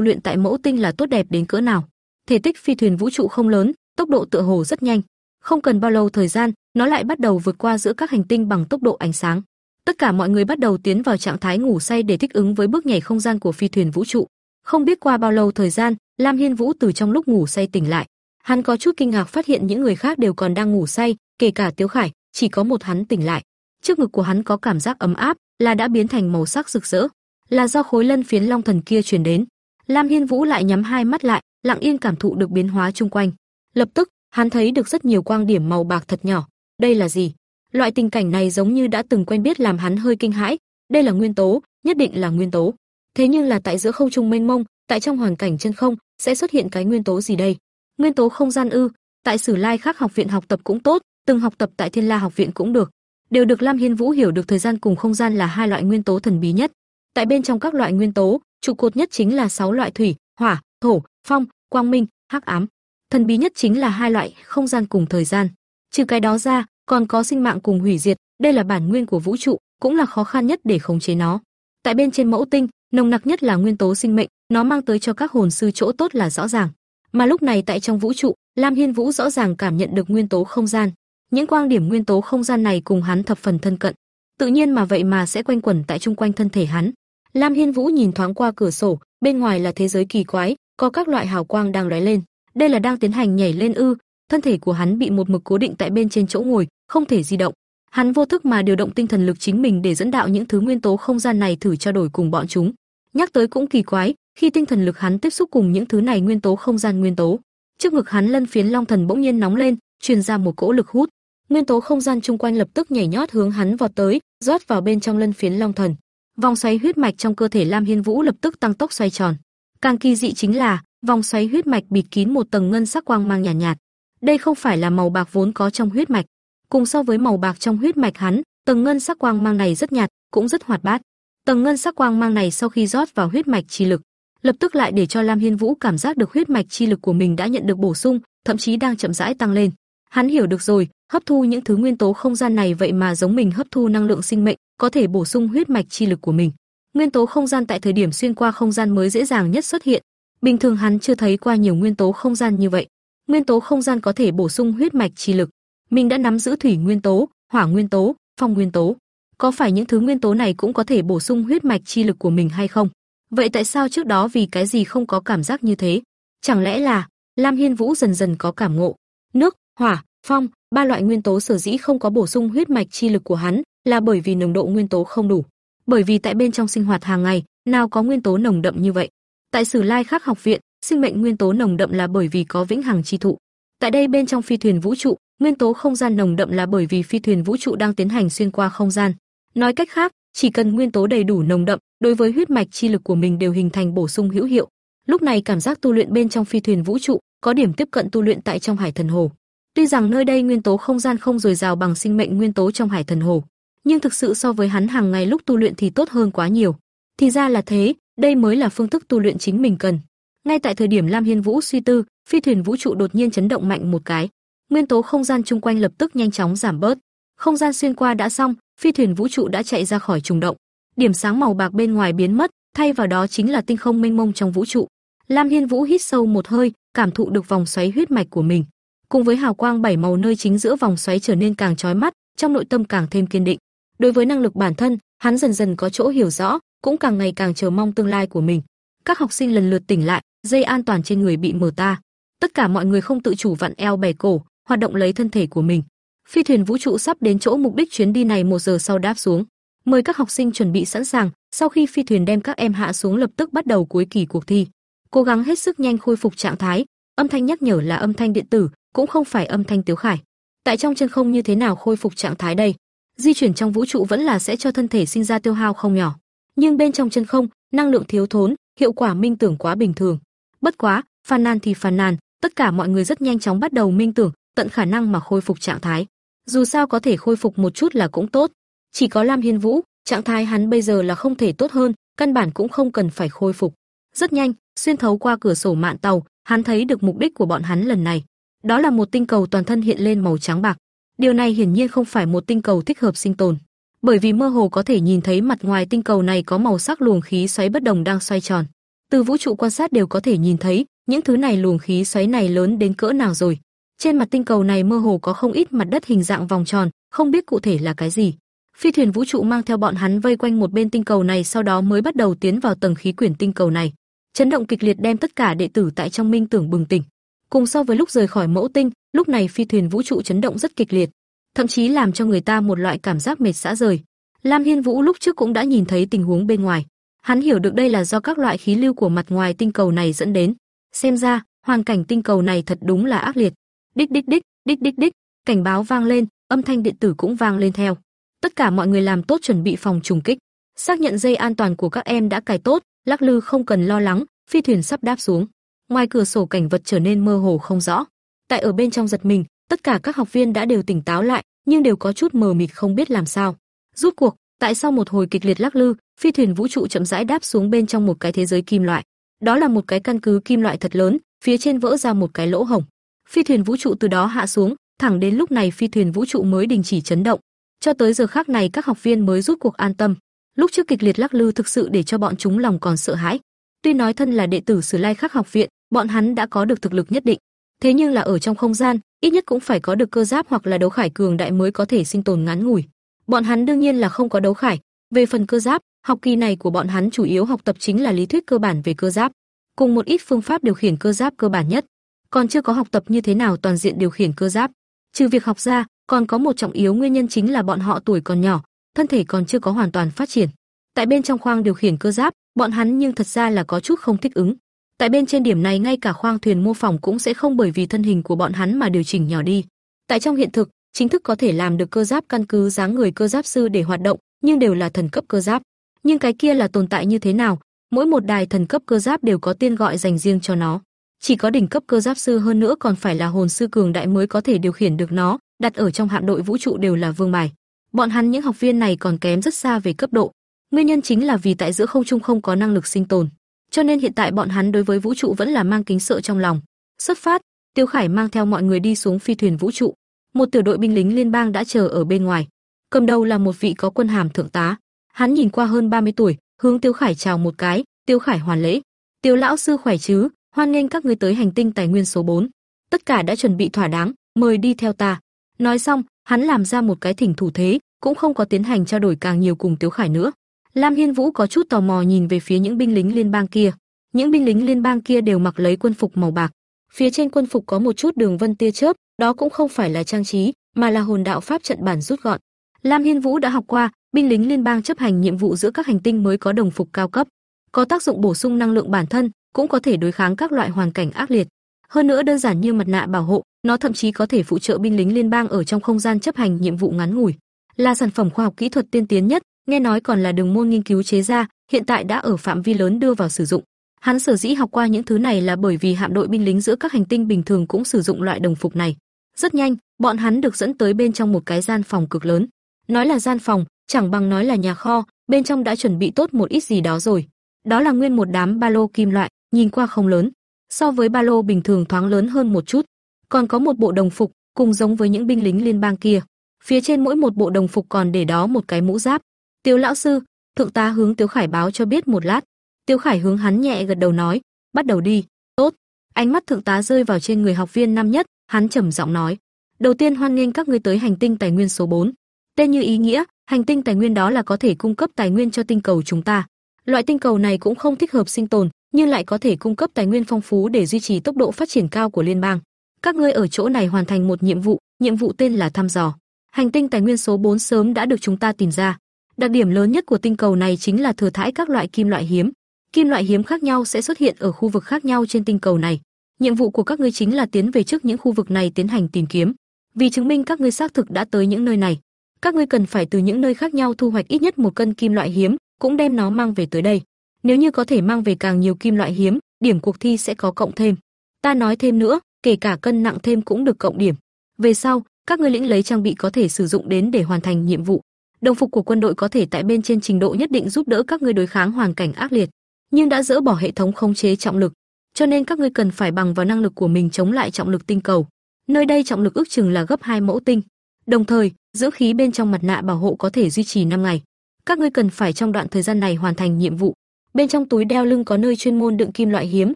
luyện tại mẫu tinh là tốt đẹp đến cỡ nào. Thể tích phi thuyền vũ trụ không lớn, tốc độ tựa hồ rất nhanh, không cần bao lâu thời gian, nó lại bắt đầu vượt qua giữa các hành tinh bằng tốc độ ánh sáng. Tất cả mọi người bắt đầu tiến vào trạng thái ngủ say để thích ứng với bước nhảy không gian của phi thuyền vũ trụ. Không biết qua bao lâu thời gian, Lam Hiên Vũ từ trong lúc ngủ say tỉnh lại. Hắn có chút kinh ngạc phát hiện những người khác đều còn đang ngủ say, kể cả Tiếu Khải, chỉ có một hắn tỉnh lại. Trước ngực của hắn có cảm giác ấm áp, là đã biến thành màu sắc rực rỡ, là do khối lân phiến long thần kia truyền đến. Lam Hiên Vũ lại nhắm hai mắt lại, lặng yên cảm thụ được biến hóa chung quanh. Lập tức, hắn thấy được rất nhiều quang điểm màu bạc thật nhỏ. Đây là gì? Loại tình cảnh này giống như đã từng quen biết làm hắn hơi kinh hãi. Đây là nguyên tố, nhất định là nguyên tố. Thế nhưng là tại giữa không trung mênh mông, tại trong hoàn cảnh chân không, sẽ xuất hiện cái nguyên tố gì đây? Nguyên tố không gian ư? Tại Sử Lai Khắc học viện học tập cũng tốt, từng học tập tại Thiên La học viện cũng được. đều được Lam Hiên Vũ hiểu được thời gian cùng không gian là hai loại nguyên tố thần bí nhất. Tại bên trong các loại nguyên tố, trụ cột nhất chính là sáu loại thủy, hỏa, thổ, phong, quang minh, hắc ám. Thần bí nhất chính là hai loại không gian cùng thời gian. Trừ cái đó ra, còn có sinh mạng cùng hủy diệt, đây là bản nguyên của vũ trụ, cũng là khó khăn nhất để khống chế nó. Tại bên trên mẫu tinh, nồng nặc nhất là nguyên tố sinh mệnh, nó mang tới cho các hồn sư chỗ tốt là rõ ràng. Mà lúc này tại trong vũ trụ, Lam Hiên Vũ rõ ràng cảm nhận được nguyên tố không gian. Những quang điểm nguyên tố không gian này cùng hắn thập phần thân cận, tự nhiên mà vậy mà sẽ quanh quẩn tại trung quanh thân thể hắn. Lam Hiên Vũ nhìn thoáng qua cửa sổ, bên ngoài là thế giới kỳ quái, có các loại hào quang đang lóe lên. Đây là đang tiến hành nhảy lên ư? Thân thể của hắn bị một mực cố định tại bên trên chỗ ngồi, không thể di động. Hắn vô thức mà điều động tinh thần lực chính mình để dẫn đạo những thứ nguyên tố không gian này thử trao đổi cùng bọn chúng. Nhắc tới cũng kỳ quái, khi tinh thần lực hắn tiếp xúc cùng những thứ này nguyên tố không gian nguyên tố, trước ngực hắn lân phiến long thần bỗng nhiên nóng lên, truyền ra một cỗ lực hút. Nguyên tố không gian chung quanh lập tức nhảy nhót hướng hắn vọt tới, rót vào bên trong lân phiến long thần. Vòng xoáy huyết mạch trong cơ thể Lam Hiên Vũ lập tức tăng tốc xoay tròn. Càng kỳ dị chính là, vòng xoáy huyết mạch bịt kín một tầng ngân sắc quang mang nhàn nhạt, nhạt. Đây không phải là màu bạc vốn có trong huyết mạch, cùng so với màu bạc trong huyết mạch hắn, tầng ngân sắc quang mang này rất nhạt, cũng rất hoạt bát. Tầng ngân sắc quang mang này sau khi rót vào huyết mạch chi lực, lập tức lại để cho Lam Hiên Vũ cảm giác được huyết mạch chi lực của mình đã nhận được bổ sung, thậm chí đang chậm rãi tăng lên. Hắn hiểu được rồi, hấp thu những thứ nguyên tố không gian này vậy mà giống mình hấp thu năng lượng sinh mệnh, có thể bổ sung huyết mạch chi lực của mình. Nguyên tố không gian tại thời điểm xuyên qua không gian mới dễ dàng nhất xuất hiện. Bình thường hắn chưa thấy qua nhiều nguyên tố không gian như vậy. Nguyên tố không gian có thể bổ sung huyết mạch chi lực. Mình đã nắm giữ thủy nguyên tố, hỏa nguyên tố, phong nguyên tố. Có phải những thứ nguyên tố này cũng có thể bổ sung huyết mạch chi lực của mình hay không? Vậy tại sao trước đó vì cái gì không có cảm giác như thế? Chẳng lẽ là Lam Hiên Vũ dần dần có cảm ngộ, nước, hỏa, phong, ba loại nguyên tố sở dĩ không có bổ sung huyết mạch chi lực của hắn, là bởi vì nồng độ nguyên tố không đủ. Bởi vì tại bên trong sinh hoạt hàng ngày, nào có nguyên tố nồng đậm như vậy. Tại Sử Lai Khắc học viện, sinh mệnh nguyên tố nồng đậm là bởi vì có vĩnh hằng chi thụ. Tại đây bên trong phi thuyền vũ trụ, nguyên tố không gian nồng đậm là bởi vì phi thuyền vũ trụ đang tiến hành xuyên qua không gian. Nói cách khác, chỉ cần nguyên tố đầy đủ nồng đậm, đối với huyết mạch chi lực của mình đều hình thành bổ sung hữu hiệu. Lúc này cảm giác tu luyện bên trong phi thuyền vũ trụ, có điểm tiếp cận tu luyện tại trong Hải Thần Hồ. Tuy rằng nơi đây nguyên tố không gian không dồi dào bằng sinh mệnh nguyên tố trong Hải Thần Hồ, nhưng thực sự so với hắn hàng ngày lúc tu luyện thì tốt hơn quá nhiều. Thì ra là thế, đây mới là phương thức tu luyện chính mình cần. Ngay tại thời điểm Lam Hiên Vũ suy tư, phi thuyền vũ trụ đột nhiên chấn động mạnh một cái. Nguyên tố không gian chung quanh lập tức nhanh chóng giảm bớt. Không gian xuyên qua đã xong, phi thuyền vũ trụ đã chạy ra khỏi trùng động. Điểm sáng màu bạc bên ngoài biến mất, thay vào đó chính là tinh không mênh mông trong vũ trụ. Lam Hiên Vũ hít sâu một hơi, cảm thụ được vòng xoáy huyết mạch của mình, cùng với hào quang bảy màu nơi chính giữa vòng xoáy trở nên càng chói mắt, trong nội tâm càng thêm kiên định. Đối với năng lực bản thân, hắn dần dần có chỗ hiểu rõ, cũng càng ngày càng chờ mong tương lai của mình. Các học sinh lần lượt tỉnh lại, dây an toàn trên người bị mở ta. Tất cả mọi người không tự chủ vặn eo bẻ cổ, hoạt động lấy thân thể của mình. Phi thuyền vũ trụ sắp đến chỗ mục đích chuyến đi này một giờ sau đáp xuống. Mời các học sinh chuẩn bị sẵn sàng, sau khi phi thuyền đem các em hạ xuống lập tức bắt đầu cuối kỳ cuộc thi. Cố gắng hết sức nhanh khôi phục trạng thái, âm thanh nhắc nhở là âm thanh điện tử, cũng không phải âm thanh tiếu khải. Tại trong chân không như thế nào khôi phục trạng thái đây? Di chuyển trong vũ trụ vẫn là sẽ cho thân thể sinh ra tiêu hao không nhỏ, nhưng bên trong chân không, năng lượng thiếu thốn, hiệu quả minh tưởng quá bình thường. Bất quá, phàn nàn thì phàn nàn, tất cả mọi người rất nhanh chóng bắt đầu minh tưởng, tận khả năng mà khôi phục trạng thái. Dù sao có thể khôi phục một chút là cũng tốt. Chỉ có Lam Hiên Vũ, trạng thái hắn bây giờ là không thể tốt hơn, căn bản cũng không cần phải khôi phục. Rất nhanh, xuyên thấu qua cửa sổ mạn tàu, hắn thấy được mục đích của bọn hắn lần này. Đó là một tinh cầu toàn thân hiện lên màu trắng bạc. Điều này hiển nhiên không phải một tinh cầu thích hợp sinh tồn, bởi vì mơ hồ có thể nhìn thấy mặt ngoài tinh cầu này có màu sắc luồng khí xoáy bất đồng đang xoay tròn. Từ vũ trụ quan sát đều có thể nhìn thấy, những thứ này luồng khí xoáy này lớn đến cỡ nào rồi. Trên mặt tinh cầu này mơ hồ có không ít mặt đất hình dạng vòng tròn, không biết cụ thể là cái gì. Phi thuyền vũ trụ mang theo bọn hắn vây quanh một bên tinh cầu này sau đó mới bắt đầu tiến vào tầng khí quyển tinh cầu này. Chấn động kịch liệt đem tất cả đệ tử tại trong minh tưởng bừng tỉnh. Cùng so với lúc rời khỏi mẫu tinh, lúc này phi thuyền vũ trụ chấn động rất kịch liệt, thậm chí làm cho người ta một loại cảm giác mệt xã rời. Lam Hiên Vũ lúc trước cũng đã nhìn thấy tình huống bên ngoài, hắn hiểu được đây là do các loại khí lưu của mặt ngoài tinh cầu này dẫn đến. Xem ra, hoàn cảnh tinh cầu này thật đúng là ác liệt. Đích đích đích, đích đích đích, cảnh báo vang lên, âm thanh điện tử cũng vang lên theo. Tất cả mọi người làm tốt chuẩn bị phòng trùng kích, xác nhận dây an toàn của các em đã cài tốt, lắc lư không cần lo lắng, phi thuyền sắp đáp xuống. Ngoài cửa sổ cảnh vật trở nên mơ hồ không rõ. Tại ở bên trong giật mình, tất cả các học viên đã đều tỉnh táo lại, nhưng đều có chút mờ mịt không biết làm sao. Rút cuộc, tại sau một hồi kịch liệt lắc lư, phi thuyền vũ trụ chậm rãi đáp xuống bên trong một cái thế giới kim loại. Đó là một cái căn cứ kim loại thật lớn, phía trên vỡ ra một cái lỗ hổng. Phi thuyền vũ trụ từ đó hạ xuống, thẳng đến lúc này phi thuyền vũ trụ mới đình chỉ chấn động. Cho tới giờ khắc này các học viên mới rút cuộc an tâm. Lúc trước kịch liệt lắc lư thực sự để cho bọn chúng lòng còn sợ hãi. Tuy nói thân là đệ tử Sử Lai Khắc học viện, bọn hắn đã có được thực lực nhất định, thế nhưng là ở trong không gian, ít nhất cũng phải có được cơ giáp hoặc là đấu khải cường đại mới có thể sinh tồn ngắn ngủi. Bọn hắn đương nhiên là không có đấu khải, về phần cơ giáp, học kỳ này của bọn hắn chủ yếu học tập chính là lý thuyết cơ bản về cơ giáp, cùng một ít phương pháp điều khiển cơ giáp cơ bản nhất, còn chưa có học tập như thế nào toàn diện điều khiển cơ giáp. Trừ việc học ra, còn có một trọng yếu nguyên nhân chính là bọn họ tuổi còn nhỏ, thân thể còn chưa có hoàn toàn phát triển. Tại bên trong khoang điều khiển cơ giáp, bọn hắn nhưng thật ra là có chút không thích ứng. Tại bên trên điểm này ngay cả khoang thuyền mô phỏng cũng sẽ không bởi vì thân hình của bọn hắn mà điều chỉnh nhỏ đi. Tại trong hiện thực, chính thức có thể làm được cơ giáp căn cứ dáng người cơ giáp sư để hoạt động, nhưng đều là thần cấp cơ giáp. Nhưng cái kia là tồn tại như thế nào? Mỗi một đài thần cấp cơ giáp đều có tên gọi dành riêng cho nó. Chỉ có đỉnh cấp cơ giáp sư hơn nữa còn phải là hồn sư cường đại mới có thể điều khiển được nó, đặt ở trong hạm đội vũ trụ đều là vương bài. Bọn hắn những học viên này còn kém rất xa về cấp độ. Nguyên nhân chính là vì tại giữa không trung không có năng lực sinh tồn, cho nên hiện tại bọn hắn đối với vũ trụ vẫn là mang kính sợ trong lòng. Xuất phát, Tiêu Khải mang theo mọi người đi xuống phi thuyền vũ trụ. Một tiểu đội binh lính liên bang đã chờ ở bên ngoài. Cầm đầu là một vị có quân hàm thượng tá. Hắn nhìn qua hơn 30 tuổi, hướng Tiêu Khải chào một cái, Tiêu Khải hoàn lễ. "Tiêu lão sư khỏe chứ? Hoan nghênh các ngươi tới hành tinh tài nguyên số 4. Tất cả đã chuẩn bị thỏa đáng, mời đi theo ta." Nói xong, hắn làm ra một cái thỉnh thủ thế, cũng không có tiến hành trao đổi càng nhiều cùng Tiêu Khải nữa. Lam Hiên Vũ có chút tò mò nhìn về phía những binh lính liên bang kia. Những binh lính liên bang kia đều mặc lấy quân phục màu bạc. Phía trên quân phục có một chút đường vân tia chớp, đó cũng không phải là trang trí, mà là hồn đạo pháp trận bản rút gọn. Lam Hiên Vũ đã học qua, binh lính liên bang chấp hành nhiệm vụ giữa các hành tinh mới có đồng phục cao cấp, có tác dụng bổ sung năng lượng bản thân, cũng có thể đối kháng các loại hoàn cảnh ác liệt. Hơn nữa đơn giản như mặt nạ bảo hộ, nó thậm chí có thể phụ trợ binh lính liên bang ở trong không gian chấp hành nhiệm vụ ngắn ngủi. Là sản phẩm khoa học kỹ thuật tiên tiến nhất, nghe nói còn là đường môn nghiên cứu chế ra, hiện tại đã ở phạm vi lớn đưa vào sử dụng. Hắn sở dĩ học qua những thứ này là bởi vì hạm đội binh lính giữa các hành tinh bình thường cũng sử dụng loại đồng phục này. Rất nhanh, bọn hắn được dẫn tới bên trong một cái gian phòng cực lớn. Nói là gian phòng, chẳng bằng nói là nhà kho, bên trong đã chuẩn bị tốt một ít gì đó rồi. Đó là nguyên một đám ba lô kim loại, nhìn qua không lớn, so với ba lô bình thường thoáng lớn hơn một chút. Còn có một bộ đồng phục, cùng giống với những binh lính liên bang kia. Phía trên mỗi một bộ đồng phục còn để đó một cái mũ giáp, Tiêu lão sư, thượng tá hướng Tiêu Khải báo cho biết một lát. Tiêu Khải hướng hắn nhẹ gật đầu nói, bắt đầu đi. Tốt. Ánh mắt thượng tá rơi vào trên người học viên năm nhất, hắn trầm giọng nói, đầu tiên hoan nghênh các ngươi tới hành tinh tài nguyên số 4. Tên như ý nghĩa, hành tinh tài nguyên đó là có thể cung cấp tài nguyên cho tinh cầu chúng ta. Loại tinh cầu này cũng không thích hợp sinh tồn, nhưng lại có thể cung cấp tài nguyên phong phú để duy trì tốc độ phát triển cao của liên bang. Các ngươi ở chỗ này hoàn thành một nhiệm vụ, nhiệm vụ tên là thăm dò. Hành tinh tài nguyên số 4 sớm đã được chúng ta tìm ra. Đặc điểm lớn nhất của tinh cầu này chính là thừa thãi các loại kim loại hiếm. Kim loại hiếm khác nhau sẽ xuất hiện ở khu vực khác nhau trên tinh cầu này. Nhiệm vụ của các ngươi chính là tiến về trước những khu vực này tiến hành tìm kiếm. Vì chứng minh các ngươi xác thực đã tới những nơi này, các ngươi cần phải từ những nơi khác nhau thu hoạch ít nhất một cân kim loại hiếm, cũng đem nó mang về tới đây. Nếu như có thể mang về càng nhiều kim loại hiếm, điểm cuộc thi sẽ có cộng thêm. Ta nói thêm nữa, kể cả cân nặng thêm cũng được cộng điểm. Về sau, các ngươi lĩnh lấy trang bị có thể sử dụng đến để hoàn thành nhiệm vụ. Đồng phục của quân đội có thể tại bên trên trình độ nhất định giúp đỡ các ngươi đối kháng hoàn cảnh ác liệt, nhưng đã dỡ bỏ hệ thống khống chế trọng lực, cho nên các ngươi cần phải bằng vào năng lực của mình chống lại trọng lực tinh cầu. Nơi đây trọng lực ước chừng là gấp hai mẫu tinh. Đồng thời, dưỡng khí bên trong mặt nạ bảo hộ có thể duy trì 5 ngày. Các ngươi cần phải trong đoạn thời gian này hoàn thành nhiệm vụ. Bên trong túi đeo lưng có nơi chuyên môn đựng kim loại hiếm,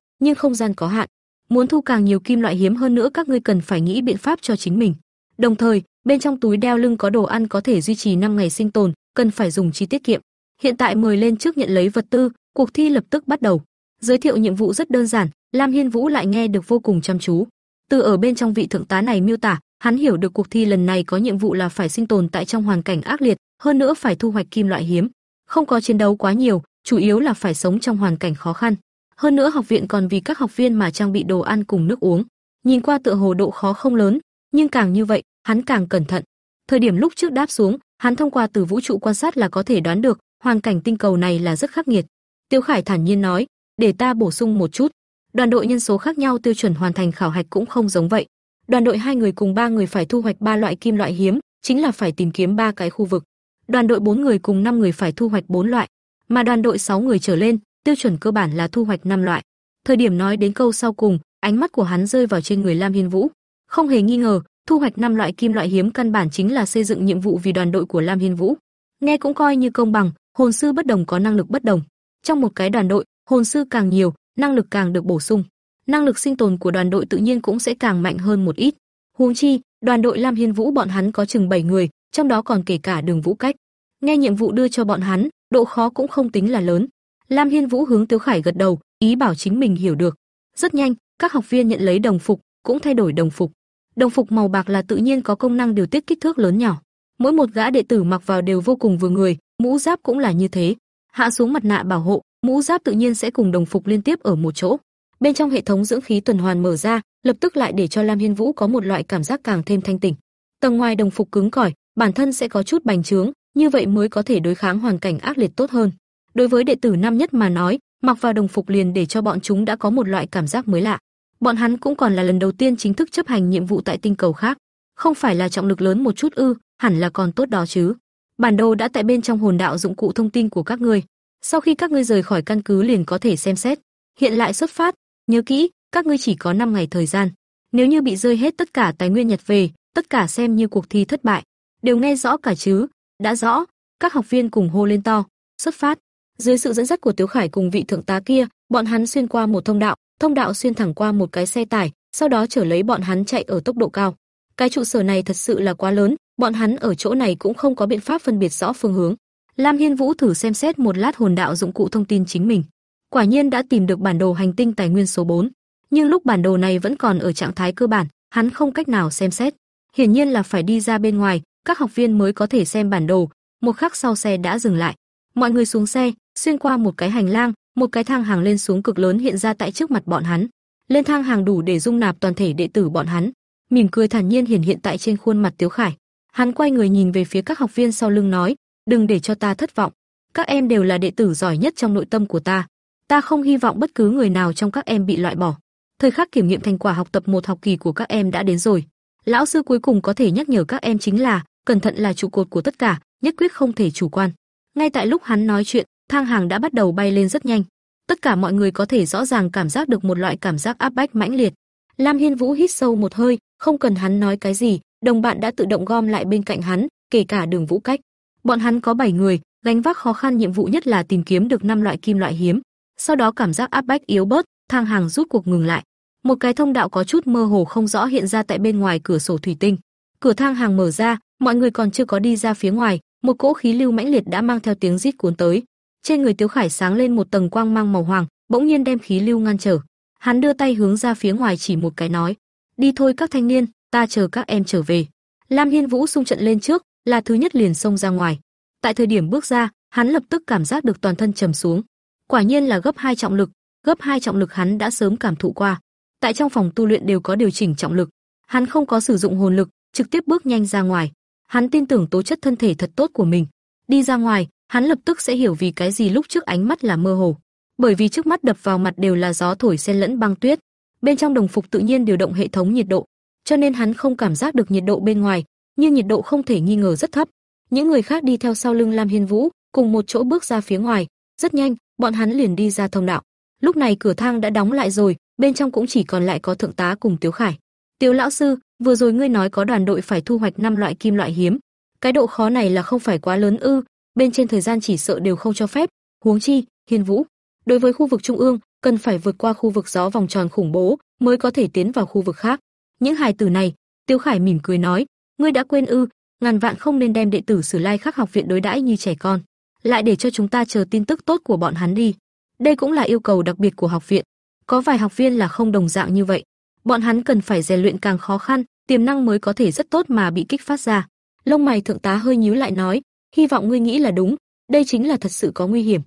nhưng không gian có hạn. Muốn thu càng nhiều kim loại hiếm hơn nữa các ngươi cần phải nghĩ biện pháp cho chính mình. Đồng thời, bên trong túi đeo lưng có đồ ăn có thể duy trì 5 ngày sinh tồn, cần phải dùng chi tiết kiệm. Hiện tại mời lên trước nhận lấy vật tư, cuộc thi lập tức bắt đầu. Giới thiệu nhiệm vụ rất đơn giản, Lam Hiên Vũ lại nghe được vô cùng chăm chú. Từ ở bên trong vị thượng tá này miêu tả, hắn hiểu được cuộc thi lần này có nhiệm vụ là phải sinh tồn tại trong hoàn cảnh ác liệt, hơn nữa phải thu hoạch kim loại hiếm. Không có chiến đấu quá nhiều, chủ yếu là phải sống trong hoàn cảnh khó khăn. Hơn nữa học viện còn vì các học viên mà trang bị đồ ăn cùng nước uống. Nhìn qua tựa hồ độ khó không lớn, nhưng càng như vậy, hắn càng cẩn thận. Thời điểm lúc trước đáp xuống, hắn thông qua từ vũ trụ quan sát là có thể đoán được, hoàn cảnh tinh cầu này là rất khắc nghiệt. Tiêu Khải thản nhiên nói, để ta bổ sung một chút. Đoàn đội nhân số khác nhau tiêu chuẩn hoàn thành khảo hạch cũng không giống vậy. Đoàn đội hai người cùng ba người phải thu hoạch ba loại kim loại hiếm, chính là phải tìm kiếm ba cái khu vực. Đoàn đội bốn người cùng năm người phải thu hoạch bốn loại, mà đoàn đội sáu người trở lên, tiêu chuẩn cơ bản là thu hoạch năm loại. Thời điểm nói đến câu sau cùng, ánh mắt của hắn rơi vào trên người Lam Hiên Vũ. Không hề nghi ngờ, thu hoạch năm loại kim loại hiếm căn bản chính là xây dựng nhiệm vụ vì đoàn đội của Lam Hiên Vũ. Nghe cũng coi như công bằng, hồn sư bất đồng có năng lực bất đồng. Trong một cái đoàn đội, hồn sư càng nhiều, năng lực càng được bổ sung. Năng lực sinh tồn của đoàn đội tự nhiên cũng sẽ càng mạnh hơn một ít. Huống chi, đoàn đội Lam Hiên Vũ bọn hắn có chừng 7 người, trong đó còn kể cả Đường Vũ Cách. Nghe nhiệm vụ đưa cho bọn hắn, độ khó cũng không tính là lớn. Lam Hiên Vũ hướng Tiếu Khải gật đầu, ý bảo chính mình hiểu được. Rất nhanh, các học viên nhận lấy đồng phục, cũng thay đổi đồng phục. Đồng phục màu bạc là tự nhiên có công năng điều tiết kích thước lớn nhỏ. Mỗi một gã đệ tử mặc vào đều vô cùng vừa người, mũ giáp cũng là như thế. Hạ xuống mặt nạ bảo hộ, mũ giáp tự nhiên sẽ cùng đồng phục liên tiếp ở một chỗ. Bên trong hệ thống dưỡng khí tuần hoàn mở ra, lập tức lại để cho Lam Hiên Vũ có một loại cảm giác càng thêm thanh tỉnh. Tầng ngoài đồng phục cứng cỏi, bản thân sẽ có chút bành trướng, như vậy mới có thể đối kháng hoàn cảnh ác liệt tốt hơn. Đối với đệ tử năm nhất mà nói, mặc vào đồng phục liền để cho bọn chúng đã có một loại cảm giác mới lạ. Bọn hắn cũng còn là lần đầu tiên chính thức chấp hành nhiệm vụ tại tinh cầu khác, không phải là trọng lực lớn một chút ư, hẳn là còn tốt đó chứ. Bản đồ đã tại bên trong hồn đạo dụng cụ thông tin của các ngươi. Sau khi các ngươi rời khỏi căn cứ liền có thể xem xét. Hiện lại xuất phát, nhớ kỹ, các ngươi chỉ có 5 ngày thời gian. Nếu như bị rơi hết tất cả tài nguyên nhặt về, tất cả xem như cuộc thi thất bại. Đều nghe rõ cả chứ? Đã rõ, các học viên cùng hô lên to, xuất phát. Dưới sự dẫn dắt của Tiếu Khải cùng vị thượng tá kia, bọn hắn xuyên qua một thông đạo, thông đạo xuyên thẳng qua một cái xe tải, sau đó trở lấy bọn hắn chạy ở tốc độ cao. Cái trụ sở này thật sự là quá lớn, bọn hắn ở chỗ này cũng không có biện pháp phân biệt rõ phương hướng. Lam Hiên Vũ thử xem xét một lát hồn đạo dụng cụ thông tin chính mình. Quả nhiên đã tìm được bản đồ hành tinh tài nguyên số 4, nhưng lúc bản đồ này vẫn còn ở trạng thái cơ bản, hắn không cách nào xem xét. Hiển nhiên là phải đi ra bên ngoài, các học viên mới có thể xem bản đồ. Một khắc sau xe đã dừng lại. Mọi người xuống xe, xuyên qua một cái hành lang, một cái thang hàng lên xuống cực lớn hiện ra tại trước mặt bọn hắn. Lên thang hàng đủ để dung nạp toàn thể đệ tử bọn hắn. Mỉm cười thản nhiên hiển hiện tại trên khuôn mặt Tiếu Khải. Hắn quay người nhìn về phía các học viên sau lưng nói, đừng để cho ta thất vọng. Các em đều là đệ tử giỏi nhất trong nội tâm của ta. Ta không hy vọng bất cứ người nào trong các em bị loại bỏ. Thời khắc kiểm nghiệm thành quả học tập một học kỳ của các em đã đến rồi. Lão sư cuối cùng có thể nhắc nhở các em chính là, cẩn thận là trụ cột của tất cả, nhất quyết không thể chủ quan. Ngay tại lúc hắn nói chuyện, thang hàng đã bắt đầu bay lên rất nhanh. Tất cả mọi người có thể rõ ràng cảm giác được một loại cảm giác áp bách mãnh liệt. Lam Hiên Vũ hít sâu một hơi, không cần hắn nói cái gì, đồng bạn đã tự động gom lại bên cạnh hắn, kể cả Đường Vũ Cách. Bọn hắn có 7 người, gánh vác khó khăn nhiệm vụ nhất là tìm kiếm được năm loại kim loại hiếm. Sau đó cảm giác áp bách yếu bớt, thang hàng rút cuộc ngừng lại. Một cái thông đạo có chút mơ hồ không rõ hiện ra tại bên ngoài cửa sổ thủy tinh. Cửa thang hàng mở ra, mọi người còn chưa có đi ra phía ngoài, một cỗ khí lưu mãnh liệt đã mang theo tiếng rít cuốn tới. Trên người Tiếu Khải sáng lên một tầng quang mang màu hoàng, bỗng nhiên đem khí lưu ngăn trở. Hắn đưa tay hướng ra phía ngoài chỉ một cái nói: "Đi thôi các thanh niên, ta chờ các em trở về." Lam Hiên Vũ xung trận lên trước, là thứ nhất liền xông ra ngoài. Tại thời điểm bước ra, hắn lập tức cảm giác được toàn thân trầm xuống. Quả nhiên là gấp hai trọng lực, gấp hai trọng lực hắn đã sớm cảm thụ qua. Tại trong phòng tu luyện đều có điều chỉnh trọng lực, hắn không có sử dụng hồn lực, trực tiếp bước nhanh ra ngoài. Hắn tin tưởng tố chất thân thể thật tốt của mình. Đi ra ngoài, hắn lập tức sẽ hiểu vì cái gì lúc trước ánh mắt là mơ hồ. Bởi vì trước mắt đập vào mặt đều là gió thổi xen lẫn băng tuyết. Bên trong đồng phục tự nhiên điều động hệ thống nhiệt độ, cho nên hắn không cảm giác được nhiệt độ bên ngoài, nhưng nhiệt độ không thể nghi ngờ rất thấp. Những người khác đi theo sau lưng Lam Hiên Vũ, cùng một chỗ bước ra phía ngoài, rất nhanh, bọn hắn liền đi ra thông đạo. Lúc này cửa thang đã đóng lại rồi, bên trong cũng chỉ còn lại có thượng tá cùng Tiếu Khải. "Tiếu lão sư, vừa rồi ngươi nói có đoàn đội phải thu hoạch năm loại kim loại hiếm, cái độ khó này là không phải quá lớn ư? Bên trên thời gian chỉ sợ đều không cho phép, huống chi, Hiên Vũ, đối với khu vực trung ương, cần phải vượt qua khu vực gió vòng tròn khủng bố mới có thể tiến vào khu vực khác. Những hài tử này, Tiêu Khải mỉm cười nói, ngươi đã quên ư? Ngàn vạn không nên đem đệ tử Sử Lai Khắc học viện đối đãi như trẻ con, lại để cho chúng ta chờ tin tức tốt của bọn hắn đi. Đây cũng là yêu cầu đặc biệt của học viện. Có vài học viên là không đồng dạng như vậy, bọn hắn cần phải rèn luyện càng khó khăn, tiềm năng mới có thể rất tốt mà bị kích phát ra. Lông mày thượng tá hơi nhíu lại nói, hy vọng ngươi nghĩ là đúng, đây chính là thật sự có nguy hiểm.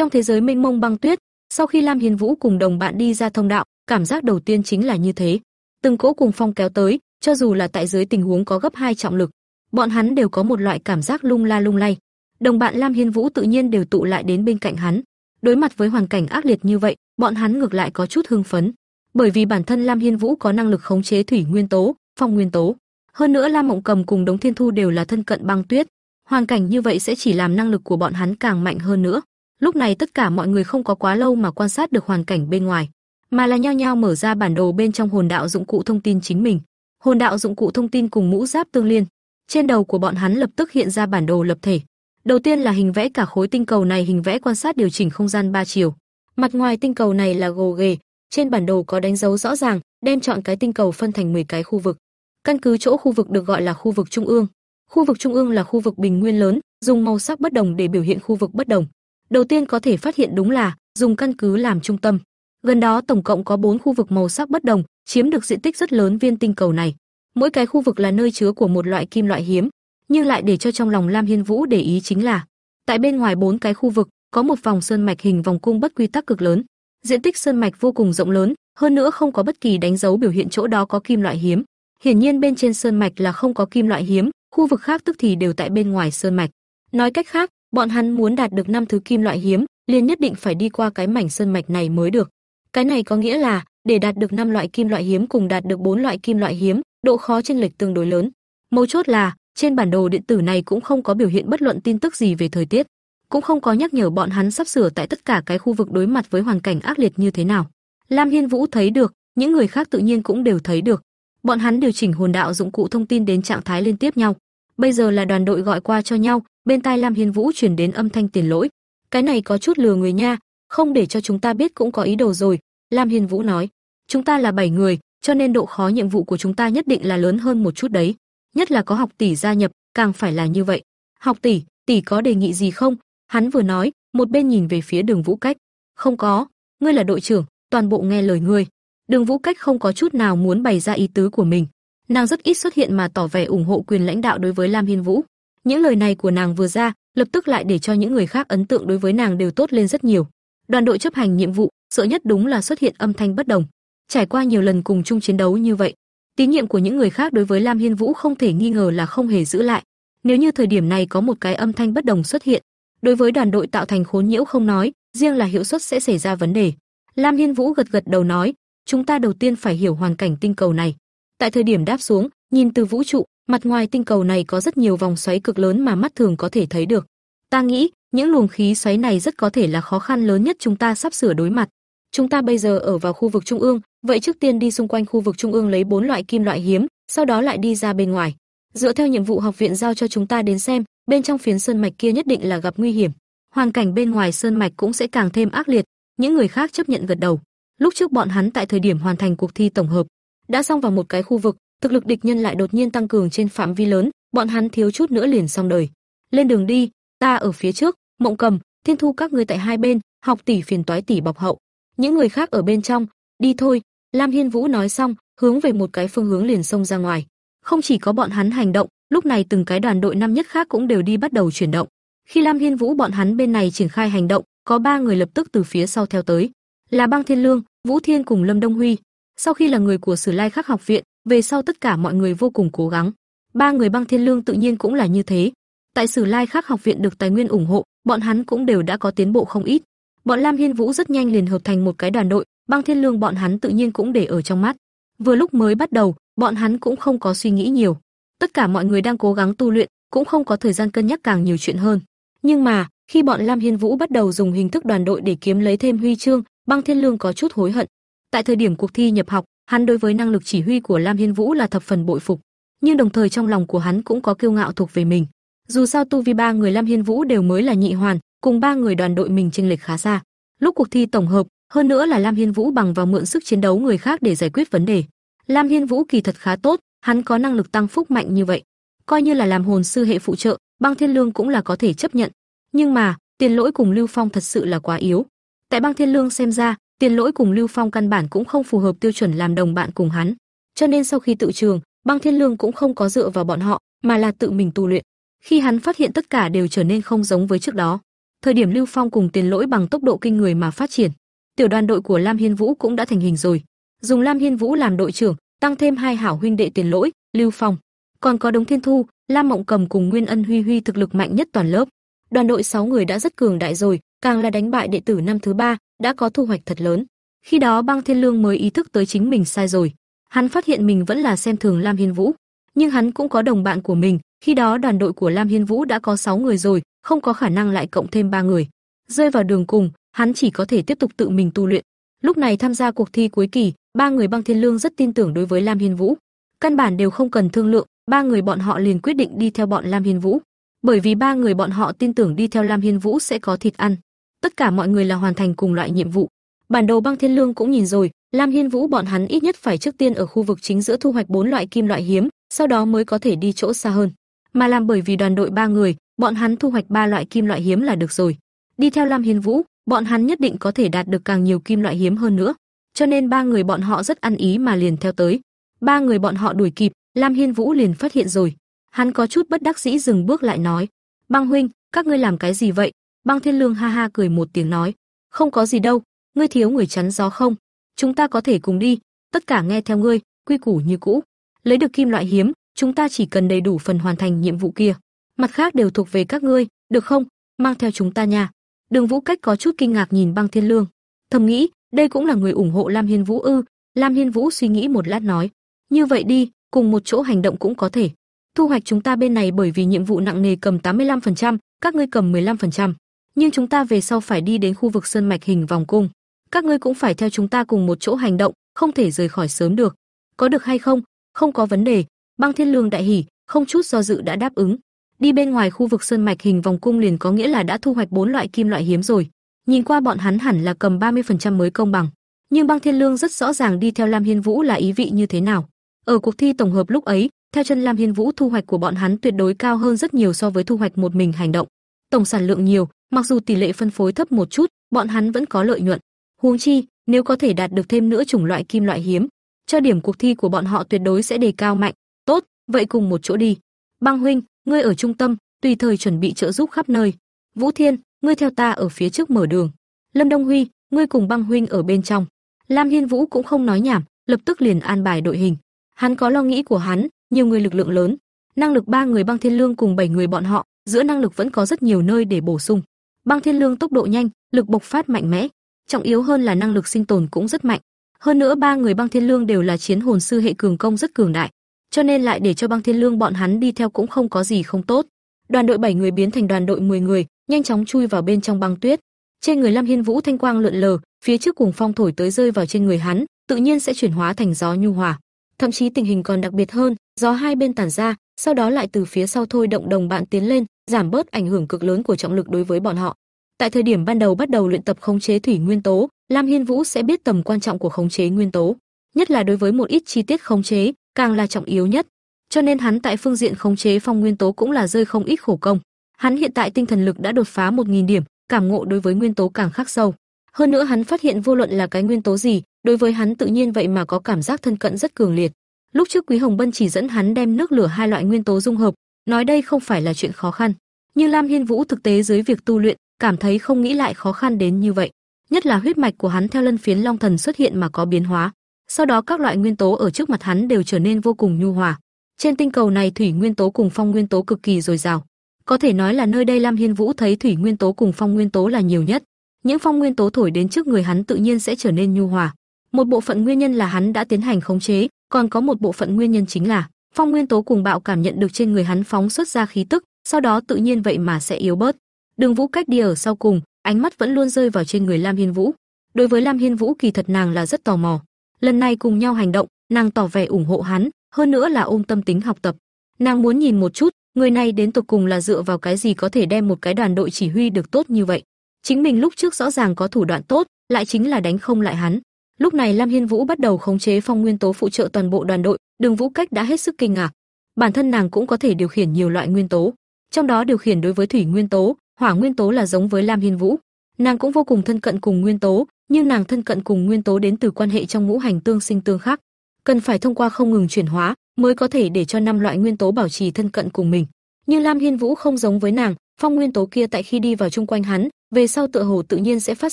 Trong thế giới mênh mông băng tuyết, sau khi Lam hiên Vũ cùng đồng bạn đi ra thông đạo, cảm giác đầu tiên chính là như thế. Từng cỗ cùng phong kéo tới, cho dù là tại dưới tình huống có gấp hai trọng lực, bọn hắn đều có một loại cảm giác lung la lung lay. Đồng bạn Lam Hiên Vũ tự nhiên đều tụ lại đến bên cạnh hắn. Đối mặt với hoàn cảnh ác liệt như vậy, bọn hắn ngược lại có chút hưng phấn, bởi vì bản thân Lam Hiên Vũ có năng lực khống chế thủy nguyên tố, phong nguyên tố. Hơn nữa Lam Mộng Cầm cùng Đống Thiên Thu đều là thân cận băng tuyết, hoàn cảnh như vậy sẽ chỉ làm năng lực của bọn hắn càng mạnh hơn nữa. Lúc này tất cả mọi người không có quá lâu mà quan sát được hoàn cảnh bên ngoài, mà là nhao nhao mở ra bản đồ bên trong hồn đạo dụng cụ thông tin chính mình. Hồn đạo dụng cụ thông tin cùng mũ giáp tương liên, trên đầu của bọn hắn lập tức hiện ra bản đồ lập thể. Đầu tiên là hình vẽ cả khối tinh cầu này, hình vẽ quan sát điều chỉnh không gian ba chiều. Mặt ngoài tinh cầu này là gồ ghề, trên bản đồ có đánh dấu rõ ràng, đem chọn cái tinh cầu phân thành 10 cái khu vực. Căn cứ chỗ khu vực được gọi là khu vực trung ương. Khu vực trung ương là khu vực bình nguyên lớn, dùng màu sắc bất đồng để biểu hiện khu vực bất đồng. Đầu tiên có thể phát hiện đúng là dùng căn cứ làm trung tâm. Gần đó tổng cộng có 4 khu vực màu sắc bất đồng, chiếm được diện tích rất lớn viên tinh cầu này. Mỗi cái khu vực là nơi chứa của một loại kim loại hiếm, nhưng lại để cho trong lòng Lam Hiên Vũ để ý chính là, tại bên ngoài bốn cái khu vực có một vòng sơn mạch hình vòng cung bất quy tắc cực lớn. Diện tích sơn mạch vô cùng rộng lớn, hơn nữa không có bất kỳ đánh dấu biểu hiện chỗ đó có kim loại hiếm. Hiển nhiên bên trên sơn mạch là không có kim loại hiếm, khu vực khác tức thì đều tại bên ngoài sơn mạch. Nói cách khác, bọn hắn muốn đạt được năm thứ kim loại hiếm, liền nhất định phải đi qua cái mảnh sơn mạch này mới được. Cái này có nghĩa là, để đạt được năm loại kim loại hiếm cùng đạt được bốn loại kim loại hiếm, độ khó chênh lệch tương đối lớn. Mấu chốt là, trên bản đồ điện tử này cũng không có biểu hiện bất luận tin tức gì về thời tiết, cũng không có nhắc nhở bọn hắn sắp sửa tại tất cả cái khu vực đối mặt với hoàn cảnh ác liệt như thế nào. Lam Hiên Vũ thấy được, những người khác tự nhiên cũng đều thấy được. Bọn hắn điều chỉnh hồn đạo dụng cụ thông tin đến trạng thái liên tiếp nhau. Bây giờ là đoàn đội gọi qua cho nhau, bên tai Lam Hiên Vũ truyền đến âm thanh tiền lỗi. Cái này có chút lừa người nha, không để cho chúng ta biết cũng có ý đồ rồi, Lam Hiên Vũ nói. Chúng ta là 7 người, cho nên độ khó nhiệm vụ của chúng ta nhất định là lớn hơn một chút đấy. Nhất là có học tỷ gia nhập, càng phải là như vậy. Học tỷ, tỷ có đề nghị gì không? Hắn vừa nói, một bên nhìn về phía Đường Vũ Cách. Không có, ngươi là đội trưởng, toàn bộ nghe lời ngươi. Đường Vũ Cách không có chút nào muốn bày ra ý tứ của mình. Nàng rất ít xuất hiện mà tỏ vẻ ủng hộ quyền lãnh đạo đối với Lam Hiên Vũ. Những lời này của nàng vừa ra, lập tức lại để cho những người khác ấn tượng đối với nàng đều tốt lên rất nhiều. Đoàn đội chấp hành nhiệm vụ, sợ nhất đúng là xuất hiện âm thanh bất đồng. Trải qua nhiều lần cùng chung chiến đấu như vậy, tín nhiệm của những người khác đối với Lam Hiên Vũ không thể nghi ngờ là không hề giữ lại. Nếu như thời điểm này có một cái âm thanh bất đồng xuất hiện, đối với đoàn đội tạo thành khốn nhiễu không nói, riêng là hiệu suất sẽ xảy ra vấn đề. Lam Hiên Vũ gật gật đầu nói, chúng ta đầu tiên phải hiểu hoàn cảnh tinh cầu này. Tại thời điểm đáp xuống, nhìn từ vũ trụ, mặt ngoài tinh cầu này có rất nhiều vòng xoáy cực lớn mà mắt thường có thể thấy được. Ta nghĩ, những luồng khí xoáy này rất có thể là khó khăn lớn nhất chúng ta sắp sửa đối mặt. Chúng ta bây giờ ở vào khu vực trung ương, vậy trước tiên đi xung quanh khu vực trung ương lấy bốn loại kim loại hiếm, sau đó lại đi ra bên ngoài. Dựa theo nhiệm vụ học viện giao cho chúng ta đến xem, bên trong phiến sơn mạch kia nhất định là gặp nguy hiểm. Hoàn cảnh bên ngoài sơn mạch cũng sẽ càng thêm ác liệt, những người khác chấp nhận gật đầu. Lúc trước bọn hắn tại thời điểm hoàn thành cuộc thi tổng hợp, đã xong vào một cái khu vực, thực lực địch nhân lại đột nhiên tăng cường trên phạm vi lớn, bọn hắn thiếu chút nữa liền xong đời. Lên đường đi, ta ở phía trước, Mộng Cầm, Thiên Thu các ngươi tại hai bên, học tỷ phiền toái tỷ bọc hậu. Những người khác ở bên trong, đi thôi. Lam Hiên Vũ nói xong, hướng về một cái phương hướng liền xông ra ngoài. Không chỉ có bọn hắn hành động, lúc này từng cái đoàn đội năm nhất khác cũng đều đi bắt đầu chuyển động. Khi Lam Hiên Vũ bọn hắn bên này triển khai hành động, có ba người lập tức từ phía sau theo tới, là Bang Thiên Lương, Vũ Thiên cùng Lâm Đông Huy. Sau khi là người của Sử Lai Khắc học viện, về sau tất cả mọi người vô cùng cố gắng. Ba người băng Thiên Lương tự nhiên cũng là như thế. Tại Sử Lai Khắc học viện được tài nguyên ủng hộ, bọn hắn cũng đều đã có tiến bộ không ít. Bọn Lam Hiên Vũ rất nhanh liền hợp thành một cái đoàn đội, băng Thiên Lương bọn hắn tự nhiên cũng để ở trong mắt. Vừa lúc mới bắt đầu, bọn hắn cũng không có suy nghĩ nhiều. Tất cả mọi người đang cố gắng tu luyện, cũng không có thời gian cân nhắc càng nhiều chuyện hơn. Nhưng mà, khi bọn Lam Hiên Vũ bắt đầu dùng hình thức đoàn đội để kiếm lấy thêm huy chương, Băng Thiên Lương có chút hối hận. Tại thời điểm cuộc thi nhập học, hắn đối với năng lực chỉ huy của Lam Hiên Vũ là thập phần bội phục, nhưng đồng thời trong lòng của hắn cũng có kiêu ngạo thuộc về mình. Dù sao tu vi ba người Lam Hiên Vũ đều mới là nhị hoàn, cùng ba người đoàn đội mình chênh lệch khá xa. Lúc cuộc thi tổng hợp, hơn nữa là Lam Hiên Vũ bằng vào mượn sức chiến đấu người khác để giải quyết vấn đề. Lam Hiên Vũ kỳ thật khá tốt, hắn có năng lực tăng phúc mạnh như vậy, coi như là làm hồn sư hệ phụ trợ, Băng Thiên Lương cũng là có thể chấp nhận. Nhưng mà, Tiền Lỗi cùng Lưu Phong thật sự là quá yếu. Tại Băng Thiên Lương xem ra, Tiền Lỗi cùng Lưu Phong căn bản cũng không phù hợp tiêu chuẩn làm đồng bạn cùng hắn. Cho nên sau khi tự trường, Băng Thiên Lương cũng không có dựa vào bọn họ, mà là tự mình tu luyện. Khi hắn phát hiện tất cả đều trở nên không giống với trước đó, thời điểm Lưu Phong cùng Tiền Lỗi bằng tốc độ kinh người mà phát triển, tiểu đoàn đội của Lam Hiên Vũ cũng đã thành hình rồi. Dùng Lam Hiên Vũ làm đội trưởng, tăng thêm hai hảo huynh đệ Tiền Lỗi, Lưu Phong, còn có Đống Thiên Thu, Lam Mộng Cầm cùng Nguyên Ân Huy Huy thực lực mạnh nhất toàn lớp. Đoàn đội 6 người đã rất cường đại rồi, càng là đánh bại đệ tử năm thứ ba, đã có thu hoạch thật lớn. Khi đó Băng Thiên Lương mới ý thức tới chính mình sai rồi. Hắn phát hiện mình vẫn là xem thường Lam Hiên Vũ, nhưng hắn cũng có đồng bạn của mình, khi đó đoàn đội của Lam Hiên Vũ đã có 6 người rồi, không có khả năng lại cộng thêm 3 người. Rơi vào đường cùng, hắn chỉ có thể tiếp tục tự mình tu luyện. Lúc này tham gia cuộc thi cuối kỳ, ba người Băng Thiên Lương rất tin tưởng đối với Lam Hiên Vũ. Căn bản đều không cần thương lượng, ba người bọn họ liền quyết định đi theo bọn Lam Hiên Vũ. Bởi vì ba người bọn họ tin tưởng đi theo Lam Hiên Vũ sẽ có thịt ăn. Tất cả mọi người là hoàn thành cùng loại nhiệm vụ. Bản đồ Băng Thiên Lương cũng nhìn rồi, Lam Hiên Vũ bọn hắn ít nhất phải trước tiên ở khu vực chính giữa thu hoạch bốn loại kim loại hiếm, sau đó mới có thể đi chỗ xa hơn. Mà làm bởi vì đoàn đội ba người, bọn hắn thu hoạch ba loại kim loại hiếm là được rồi. Đi theo Lam Hiên Vũ, bọn hắn nhất định có thể đạt được càng nhiều kim loại hiếm hơn nữa. Cho nên ba người bọn họ rất ăn ý mà liền theo tới. Ba người bọn họ đuổi kịp, Lam Hiên Vũ liền phát hiện rồi. Hắn có chút bất đắc dĩ dừng bước lại nói: "Băng huynh, các ngươi làm cái gì vậy?" Băng Thiên Lương ha ha cười một tiếng nói: "Không có gì đâu, ngươi thiếu người chắn gió không? Chúng ta có thể cùng đi, tất cả nghe theo ngươi, quy củ như cũ. Lấy được kim loại hiếm, chúng ta chỉ cần đầy đủ phần hoàn thành nhiệm vụ kia. Mặt khác đều thuộc về các ngươi, được không? Mang theo chúng ta nha." Đường Vũ Cách có chút kinh ngạc nhìn Băng Thiên Lương, thầm nghĩ, đây cũng là người ủng hộ Lam Hiên Vũ ư? Lam Hiên Vũ suy nghĩ một lát nói, như vậy đi, cùng một chỗ hành động cũng có thể. Thu hoạch chúng ta bên này bởi vì nhiệm vụ nặng nề cầm 85%, các ngươi cầm 15%, nhưng chúng ta về sau phải đi đến khu vực sơn mạch hình vòng cung. Các ngươi cũng phải theo chúng ta cùng một chỗ hành động, không thể rời khỏi sớm được. Có được hay không? Không có vấn đề. Băng Thiên Lương đại hỉ, không chút do dự đã đáp ứng. Đi bên ngoài khu vực sơn mạch hình vòng cung liền có nghĩa là đã thu hoạch bốn loại kim loại hiếm rồi. Nhìn qua bọn hắn hẳn là cầm 30% mới công bằng, nhưng Băng Thiên Lương rất rõ ràng đi theo Lam Hiên Vũ là ý vị như thế nào. Ở cuộc thi tổng hợp lúc ấy, theo chân Lam Hiên Vũ thu hoạch của bọn hắn tuyệt đối cao hơn rất nhiều so với thu hoạch một mình hành động. Tổng sản lượng nhiều, mặc dù tỷ lệ phân phối thấp một chút, bọn hắn vẫn có lợi nhuận. Huống chi, nếu có thể đạt được thêm nữa chủng loại kim loại hiếm, cho điểm cuộc thi của bọn họ tuyệt đối sẽ đề cao mạnh. Tốt, vậy cùng một chỗ đi. Băng huynh, ngươi ở trung tâm, tùy thời chuẩn bị trợ giúp khắp nơi. Vũ Thiên, ngươi theo ta ở phía trước mở đường. Lâm Đông Huy, ngươi cùng Băng huynh ở bên trong. Lam Hiên Vũ cũng không nói nhảm, lập tức liền an bài đội hình. Hắn có lo nghĩ của hắn, nhiều người lực lượng lớn, năng lực ba người Băng Thiên Lương cùng bảy người bọn họ, giữa năng lực vẫn có rất nhiều nơi để bổ sung. Băng Thiên Lương tốc độ nhanh, lực bộc phát mạnh mẽ, trọng yếu hơn là năng lực sinh tồn cũng rất mạnh. Hơn nữa ba người Băng Thiên Lương đều là chiến hồn sư hệ cường công rất cường đại, cho nên lại để cho Băng Thiên Lương bọn hắn đi theo cũng không có gì không tốt. Đoàn đội 7 người biến thành đoàn đội 10 người, nhanh chóng chui vào bên trong băng tuyết. Trên người Lam Hiên Vũ thanh quang lượn lờ, phía trước cuồng phong thổi tới rơi vào trên người hắn, tự nhiên sẽ chuyển hóa thành gió nhu hòa. Thậm chí tình hình còn đặc biệt hơn, gió hai bên tản ra, sau đó lại từ phía sau thôi động đồng bạn tiến lên, giảm bớt ảnh hưởng cực lớn của trọng lực đối với bọn họ. Tại thời điểm ban đầu bắt đầu luyện tập khống chế thủy nguyên tố, Lam Hiên Vũ sẽ biết tầm quan trọng của khống chế nguyên tố, nhất là đối với một ít chi tiết khống chế, càng là trọng yếu nhất. Cho nên hắn tại phương diện khống chế phong nguyên tố cũng là rơi không ít khổ công. Hắn hiện tại tinh thần lực đã đột phá 1000 điểm, cảm ngộ đối với nguyên tố càng khắc sâu. Hơn nữa hắn phát hiện vô luận là cái nguyên tố gì, đối với hắn tự nhiên vậy mà có cảm giác thân cận rất cường liệt. Lúc trước Quý Hồng Bân chỉ dẫn hắn đem nước lửa hai loại nguyên tố dung hợp, nói đây không phải là chuyện khó khăn. Nhưng Lam Hiên Vũ thực tế dưới việc tu luyện, cảm thấy không nghĩ lại khó khăn đến như vậy. Nhất là huyết mạch của hắn theo lân phiến long thần xuất hiện mà có biến hóa. Sau đó các loại nguyên tố ở trước mặt hắn đều trở nên vô cùng nhu hòa. Trên tinh cầu này thủy nguyên tố cùng phong nguyên tố cực kỳ dồi dào. Có thể nói là nơi đây Lam Hiên Vũ thấy thủy nguyên tố cùng phong nguyên tố là nhiều nhất. Những phong nguyên tố thổi đến trước người hắn tự nhiên sẽ trở nên nhu hòa. Một bộ phận nguyên nhân là hắn đã tiến hành khống chế, còn có một bộ phận nguyên nhân chính là phong nguyên tố cùng bạo cảm nhận được trên người hắn phóng xuất ra khí tức, sau đó tự nhiên vậy mà sẽ yếu bớt. Đường Vũ cách đi ở sau cùng, ánh mắt vẫn luôn rơi vào trên người Lam Hiên Vũ. Đối với Lam Hiên Vũ kỳ thật nàng là rất tò mò. Lần này cùng nhau hành động, nàng tỏ vẻ ủng hộ hắn, hơn nữa là ôm tâm tính học tập. Nàng muốn nhìn một chút, người này đến tục cùng là dựa vào cái gì có thể đem một cái đoàn đội chỉ huy được tốt như vậy. Chính mình lúc trước rõ ràng có thủ đoạn tốt, lại chính là đánh không lại hắn. Lúc này Lam Hiên Vũ bắt đầu khống chế phong nguyên tố phụ trợ toàn bộ đoàn đội, Đường Vũ Cách đã hết sức kinh ngạc. Bản thân nàng cũng có thể điều khiển nhiều loại nguyên tố, trong đó điều khiển đối với thủy nguyên tố, hỏa nguyên tố là giống với Lam Hiên Vũ. Nàng cũng vô cùng thân cận cùng nguyên tố, nhưng nàng thân cận cùng nguyên tố đến từ quan hệ trong ngũ hành tương sinh tương khắc, cần phải thông qua không ngừng chuyển hóa mới có thể để cho năm loại nguyên tố bảo trì thân cận cùng mình. Nhưng Lam Hiên Vũ không giống với nàng, phong nguyên tố kia tại khi đi vào chung quanh hắn, về sau tựa hồ tự nhiên sẽ phát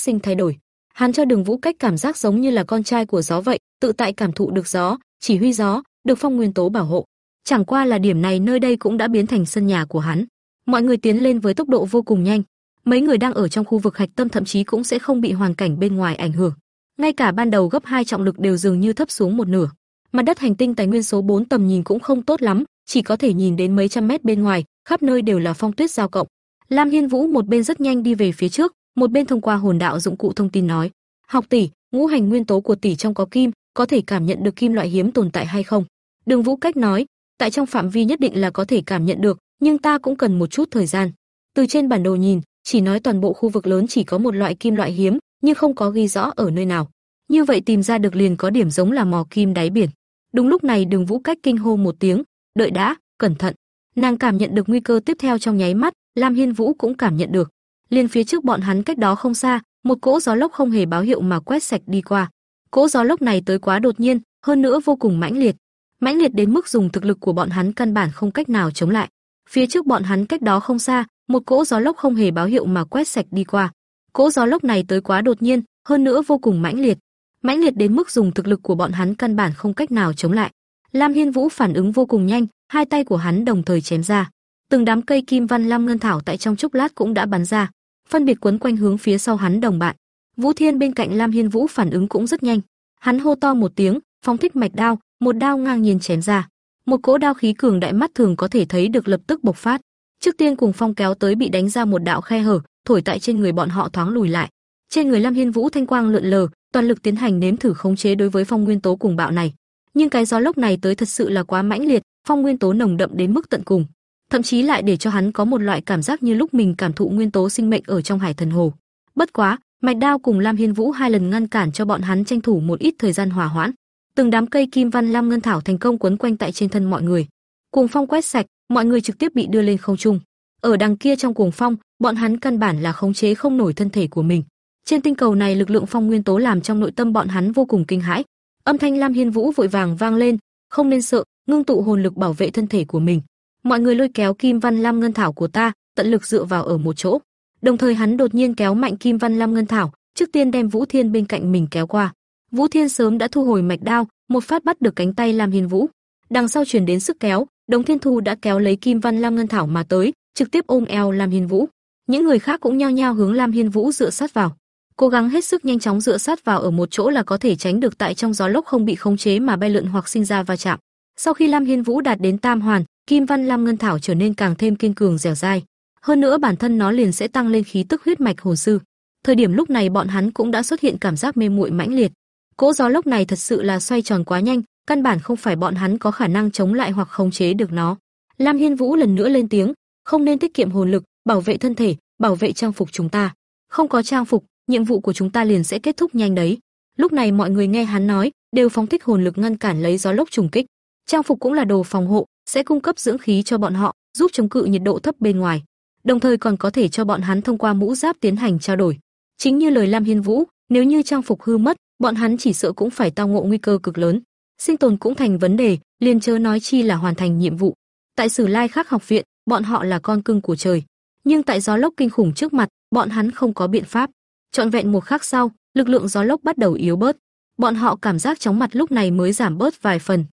sinh thay đổi. Hắn cho Đường Vũ cách cảm giác giống như là con trai của gió vậy, tự tại cảm thụ được gió, chỉ huy gió, được phong nguyên tố bảo hộ. Chẳng qua là điểm này nơi đây cũng đã biến thành sân nhà của hắn. Mọi người tiến lên với tốc độ vô cùng nhanh. mấy người đang ở trong khu vực hạch tâm thậm chí cũng sẽ không bị hoàn cảnh bên ngoài ảnh hưởng. Ngay cả ban đầu gấp hai trọng lực đều dường như thấp xuống một nửa. Mặt đất hành tinh tài nguyên số 4 tầm nhìn cũng không tốt lắm, chỉ có thể nhìn đến mấy trăm mét bên ngoài, khắp nơi đều là phong tuyết giao cộng. Lam Hiên Vũ một bên rất nhanh đi về phía trước, một bên thông qua hồn đạo dụng cụ thông tin nói: "Học tỷ, ngũ hành nguyên tố của tỷ trong có kim, có thể cảm nhận được kim loại hiếm tồn tại hay không?" Đường Vũ cách nói: "Tại trong phạm vi nhất định là có thể cảm nhận được, nhưng ta cũng cần một chút thời gian." Từ trên bản đồ nhìn, chỉ nói toàn bộ khu vực lớn chỉ có một loại kim loại hiếm, nhưng không có ghi rõ ở nơi nào. Như vậy tìm ra được liền có điểm giống là mò kim đáy biển. Đúng lúc này Đường Vũ cách kinh hô một tiếng, "Đợi đã, cẩn thận." Nàng cảm nhận được nguy cơ tiếp theo trong nháy mắt, Lam Hiên Vũ cũng cảm nhận được. Liên phía trước bọn hắn cách đó không xa, một cỗ gió lốc không hề báo hiệu mà quét sạch đi qua. Cỗ gió lốc này tới quá đột nhiên, hơn nữa vô cùng mãnh liệt. Mãnh liệt đến mức dùng thực lực của bọn hắn căn bản không cách nào chống lại. Phía trước bọn hắn cách đó không xa, một cỗ gió lốc không hề báo hiệu mà quét sạch đi qua. Cỗ gió lốc này tới quá đột nhiên, hơn nữa vô cùng mãnh liệt. Mãnh liệt đến mức dùng thực lực của bọn hắn căn bản không cách nào chống lại. Lam Hiên Vũ phản ứng vô cùng nhanh, hai tay của hắn đồng thời chém ra. Từng đám cây kim văn lam ngân thảo tại trong chốc lát cũng đã bắn ra, phân biệt quấn quanh hướng phía sau hắn đồng bạn. Vũ Thiên bên cạnh Lam Hiên Vũ phản ứng cũng rất nhanh. Hắn hô to một tiếng, phóng thích mạch đao, một đao ngang nhiên chém ra. Một cỗ đao khí cường đại mắt thường có thể thấy được lập tức bộc phát. Trước tiên cùng phong kéo tới bị đánh ra một đạo khe hở, thổi tại trên người bọn họ thoáng lùi lại. Trên người Lam Hiên Vũ thanh quang lượn lờ, toàn lực tiến hành nếm thử khống chế đối với phong nguyên tố cùng bạo này. Nhưng cái gió lốc này tới thật sự là quá mãnh liệt, phong nguyên tố nồng đậm đến mức tận cùng, thậm chí lại để cho hắn có một loại cảm giác như lúc mình cảm thụ nguyên tố sinh mệnh ở trong hải thần hồ. Bất quá, Mạch Đao cùng Lam Hiên Vũ hai lần ngăn cản cho bọn hắn tranh thủ một ít thời gian hòa hoãn. Từng đám cây kim văn lam ngân thảo thành công quấn quanh tại trên thân mọi người. Cuồng phong quét sạch, mọi người trực tiếp bị đưa lên không trung. Ở đằng kia trong cuồng phong, bọn hắn căn bản là khống chế không nổi thân thể của mình. Trên tinh cầu này lực lượng phong nguyên tố làm trong nội tâm bọn hắn vô cùng kinh hãi. Âm thanh Lam Hiên Vũ vội vàng vang lên, không nên sợ, ngưng tụ hồn lực bảo vệ thân thể của mình. Mọi người lôi kéo Kim Văn Lam Ngân Thảo của ta, tận lực dựa vào ở một chỗ. Đồng thời hắn đột nhiên kéo mạnh Kim Văn Lam Ngân Thảo, trước tiên đem Vũ Thiên bên cạnh mình kéo qua. Vũ Thiên sớm đã thu hồi mạch đao, một phát bắt được cánh tay Lam Hiên Vũ. Đằng sau truyền đến sức kéo, Đồng Thiên Thu đã kéo lấy Kim Văn Lam Ngân Thảo mà tới, trực tiếp ôm eo Lam Hiên Vũ. Những người khác cũng nhao nhao hướng Lam Hiên Vũ dựa sát vào. Cố gắng hết sức nhanh chóng dựa sát vào ở một chỗ là có thể tránh được tại trong gió lốc không bị khống chế mà bay lượn hoặc sinh ra va chạm. Sau khi Lam Hiên Vũ đạt đến Tam Hoàn, Kim Văn Lam Ngân Thảo trở nên càng thêm kiên cường dẻo dai. Hơn nữa bản thân nó liền sẽ tăng lên khí tức huyết mạch hồn sư. Thời điểm lúc này bọn hắn cũng đã xuất hiện cảm giác mê muội mãnh liệt. Cỗ gió lốc này thật sự là xoay tròn quá nhanh, căn bản không phải bọn hắn có khả năng chống lại hoặc khống chế được nó. Lam Hiên Vũ lần nữa lên tiếng, không nên tiết kiệm hồn lực, bảo vệ thân thể, bảo vệ trang phục chúng ta. Không có trang phục, nhiệm vụ của chúng ta liền sẽ kết thúc nhanh đấy. Lúc này mọi người nghe hắn nói, đều phóng thích hồn lực ngăn cản lấy gió lốc trùng kích. Trang phục cũng là đồ phòng hộ, sẽ cung cấp dưỡng khí cho bọn họ, giúp chống cự nhiệt độ thấp bên ngoài. Đồng thời còn có thể cho bọn hắn thông qua mũ giáp tiến hành trao đổi. Chính như lời Lam Hiên Vũ, nếu như trang phục hư mất, bọn hắn chỉ sợ cũng phải tao ngộ nguy cơ cực lớn. Sinh tồn cũng thành vấn đề, liền chớ nói chi là hoàn thành nhiệm vụ. Tại Sử Lai Khắc học viện, bọn họ là con cưng của trời, nhưng tại gió lốc kinh khủng trước mặt, bọn hắn không có biện pháp. Trọn vẹn một khắc sau, lực lượng gió lốc bắt đầu yếu bớt. Bọn họ cảm giác chóng mặt lúc này mới giảm bớt vài phần.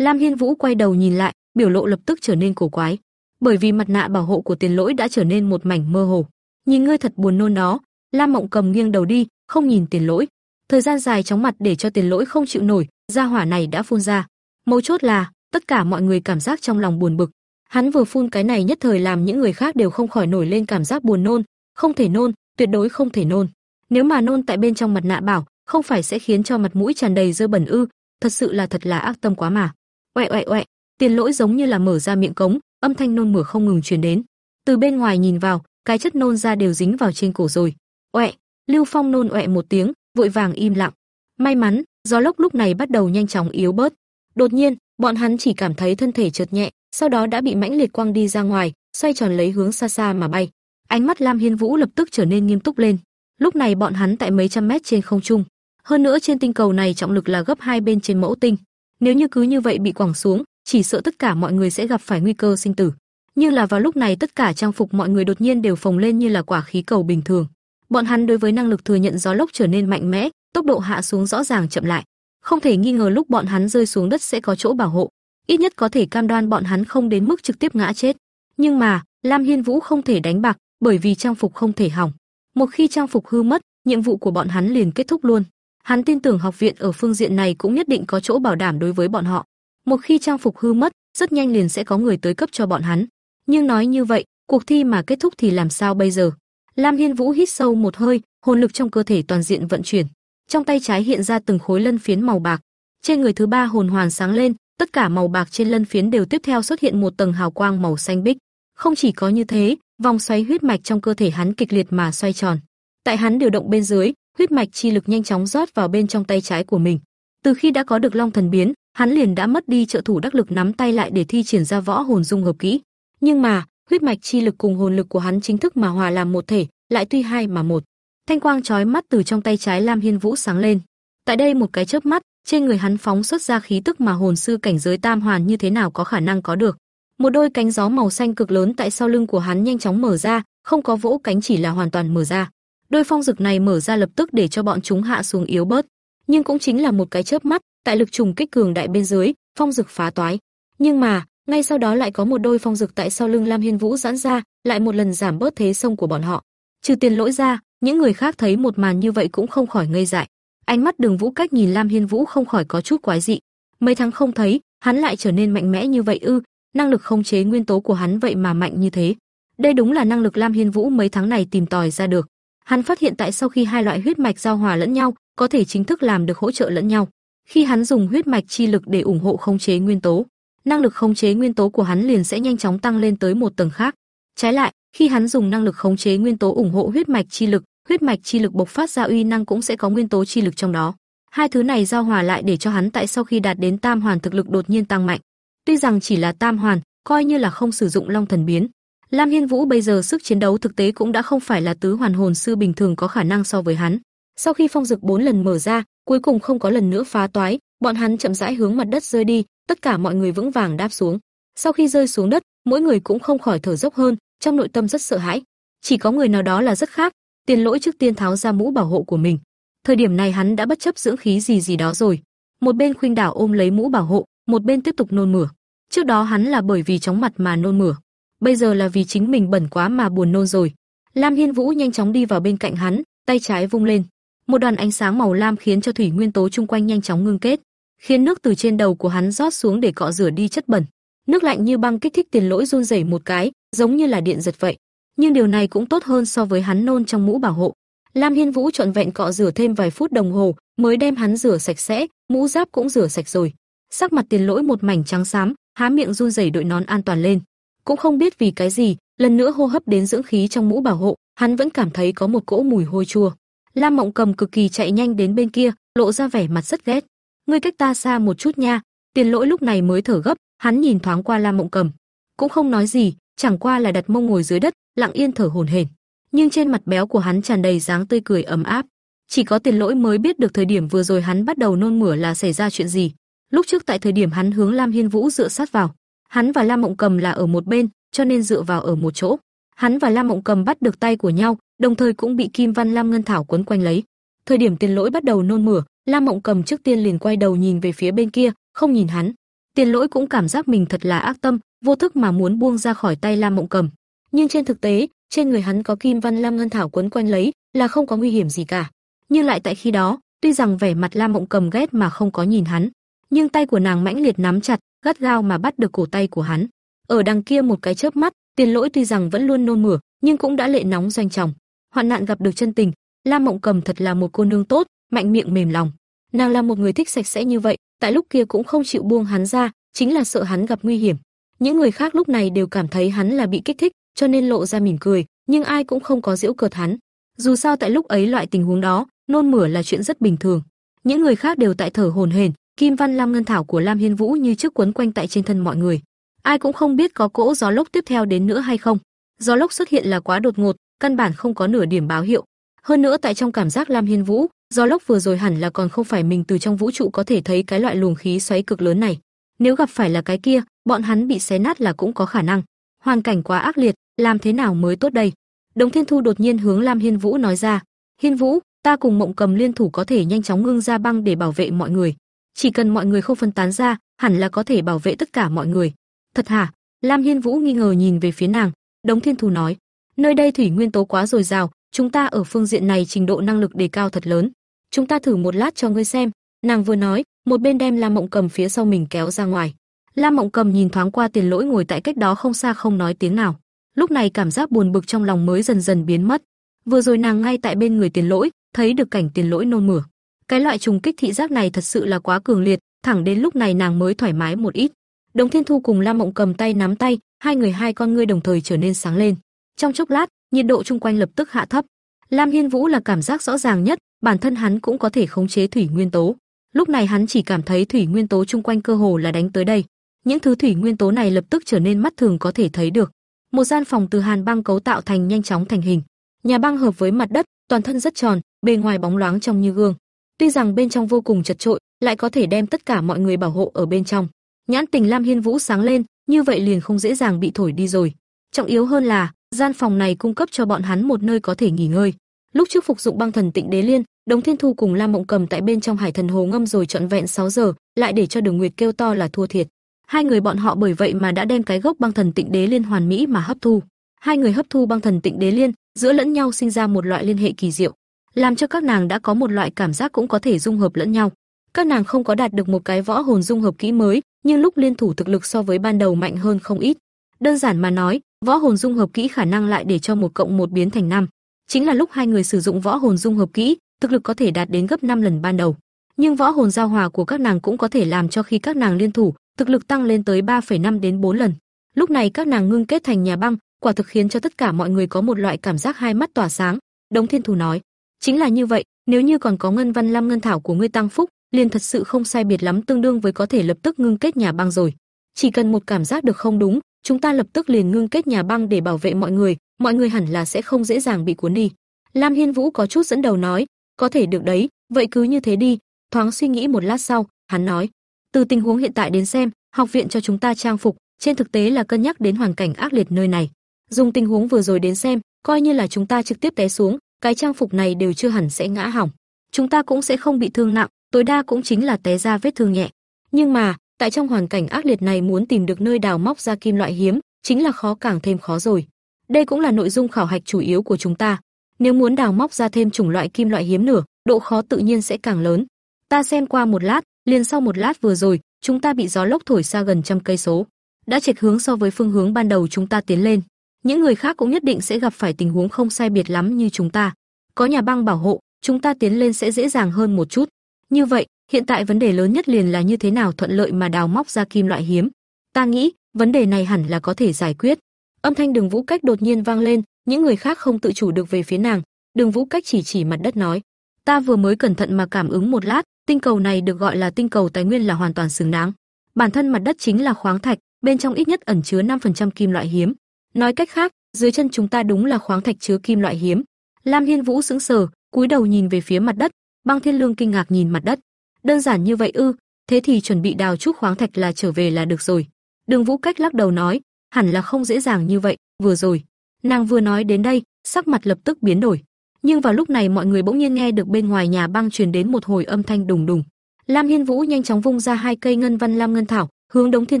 Lam Hiên Vũ quay đầu nhìn lại, biểu lộ lập tức trở nên cổ quái, bởi vì mặt nạ bảo hộ của Tiền Lỗi đã trở nên một mảnh mơ hồ. Nhìn ngươi thật buồn nôn đó. Lam Mộng Cầm nghiêng đầu đi, không nhìn Tiền Lỗi. Thời gian dài chóng mặt để cho Tiền Lỗi không chịu nổi, gia hỏa này đã phun ra. Mấu chốt là, tất cả mọi người cảm giác trong lòng buồn bực. Hắn vừa phun cái này nhất thời làm những người khác đều không khỏi nổi lên cảm giác buồn nôn, không thể nôn, tuyệt đối không thể nôn. Nếu mà nôn tại bên trong mặt nạ bảo, không phải sẽ khiến cho mặt mũi tràn đầy dơ bẩn ư? Thật sự là thật là ác tâm quá mà. Oẹ oẹ oẹ, Tiền Lỗi giống như là mở ra miệng cống, âm thanh nôn mửa không ngừng truyền đến. Từ bên ngoài nhìn vào, cái chất nôn ra đều dính vào trên cổ rồi. Oẹ, Lưu Phong nôn oẹ một tiếng, vội vàng im lặng. May mắn, gió lốc lúc này bắt đầu nhanh chóng yếu bớt. Đột nhiên, bọn hắn chỉ cảm thấy thân thể chợt nhẹ, sau đó đã bị mãnh liệt quăng đi ra ngoài, xoay tròn lấy hướng xa xa mà bay. Ánh mắt Lam Hiên Vũ lập tức trở nên nghiêm túc lên. Lúc này bọn hắn tại mấy trăm mét trên không trung, hơn nữa trên tinh cầu này trọng lực là gấp hai bên trên mẫu tinh. Nếu như cứ như vậy bị quẳng xuống, chỉ sợ tất cả mọi người sẽ gặp phải nguy cơ sinh tử. Như là vào lúc này tất cả trang phục mọi người đột nhiên đều phồng lên như là quả khí cầu bình thường. Bọn hắn đối với năng lực thừa nhận gió lốc trở nên mạnh mẽ, tốc độ hạ xuống rõ ràng chậm lại. Không thể nghi ngờ lúc bọn hắn rơi xuống đất sẽ có chỗ bảo hộ, ít nhất có thể cam đoan bọn hắn không đến mức trực tiếp ngã chết. Nhưng mà, Lam Hiên Vũ không thể đánh bạc, bởi vì trang phục không thể hỏng. Một khi trang phục hư mất, nhiệm vụ của bọn hắn liền kết thúc luôn. Hắn tin tưởng học viện ở phương diện này cũng nhất định có chỗ bảo đảm đối với bọn họ. Một khi trang phục hư mất, rất nhanh liền sẽ có người tới cấp cho bọn hắn. Nhưng nói như vậy, cuộc thi mà kết thúc thì làm sao bây giờ? Lam Hiên Vũ hít sâu một hơi, hồn lực trong cơ thể toàn diện vận chuyển. Trong tay trái hiện ra từng khối lân phiến màu bạc. Trên người thứ ba hồn hoàn sáng lên, tất cả màu bạc trên lân phiến đều tiếp theo xuất hiện một tầng hào quang màu xanh bích. Không chỉ có như thế, vòng xoáy huyết mạch trong cơ thể hắn kịch liệt mà xoay tròn. Tại hắn điều động bên dưới, huyết mạch chi lực nhanh chóng rót vào bên trong tay trái của mình. Từ khi đã có được Long Thần biến, hắn liền đã mất đi trợ thủ đắc lực nắm tay lại để thi triển ra võ hồn dung hợp kỹ. Nhưng mà, huyết mạch chi lực cùng hồn lực của hắn chính thức mà hòa làm một thể, lại tuy hai mà một. Thanh quang chói mắt từ trong tay trái Lam Hiên Vũ sáng lên. Tại đây một cái chớp mắt, trên người hắn phóng xuất ra khí tức mà hồn sư cảnh giới tam hoàn như thế nào có khả năng có được. Một đôi cánh gió màu xanh cực lớn tại sau lưng của hắn nhanh chóng mở ra, không có vỗ cánh chỉ là hoàn toàn mở ra. Đôi phong dực này mở ra lập tức để cho bọn chúng hạ xuống yếu bớt, nhưng cũng chính là một cái chớp mắt, tại lực trùng kích cường đại bên dưới, phong dực phá toái. Nhưng mà, ngay sau đó lại có một đôi phong dực tại sau lưng Lam Hiên Vũ giãn ra, lại một lần giảm bớt thế sông của bọn họ. Trừ tiền lỗi ra, những người khác thấy một màn như vậy cũng không khỏi ngây dại. Ánh mắt Đường Vũ Cách nhìn Lam Hiên Vũ không khỏi có chút quái dị. Mấy tháng không thấy, hắn lại trở nên mạnh mẽ như vậy ư? Năng lực khống chế nguyên tố của hắn vậy mà mạnh như thế. Đây đúng là năng lực Lam Hiên Vũ mấy tháng này tìm tòi ra được. Hắn phát hiện tại sau khi hai loại huyết mạch giao hòa lẫn nhau, có thể chính thức làm được hỗ trợ lẫn nhau. Khi hắn dùng huyết mạch chi lực để ủng hộ khống chế nguyên tố, năng lực khống chế nguyên tố của hắn liền sẽ nhanh chóng tăng lên tới một tầng khác. Trái lại, khi hắn dùng năng lực khống chế nguyên tố ủng hộ huyết mạch chi lực, huyết mạch chi lực bộc phát ra uy năng cũng sẽ có nguyên tố chi lực trong đó. Hai thứ này giao hòa lại để cho hắn tại sau khi đạt đến tam hoàn thực lực đột nhiên tăng mạnh. Tuy rằng chỉ là tam hoàn, coi như là không sử dụng Long thần biến, Lam Hiên Vũ bây giờ sức chiến đấu thực tế cũng đã không phải là tứ hoàn hồn sư bình thường có khả năng so với hắn. Sau khi phong dực bốn lần mở ra, cuối cùng không có lần nữa phá toái, bọn hắn chậm rãi hướng mặt đất rơi đi, tất cả mọi người vững vàng đáp xuống. Sau khi rơi xuống đất, mỗi người cũng không khỏi thở dốc hơn, trong nội tâm rất sợ hãi. Chỉ có người nào đó là rất khác, Tiền Lỗi trước tiên tháo ra mũ bảo hộ của mình. Thời điểm này hắn đã bất chấp dưỡng khí gì gì đó rồi. Một bên Khuynh Đảo ôm lấy mũ bảo hộ, một bên tiếp tục nôn mửa. Trước đó hắn là bởi vì chóng mặt mà nôn mửa, bây giờ là vì chính mình bẩn quá mà buồn nôn rồi. Lam Hiên Vũ nhanh chóng đi vào bên cạnh hắn, tay trái vung lên, một đoàn ánh sáng màu lam khiến cho thủy nguyên tố chung quanh nhanh chóng ngưng kết, khiến nước từ trên đầu của hắn rót xuống để cọ rửa đi chất bẩn. Nước lạnh như băng kích thích tiền lỗi run rẩy một cái, giống như là điện giật vậy. Nhưng điều này cũng tốt hơn so với hắn nôn trong mũ bảo hộ. Lam Hiên Vũ trọn vẹn cọ rửa thêm vài phút đồng hồ, mới đem hắn rửa sạch sẽ, mũ giáp cũng rửa sạch rồi. Sắc mặt tiền lỗi một mảnh trắng xám, há miệng run rẩy đội nón an toàn lên. Cũng không biết vì cái gì, lần nữa hô hấp đến dưỡng khí trong mũ bảo hộ, hắn vẫn cảm thấy có một cỗ mùi hôi chua. Lam Mộng Cầm cực kỳ chạy nhanh đến bên kia, lộ ra vẻ mặt rất ghét. Ngươi cách ta xa một chút nha. Tiền Lỗi lúc này mới thở gấp, hắn nhìn thoáng qua Lam Mộng Cầm, cũng không nói gì, chẳng qua là đặt mông ngồi dưới đất, lặng yên thở hổn hển. Nhưng trên mặt béo của hắn tràn đầy dáng tươi cười ấm áp. Chỉ có Tiền Lỗi mới biết được thời điểm vừa rồi hắn bắt đầu nôn mửa là xảy ra chuyện gì. Lúc trước tại thời điểm hắn hướng Lam Hiên Vũ dựa sát vào, hắn và Lam Mộng Cầm là ở một bên, cho nên dựa vào ở một chỗ. Hắn và Lam Mộng Cầm bắt được tay của nhau, đồng thời cũng bị Kim Văn Lam Ngân Thảo quấn quanh lấy. Thời điểm Tiền Lỗi bắt đầu nôn mửa, Lam Mộng Cầm trước tiên liền quay đầu nhìn về phía bên kia, không nhìn hắn. Tiền Lỗi cũng cảm giác mình thật là ác tâm, vô thức mà muốn buông ra khỏi tay Lam Mộng Cầm. Nhưng trên thực tế, trên người hắn có Kim Văn Lam Ngân Thảo quấn quanh lấy, là không có nguy hiểm gì cả. Nhưng lại tại khi đó, tuy rằng vẻ mặt Lam Mộng Cầm ghét mà không có nhìn hắn, nhưng tay của nàng mãnh liệt nắm chặt, gắt gao mà bắt được cổ tay của hắn. Ở đằng kia một cái chớp mắt, Tiền Lỗi tuy rằng vẫn luôn nôn mửa, nhưng cũng đã lệ nóng doanh trọng. Hoạn nạn gặp được chân tình, Lam Mộng Cầm thật là một cô nương tốt, mạnh miệng mềm lòng. Nàng là một người thích sạch sẽ như vậy, tại lúc kia cũng không chịu buông hắn ra, chính là sợ hắn gặp nguy hiểm. Những người khác lúc này đều cảm thấy hắn là bị kích thích, cho nên lộ ra mỉm cười, nhưng ai cũng không có giễu cợt hắn. Dù sao tại lúc ấy loại tình huống đó, nôn mửa là chuyện rất bình thường. Những người khác đều tại thở hổn hển, Kim Văn Lam Ngân Thảo của Lam Hiên Vũ như trước quấn quanh tại trên thân mọi người. Ai cũng không biết có cỗ gió lốc tiếp theo đến nữa hay không. Gió lốc xuất hiện là quá đột ngột, căn bản không có nửa điểm báo hiệu. Hơn nữa tại trong cảm giác Lam Hiên Vũ, gió lốc vừa rồi hẳn là còn không phải mình từ trong vũ trụ có thể thấy cái loại luồng khí xoáy cực lớn này. Nếu gặp phải là cái kia, bọn hắn bị xé nát là cũng có khả năng. Hoàn cảnh quá ác liệt, làm thế nào mới tốt đây? Đồng Thiên Thu đột nhiên hướng Lam Hiên Vũ nói ra, "Hiên Vũ, ta cùng Mộng Cầm liên thủ có thể nhanh chóng ngưng ra băng để bảo vệ mọi người. Chỉ cần mọi người không phân tán ra, hẳn là có thể bảo vệ tất cả mọi người." Thật hả? Lam Hiên Vũ nghi ngờ nhìn về phía nàng, Đống Thiên Thù nói, Nơi đây thủy nguyên tố quá dồi dào, chúng ta ở phương diện này trình độ năng lực đề cao thật lớn. Chúng ta thử một lát cho ngươi xem." Nàng vừa nói, một bên đem Lam Mộng Cầm phía sau mình kéo ra ngoài. Lam Mộng Cầm nhìn thoáng qua Tiền Lỗi ngồi tại cách đó không xa không nói tiếng nào. Lúc này cảm giác buồn bực trong lòng mới dần dần biến mất. Vừa rồi nàng ngay tại bên người Tiền Lỗi, thấy được cảnh Tiền Lỗi nôn mửa. Cái loại trùng kích thị giác này thật sự là quá cường liệt, thẳng đến lúc này nàng mới thoải mái một ít. Đồng Thiên Thu cùng Lam Mộng cầm tay nắm tay, hai người hai con ngươi đồng thời trở nên sáng lên. Trong chốc lát, nhiệt độ chung quanh lập tức hạ thấp. Lam Hiên Vũ là cảm giác rõ ràng nhất, bản thân hắn cũng có thể khống chế thủy nguyên tố. Lúc này hắn chỉ cảm thấy thủy nguyên tố chung quanh cơ hồ là đánh tới đây. Những thứ thủy nguyên tố này lập tức trở nên mắt thường có thể thấy được. Một gian phòng từ hàn băng cấu tạo thành nhanh chóng thành hình. Nhà băng hợp với mặt đất, toàn thân rất tròn, bề ngoài bóng loáng trong như gương. Tuy rằng bên trong vô cùng chật trội, lại có thể đem tất cả mọi người bảo hộ ở bên trong. Nhãn tình Lam Hiên Vũ sáng lên, như vậy liền không dễ dàng bị thổi đi rồi. Trọng yếu hơn là, gian phòng này cung cấp cho bọn hắn một nơi có thể nghỉ ngơi. Lúc trước phục dụng băng thần tịnh đế liên, đống Thiên Thu cùng Lam Mộng Cầm tại bên trong Hải Thần Hồ ngâm rồi trọn vẹn 6 giờ, lại để cho Đường Nguyệt kêu to là thua thiệt. Hai người bọn họ bởi vậy mà đã đem cái gốc băng thần tịnh đế liên hoàn mỹ mà hấp thu. Hai người hấp thu băng thần tịnh đế liên, giữa lẫn nhau sinh ra một loại liên hệ kỳ diệu, làm cho các nàng đã có một loại cảm giác cũng có thể dung hợp lẫn nhau. Các nàng không có đạt được một cái võ hồn dung hợp kỹ mới, nhưng lúc liên thủ thực lực so với ban đầu mạnh hơn không ít. Đơn giản mà nói, võ hồn dung hợp kỹ khả năng lại để cho một cộng một biến thành năm. Chính là lúc hai người sử dụng võ hồn dung hợp kỹ, thực lực có thể đạt đến gấp 5 lần ban đầu. Nhưng võ hồn giao hòa của các nàng cũng có thể làm cho khi các nàng liên thủ, thực lực tăng lên tới 3,5 đến 4 lần. Lúc này các nàng ngưng kết thành nhà băng, quả thực khiến cho tất cả mọi người có một loại cảm giác hai mắt tỏa sáng. Đống Thiên Thù nói, chính là như vậy, nếu như còn có ngân văn lam ngân thảo của ngươi tăng phúc, liền thật sự không sai biệt lắm tương đương với có thể lập tức ngưng kết nhà băng rồi. Chỉ cần một cảm giác được không đúng, chúng ta lập tức liền ngưng kết nhà băng để bảo vệ mọi người, mọi người hẳn là sẽ không dễ dàng bị cuốn đi. Lam Hiên Vũ có chút dẫn đầu nói, có thể được đấy, vậy cứ như thế đi. Thoáng suy nghĩ một lát sau, hắn nói, từ tình huống hiện tại đến xem, học viện cho chúng ta trang phục, trên thực tế là cân nhắc đến hoàn cảnh ác liệt nơi này. Dùng tình huống vừa rồi đến xem, coi như là chúng ta trực tiếp té xuống, cái trang phục này đều chưa hẳn sẽ ngã hỏng. Chúng ta cũng sẽ không bị thương nặng, tối đa cũng chính là té ra vết thương nhẹ. Nhưng mà, tại trong hoàn cảnh ác liệt này muốn tìm được nơi đào móc ra kim loại hiếm, chính là khó càng thêm khó rồi. Đây cũng là nội dung khảo hạch chủ yếu của chúng ta. Nếu muốn đào móc ra thêm chủng loại kim loại hiếm nữa, độ khó tự nhiên sẽ càng lớn. Ta xem qua một lát, liền sau một lát vừa rồi, chúng ta bị gió lốc thổi xa gần trăm cây số, đã chệch hướng so với phương hướng ban đầu chúng ta tiến lên. Những người khác cũng nhất định sẽ gặp phải tình huống không sai biệt lắm như chúng ta. Có nhà băng bảo hộ, chúng ta tiến lên sẽ dễ dàng hơn một chút. Như vậy, hiện tại vấn đề lớn nhất liền là như thế nào thuận lợi mà đào móc ra kim loại hiếm. Ta nghĩ, vấn đề này hẳn là có thể giải quyết. Âm thanh Đường Vũ Cách đột nhiên vang lên, những người khác không tự chủ được về phía nàng. Đường Vũ Cách chỉ chỉ mặt đất nói: "Ta vừa mới cẩn thận mà cảm ứng một lát, tinh cầu này được gọi là tinh cầu tài nguyên là hoàn toàn xứng đáng. Bản thân mặt đất chính là khoáng thạch, bên trong ít nhất ẩn chứa 5% kim loại hiếm. Nói cách khác, dưới chân chúng ta đúng là khoáng thạch chứa kim loại hiếm." Lam Hiên Vũ sững sờ, cúi đầu nhìn về phía mặt đất, Băng Thiên Lương kinh ngạc nhìn mặt đất. Đơn giản như vậy ư? Thế thì chuẩn bị đào chút khoáng thạch là trở về là được rồi. Đường Vũ Cách lắc đầu nói, hẳn là không dễ dàng như vậy, vừa rồi. Nàng vừa nói đến đây, sắc mặt lập tức biến đổi. Nhưng vào lúc này mọi người bỗng nhiên nghe được bên ngoài nhà băng truyền đến một hồi âm thanh đùng đùng. Lam Hiên Vũ nhanh chóng vung ra hai cây ngân văn lam ngân thảo, hướng Đống Thiên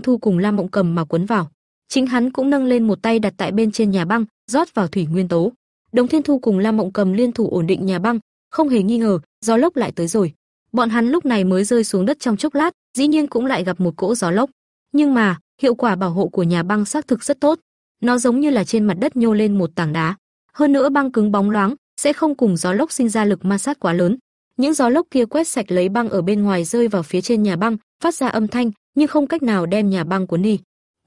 Thu cùng Lam Mộng Cầm mà quấn vào. Chính hắn cũng nâng lên một tay đặt tại bên trên nhà băng, rót vào thủy nguyên tố. đồng Thiên Thu cùng Lam Mộng Cầm liên thủ ổn định nhà băng, không hề nghi ngờ, gió lốc lại tới rồi. Bọn hắn lúc này mới rơi xuống đất trong chốc lát, dĩ nhiên cũng lại gặp một cỗ gió lốc. Nhưng mà, hiệu quả bảo hộ của nhà băng xác thực rất tốt. Nó giống như là trên mặt đất nhô lên một tảng đá. Hơn nữa băng cứng bóng loáng, sẽ không cùng gió lốc sinh ra lực ma sát quá lớn. Những gió lốc kia quét sạch lấy băng ở bên ngoài rơi vào phía trên nhà băng, phát ra âm thanh, nhưng không cách nào đem nhà băng cuốn đi.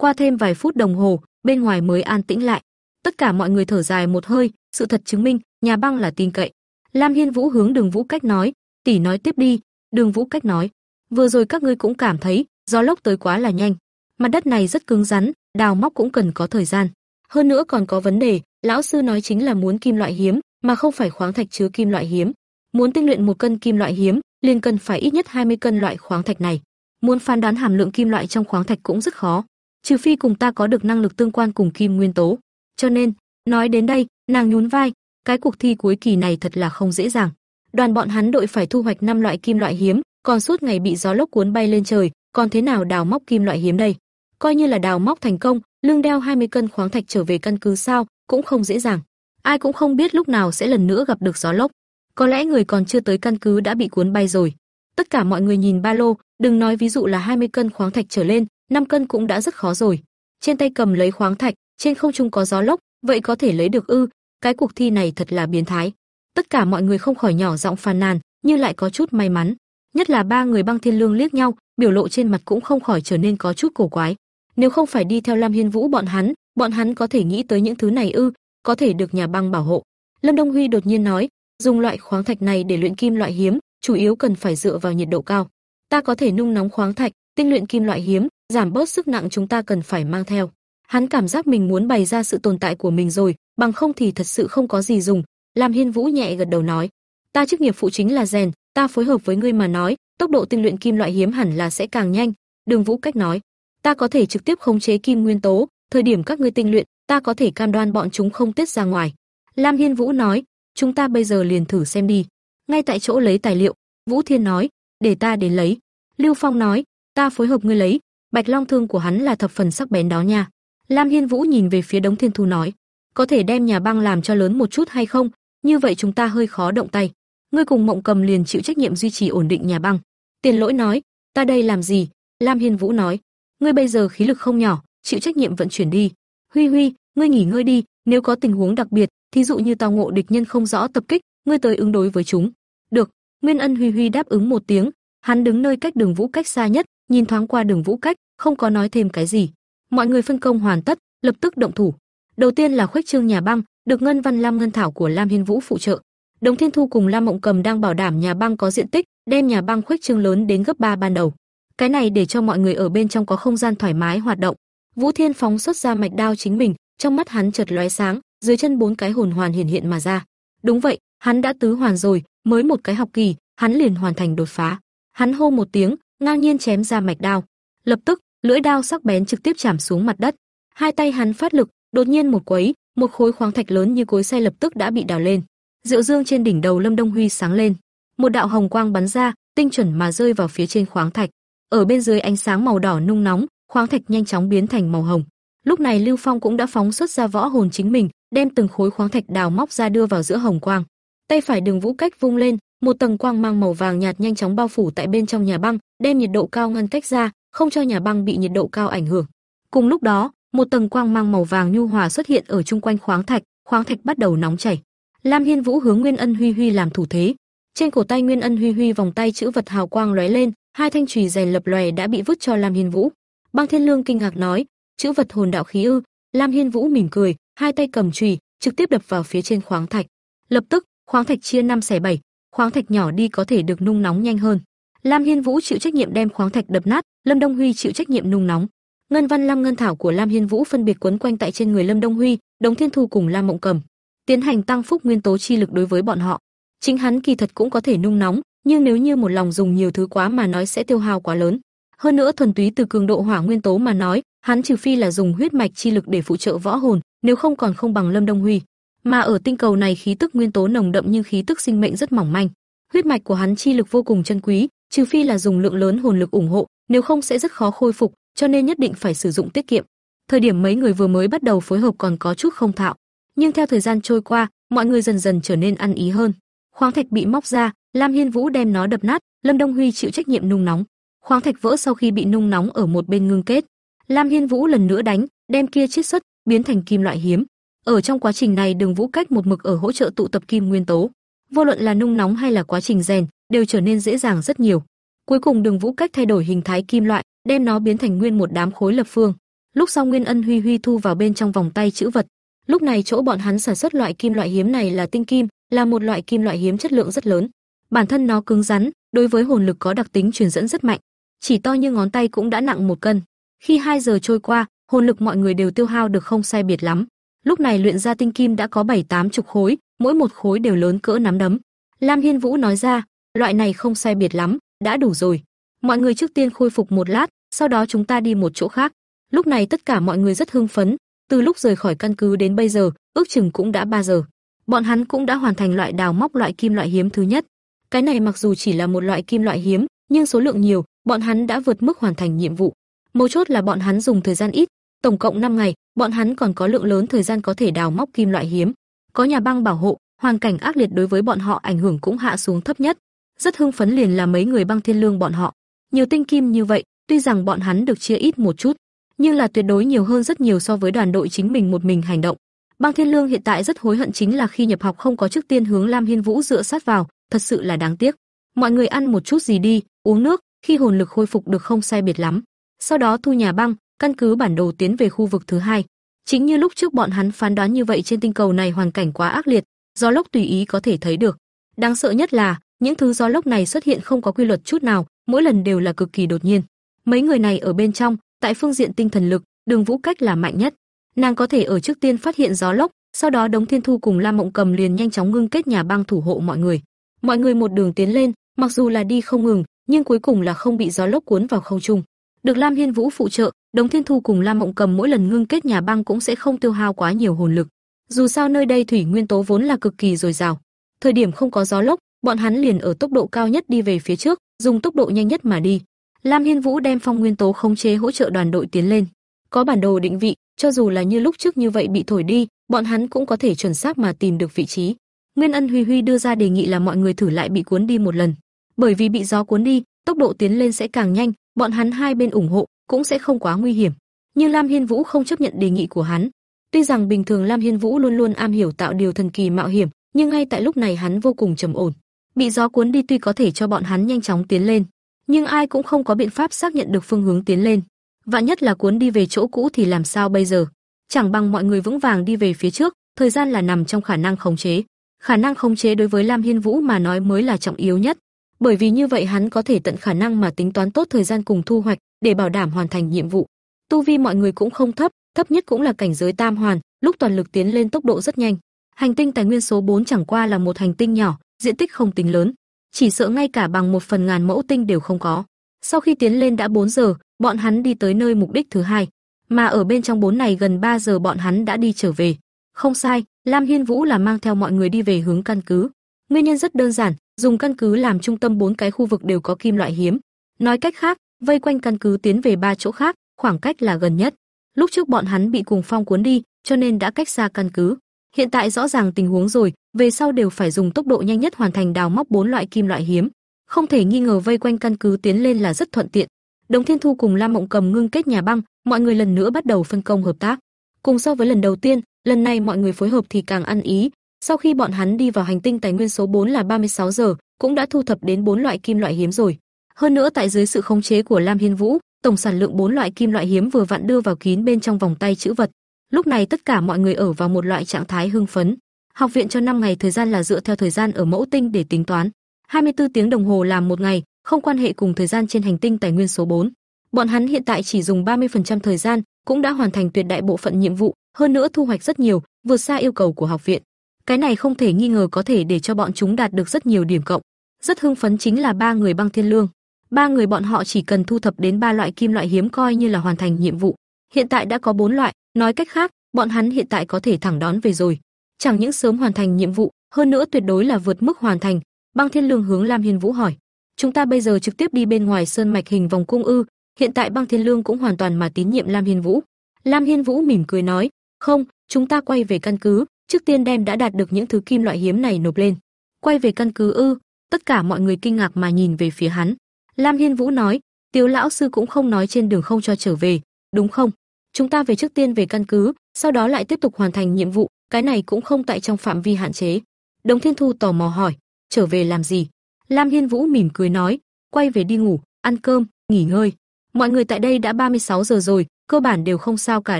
Qua thêm vài phút đồng hồ, bên ngoài mới an tĩnh lại. Tất cả mọi người thở dài một hơi, sự thật chứng minh, nhà băng là tin cậy. Lam Hiên Vũ hướng Đường Vũ Cách nói, "Tỷ nói tiếp đi." Đường Vũ Cách nói, "Vừa rồi các ngươi cũng cảm thấy, gió lốc tới quá là nhanh. Mặt đất này rất cứng rắn, đào móc cũng cần có thời gian. Hơn nữa còn có vấn đề, lão sư nói chính là muốn kim loại hiếm, mà không phải khoáng thạch chứa kim loại hiếm. Muốn tinh luyện một cân kim loại hiếm, liền cần phải ít nhất 20 cân loại khoáng thạch này. Muốn phán đoán hàm lượng kim loại trong khoáng thạch cũng rất khó, trừ phi cùng ta có được năng lực tương quan cùng kim nguyên tố. Cho nên, nói đến đây, nàng nhún vai, cái cuộc thi cuối kỳ này thật là không dễ dàng. Đoàn bọn hắn đội phải thu hoạch năm loại kim loại hiếm, còn suốt ngày bị gió lốc cuốn bay lên trời, còn thế nào đào móc kim loại hiếm đây? Coi như là đào móc thành công, lương đeo 20 cân khoáng thạch trở về căn cứ sao, cũng không dễ dàng. Ai cũng không biết lúc nào sẽ lần nữa gặp được gió lốc. Có lẽ người còn chưa tới căn cứ đã bị cuốn bay rồi. Tất cả mọi người nhìn ba lô, đừng nói ví dụ là 20 cân khoáng thạch trở lên, 5 cân cũng đã rất khó rồi. Trên tay cầm lấy khoáng thạch, trên không trung có gió lốc, vậy có thể lấy được ư? Cái cuộc thi này thật là biến thái. Tất cả mọi người không khỏi nhỏ giọng phàn nàn, nhưng lại có chút may mắn. Nhất là ba người băng thiên lương liếc nhau, biểu lộ trên mặt cũng không khỏi trở nên có chút cổ quái. Nếu không phải đi theo Lam Hiên Vũ bọn hắn, bọn hắn có thể nghĩ tới những thứ này ư? Có thể được nhà băng bảo hộ. Lâm Đông Huy đột nhiên nói, dùng loại khoáng thạch này để luyện kim loại hiếm, chủ yếu cần phải dựa vào nhiệt độ cao. Ta có thể nung nóng khoáng thạch, tinh luyện kim loại hiếm, giảm bớt sức nặng chúng ta cần phải mang theo. Hắn cảm giác mình muốn bày ra sự tồn tại của mình rồi, bằng không thì thật sự không có gì dùng. Lam Hiên Vũ nhẹ gật đầu nói, ta chức nghiệp phụ chính là rèn, ta phối hợp với ngươi mà nói, tốc độ tinh luyện kim loại hiếm hẳn là sẽ càng nhanh. Đường Vũ cách nói, ta có thể trực tiếp khống chế kim nguyên tố, thời điểm các ngươi tinh luyện, ta có thể cam đoan bọn chúng không tiết ra ngoài. Lam Hiên Vũ nói, chúng ta bây giờ liền thử xem đi. Ngay tại chỗ lấy tài liệu, Vũ Thiên nói, để ta đến lấy. Lưu Phong nói, ta phối hợp ngươi lấy, Bạch Long thương của hắn là thập phần sắc bén đó nha. Lam Hiên Vũ nhìn về phía Đống Thiên Thu nói, có thể đem nhà băng làm cho lớn một chút hay không? Như vậy chúng ta hơi khó động tay. Ngươi cùng Mộng Cầm liền chịu trách nhiệm duy trì ổn định nhà băng. Tiền Lỗi nói, ta đây làm gì? Lam Hiên Vũ nói, ngươi bây giờ khí lực không nhỏ, chịu trách nhiệm vận chuyển đi. Huy Huy, ngươi nghỉ ngơi đi, nếu có tình huống đặc biệt, thí dụ như tao ngộ địch nhân không rõ tập kích, ngươi tới ứng đối với chúng. Được, Nguyên Ân Huy Huy đáp ứng một tiếng, hắn đứng nơi cách Đường Vũ cách xa nhất, nhìn thoáng qua Đường Vũ cách, không có nói thêm cái gì. Mọi người phân công hoàn tất, lập tức động thủ. Đầu tiên là khuếch trương nhà băng, được Ngân Văn Lam Ngân Thảo của Lam Hiên Vũ phụ trợ. Đồng Thiên Thu cùng Lam Mộng Cầm đang bảo đảm nhà băng có diện tích, đem nhà băng khuếch trương lớn đến gấp 3 ban đầu. Cái này để cho mọi người ở bên trong có không gian thoải mái hoạt động. Vũ Thiên phóng xuất ra mạch đao chính mình, trong mắt hắn chợt lóe sáng, dưới chân bốn cái hồn hoàn hiển hiện mà ra. Đúng vậy, hắn đã tứ hoàn rồi, mới một cái học kỳ, hắn liền hoàn thành đột phá. Hắn hô một tiếng, ngang nhiên chém ra mạch đao. Lập tức, lưỡi đao sắc bén trực tiếp chạm xuống mặt đất. Hai tay hắn phát lực, đột nhiên một quấy, một khối khoáng thạch lớn như cối xay lập tức đã bị đào lên. Diệu dương trên đỉnh đầu Lâm Đông Huy sáng lên, một đạo hồng quang bắn ra, tinh chuẩn mà rơi vào phía trên khoáng thạch. Ở bên dưới ánh sáng màu đỏ nung nóng, khoáng thạch nhanh chóng biến thành màu hồng. Lúc này Lưu Phong cũng đã phóng xuất ra võ hồn chính mình, đem từng khối khoáng thạch đào móc ra đưa vào giữa hồng quang. Tay phải Đường Vũ cách vung lên, một tầng quang mang màu vàng nhạt nhanh chóng bao phủ tại bên trong nhà băng, đem nhiệt độ cao ngăn cách ra, không cho nhà băng bị nhiệt độ cao ảnh hưởng. Cùng lúc đó, một tầng quang mang màu vàng nhu hòa xuất hiện ở chung quanh khoáng thạch, khoáng thạch bắt đầu nóng chảy. Lam Hiên Vũ hướng Nguyên Ân Huy Huy làm thủ thế. Trên cổ tay Nguyên Ân Huy Huy vòng tay chữ vật hào quang lóe lên, hai thanh chùy rèn lập lòe đã bị vứt cho Lam Hiên Vũ. Băng Thiên Lương kinh ngạc nói, chữ vật hồn đạo khí ư? Lam Hiên Vũ mỉm cười, hai tay cầm chùy, trực tiếp đập vào phía trên khoáng thạch. Lập tức, khoáng thạch chia năm xẻ bảy, khoáng thạch nhỏ đi có thể được nung nóng nhanh hơn. Lam Hiên Vũ chịu trách nhiệm đem khoáng thạch đập nát, Lâm Đông Huy chịu trách nhiệm nung nóng. Ngân Văn Lam Ngân Thảo của Lam Hiên Vũ phân biệt quấn quanh tại trên người Lâm Đông Huy, Đống Thiên Thu cùng Lam Mộng Cầm, tiến hành tăng phúc nguyên tố chi lực đối với bọn họ. Chính hắn kỳ thật cũng có thể nung nóng, nhưng nếu như một lòng dùng nhiều thứ quá mà nói sẽ tiêu hao quá lớn. Hơn nữa thuần túy từ cường độ hỏa nguyên tố mà nói, hắn trừ phi là dùng huyết mạch chi lực để phụ trợ võ hồn, nếu không còn không bằng Lâm Đông Huy. Mà ở tinh cầu này khí tức nguyên tố nồng đậm nhưng khí tức sinh mệnh rất mỏng manh. Huyết mạch của hắn chi lực vô cùng chân quý, trừ phi là dùng lượng lớn hồn lực ủng hộ, nếu không sẽ rất khó khôi phục, cho nên nhất định phải sử dụng tiết kiệm. Thời điểm mấy người vừa mới bắt đầu phối hợp còn có chút không thạo, nhưng theo thời gian trôi qua, mọi người dần dần trở nên ăn ý hơn. Khoáng thạch bị móc ra, Lam Hiên Vũ đem nó đập nát, Lâm Đông Huy chịu trách nhiệm nung nóng. Khoáng thạch vỡ sau khi bị nung nóng ở một bên ngưng kết. Lam Hiên Vũ lần nữa đánh, đem kia chiết xuất, biến thành kim loại hiếm. Ở trong quá trình này, Đường Vũ Cách một mực ở hỗ trợ tụ tập kim nguyên tố. Vô luận là nung nóng hay là quá trình rèn, đều trở nên dễ dàng rất nhiều. Cuối cùng Đường Vũ Cách thay đổi hình thái kim loại, đem nó biến thành nguyên một đám khối lập phương. Lúc sau Nguyên Ân Huy Huy thu vào bên trong vòng tay chữ vật. Lúc này chỗ bọn hắn sản xuất loại kim loại hiếm này là tinh kim, là một loại kim loại hiếm chất lượng rất lớn. Bản thân nó cứng rắn, đối với hồn lực có đặc tính truyền dẫn rất mạnh. Chỉ to như ngón tay cũng đã nặng một cân. Khi 2 giờ trôi qua, hồn lực mọi người đều tiêu hao được không sai biệt lắm. Lúc này luyện ra tinh kim đã có 7, 8 chục khối, mỗi một khối đều lớn cỡ nắm đấm. Lam Hiên Vũ nói ra, loại này không sai biệt lắm, đã đủ rồi. Mọi người trước tiên khôi phục một lát, sau đó chúng ta đi một chỗ khác. Lúc này tất cả mọi người rất hưng phấn, từ lúc rời khỏi căn cứ đến bây giờ, ước chừng cũng đã 3 giờ. Bọn hắn cũng đã hoàn thành loại đào móc loại kim loại hiếm thứ nhất. Cái này mặc dù chỉ là một loại kim loại hiếm, nhưng số lượng nhiều, bọn hắn đã vượt mức hoàn thành nhiệm vụ. Mấu chốt là bọn hắn dùng thời gian ít, Tổng cộng 5 ngày, bọn hắn còn có lượng lớn thời gian có thể đào móc kim loại hiếm. Có nhà băng bảo hộ, hoàn cảnh ác liệt đối với bọn họ ảnh hưởng cũng hạ xuống thấp nhất. Rất hưng phấn liền là mấy người băng thiên lương bọn họ. Nhiều tinh kim như vậy, tuy rằng bọn hắn được chia ít một chút, nhưng là tuyệt đối nhiều hơn rất nhiều so với đoàn đội chính mình một mình hành động. Băng Thiên Lương hiện tại rất hối hận chính là khi nhập học không có trước tiên hướng Lam Hiên Vũ dựa sát vào, thật sự là đáng tiếc. Mọi người ăn một chút gì đi, uống nước, khi hồn lực khôi phục được không sai biệt lắm. Sau đó thu nhà băng, căn cứ bản đồ tiến về khu vực thứ hai. Chính như lúc trước bọn hắn phán đoán như vậy trên tinh cầu này hoàn cảnh quá ác liệt, do lốc tùy ý có thể thấy được. Đáng sợ nhất là, những thứ gió lốc này xuất hiện không có quy luật chút nào, mỗi lần đều là cực kỳ đột nhiên. Mấy người này ở bên trong, tại phương diện tinh thần lực, Đường Vũ Cách là mạnh nhất. Nàng có thể ở trước tiên phát hiện gió lốc, sau đó Đống Thiên Thu cùng Lam Mộng Cầm liền nhanh chóng ngưng kết nhà băng thủ hộ mọi người. Mọi người một đường tiến lên, mặc dù là đi không ngừng, nhưng cuối cùng là không bị gió lốc cuốn vào không trung. Được Lam Hiên Vũ phụ trợ, Đống Thiên Thu cùng Lam Mộng Cầm mỗi lần ngưng kết nhà băng cũng sẽ không tiêu hao quá nhiều hồn lực. Dù sao nơi đây thủy nguyên tố vốn là cực kỳ dồi dào. Thời điểm không có gió lốc, bọn hắn liền ở tốc độ cao nhất đi về phía trước, dùng tốc độ nhanh nhất mà đi. Lam Hiên Vũ đem phong nguyên tố khống chế hỗ trợ đoàn đội tiến lên. Có bản đồ định vị, cho dù là như lúc trước như vậy bị thổi đi, bọn hắn cũng có thể chuẩn xác mà tìm được vị trí. Nguyên Ân Huy Huy đưa ra đề nghị là mọi người thử lại bị cuốn đi một lần, bởi vì bị gió cuốn đi, tốc độ tiến lên sẽ càng nhanh, bọn hắn hai bên ủng hộ cũng sẽ không quá nguy hiểm. Nhưng Lam Hiên Vũ không chấp nhận đề nghị của hắn. Tuy rằng bình thường Lam Hiên Vũ luôn luôn am hiểu tạo điều thần kỳ mạo hiểm, nhưng ngay tại lúc này hắn vô cùng trầm ổn. Bị gió cuốn đi tuy có thể cho bọn hắn nhanh chóng tiến lên, nhưng ai cũng không có biện pháp xác nhận được phương hướng tiến lên. Vạn nhất là cuốn đi về chỗ cũ thì làm sao bây giờ? Chẳng bằng mọi người vững vàng đi về phía trước, thời gian là nằm trong khả năng khống chế. Khả năng khống chế đối với Lam Hiên Vũ mà nói mới là trọng yếu nhất, bởi vì như vậy hắn có thể tận khả năng mà tính toán tốt thời gian cùng thu hoạch để bảo đảm hoàn thành nhiệm vụ. Tu vi mọi người cũng không thấp, thấp nhất cũng là cảnh giới tam hoàn, lúc toàn lực tiến lên tốc độ rất nhanh. Hành tinh tài nguyên số 4 chẳng qua là một hành tinh nhỏ, diện tích không tính lớn, chỉ sợ ngay cả bằng một phần ngàn mẫu tinh đều không có. Sau khi tiến lên đã 4 giờ, bọn hắn đi tới nơi mục đích thứ hai, mà ở bên trong bốn này gần 3 giờ bọn hắn đã đi trở về. Không sai, Lam Hiên Vũ là mang theo mọi người đi về hướng căn cứ. Nguyên nhân rất đơn giản, dùng căn cứ làm trung tâm bốn cái khu vực đều có kim loại hiếm. Nói cách khác, vây quanh căn cứ tiến về ba chỗ khác, khoảng cách là gần nhất. Lúc trước bọn hắn bị cùng phong cuốn đi, cho nên đã cách xa căn cứ. Hiện tại rõ ràng tình huống rồi, về sau đều phải dùng tốc độ nhanh nhất hoàn thành đào móc bốn loại kim loại hiếm. Không thể nghi ngờ vây quanh căn cứ tiến lên là rất thuận tiện. Đồng Thiên Thu cùng Lam Mộng Cầm ngưng kết nhà băng, mọi người lần nữa bắt đầu phân công hợp tác. Cùng so với lần đầu tiên, lần này mọi người phối hợp thì càng ăn ý. Sau khi bọn hắn đi vào hành tinh tài nguyên số 4 là 36 giờ, cũng đã thu thập đến bốn loại kim loại hiếm rồi. Hơn nữa tại dưới sự khống chế của Lam Hiên Vũ, tổng sản lượng bốn loại kim loại hiếm vừa vặn đưa vào kín bên trong vòng tay chữ vật. Lúc này tất cả mọi người ở vào một loại trạng thái hưng phấn. Học viện cho 5 ngày thời gian là dựa theo thời gian ở mẫu tinh để tính toán. 24 tiếng đồng hồ làm một ngày, không quan hệ cùng thời gian trên hành tinh tài nguyên số 4. Bọn hắn hiện tại chỉ dùng 30% thời gian, cũng đã hoàn thành tuyệt đại bộ phận nhiệm vụ, hơn nữa thu hoạch rất nhiều, vượt xa yêu cầu của học viện. Cái này không thể nghi ngờ có thể để cho bọn chúng đạt được rất nhiều điểm cộng. Rất hưng phấn chính là ba người băng thiên lương. Ba người bọn họ chỉ cần thu thập đến ba loại kim loại hiếm coi như là hoàn thành nhiệm vụ. Hiện tại đã có bốn loại, nói cách khác, bọn hắn hiện tại có thể thẳng đón về rồi. Chẳng những sớm hoàn thành nhiệm vụ, hơn nữa tuyệt đối là vượt mức hoàn thành. Băng Thiên Lương hướng Lam Hiên Vũ hỏi: "Chúng ta bây giờ trực tiếp đi bên ngoài sơn mạch hình vòng cung ư?" Hiện tại Băng Thiên Lương cũng hoàn toàn mà tín nhiệm Lam Hiên Vũ. Lam Hiên Vũ mỉm cười nói: "Không, chúng ta quay về căn cứ, trước tiên đem đã đạt được những thứ kim loại hiếm này nộp lên." Quay về căn cứ ư? Tất cả mọi người kinh ngạc mà nhìn về phía hắn. Lam Hiên Vũ nói: "Tiếu lão sư cũng không nói trên đường không cho trở về, đúng không? Chúng ta về trước tiên về căn cứ, sau đó lại tiếp tục hoàn thành nhiệm vụ, cái này cũng không tại trong phạm vi hạn chế." Đồng Thiên Thu tò mò hỏi: "Trở về làm gì?" Lam Hiên Vũ mỉm cười nói: "Quay về đi ngủ, ăn cơm, nghỉ ngơi." Mọi người tại đây đã 36 giờ rồi, cơ bản đều không sao cả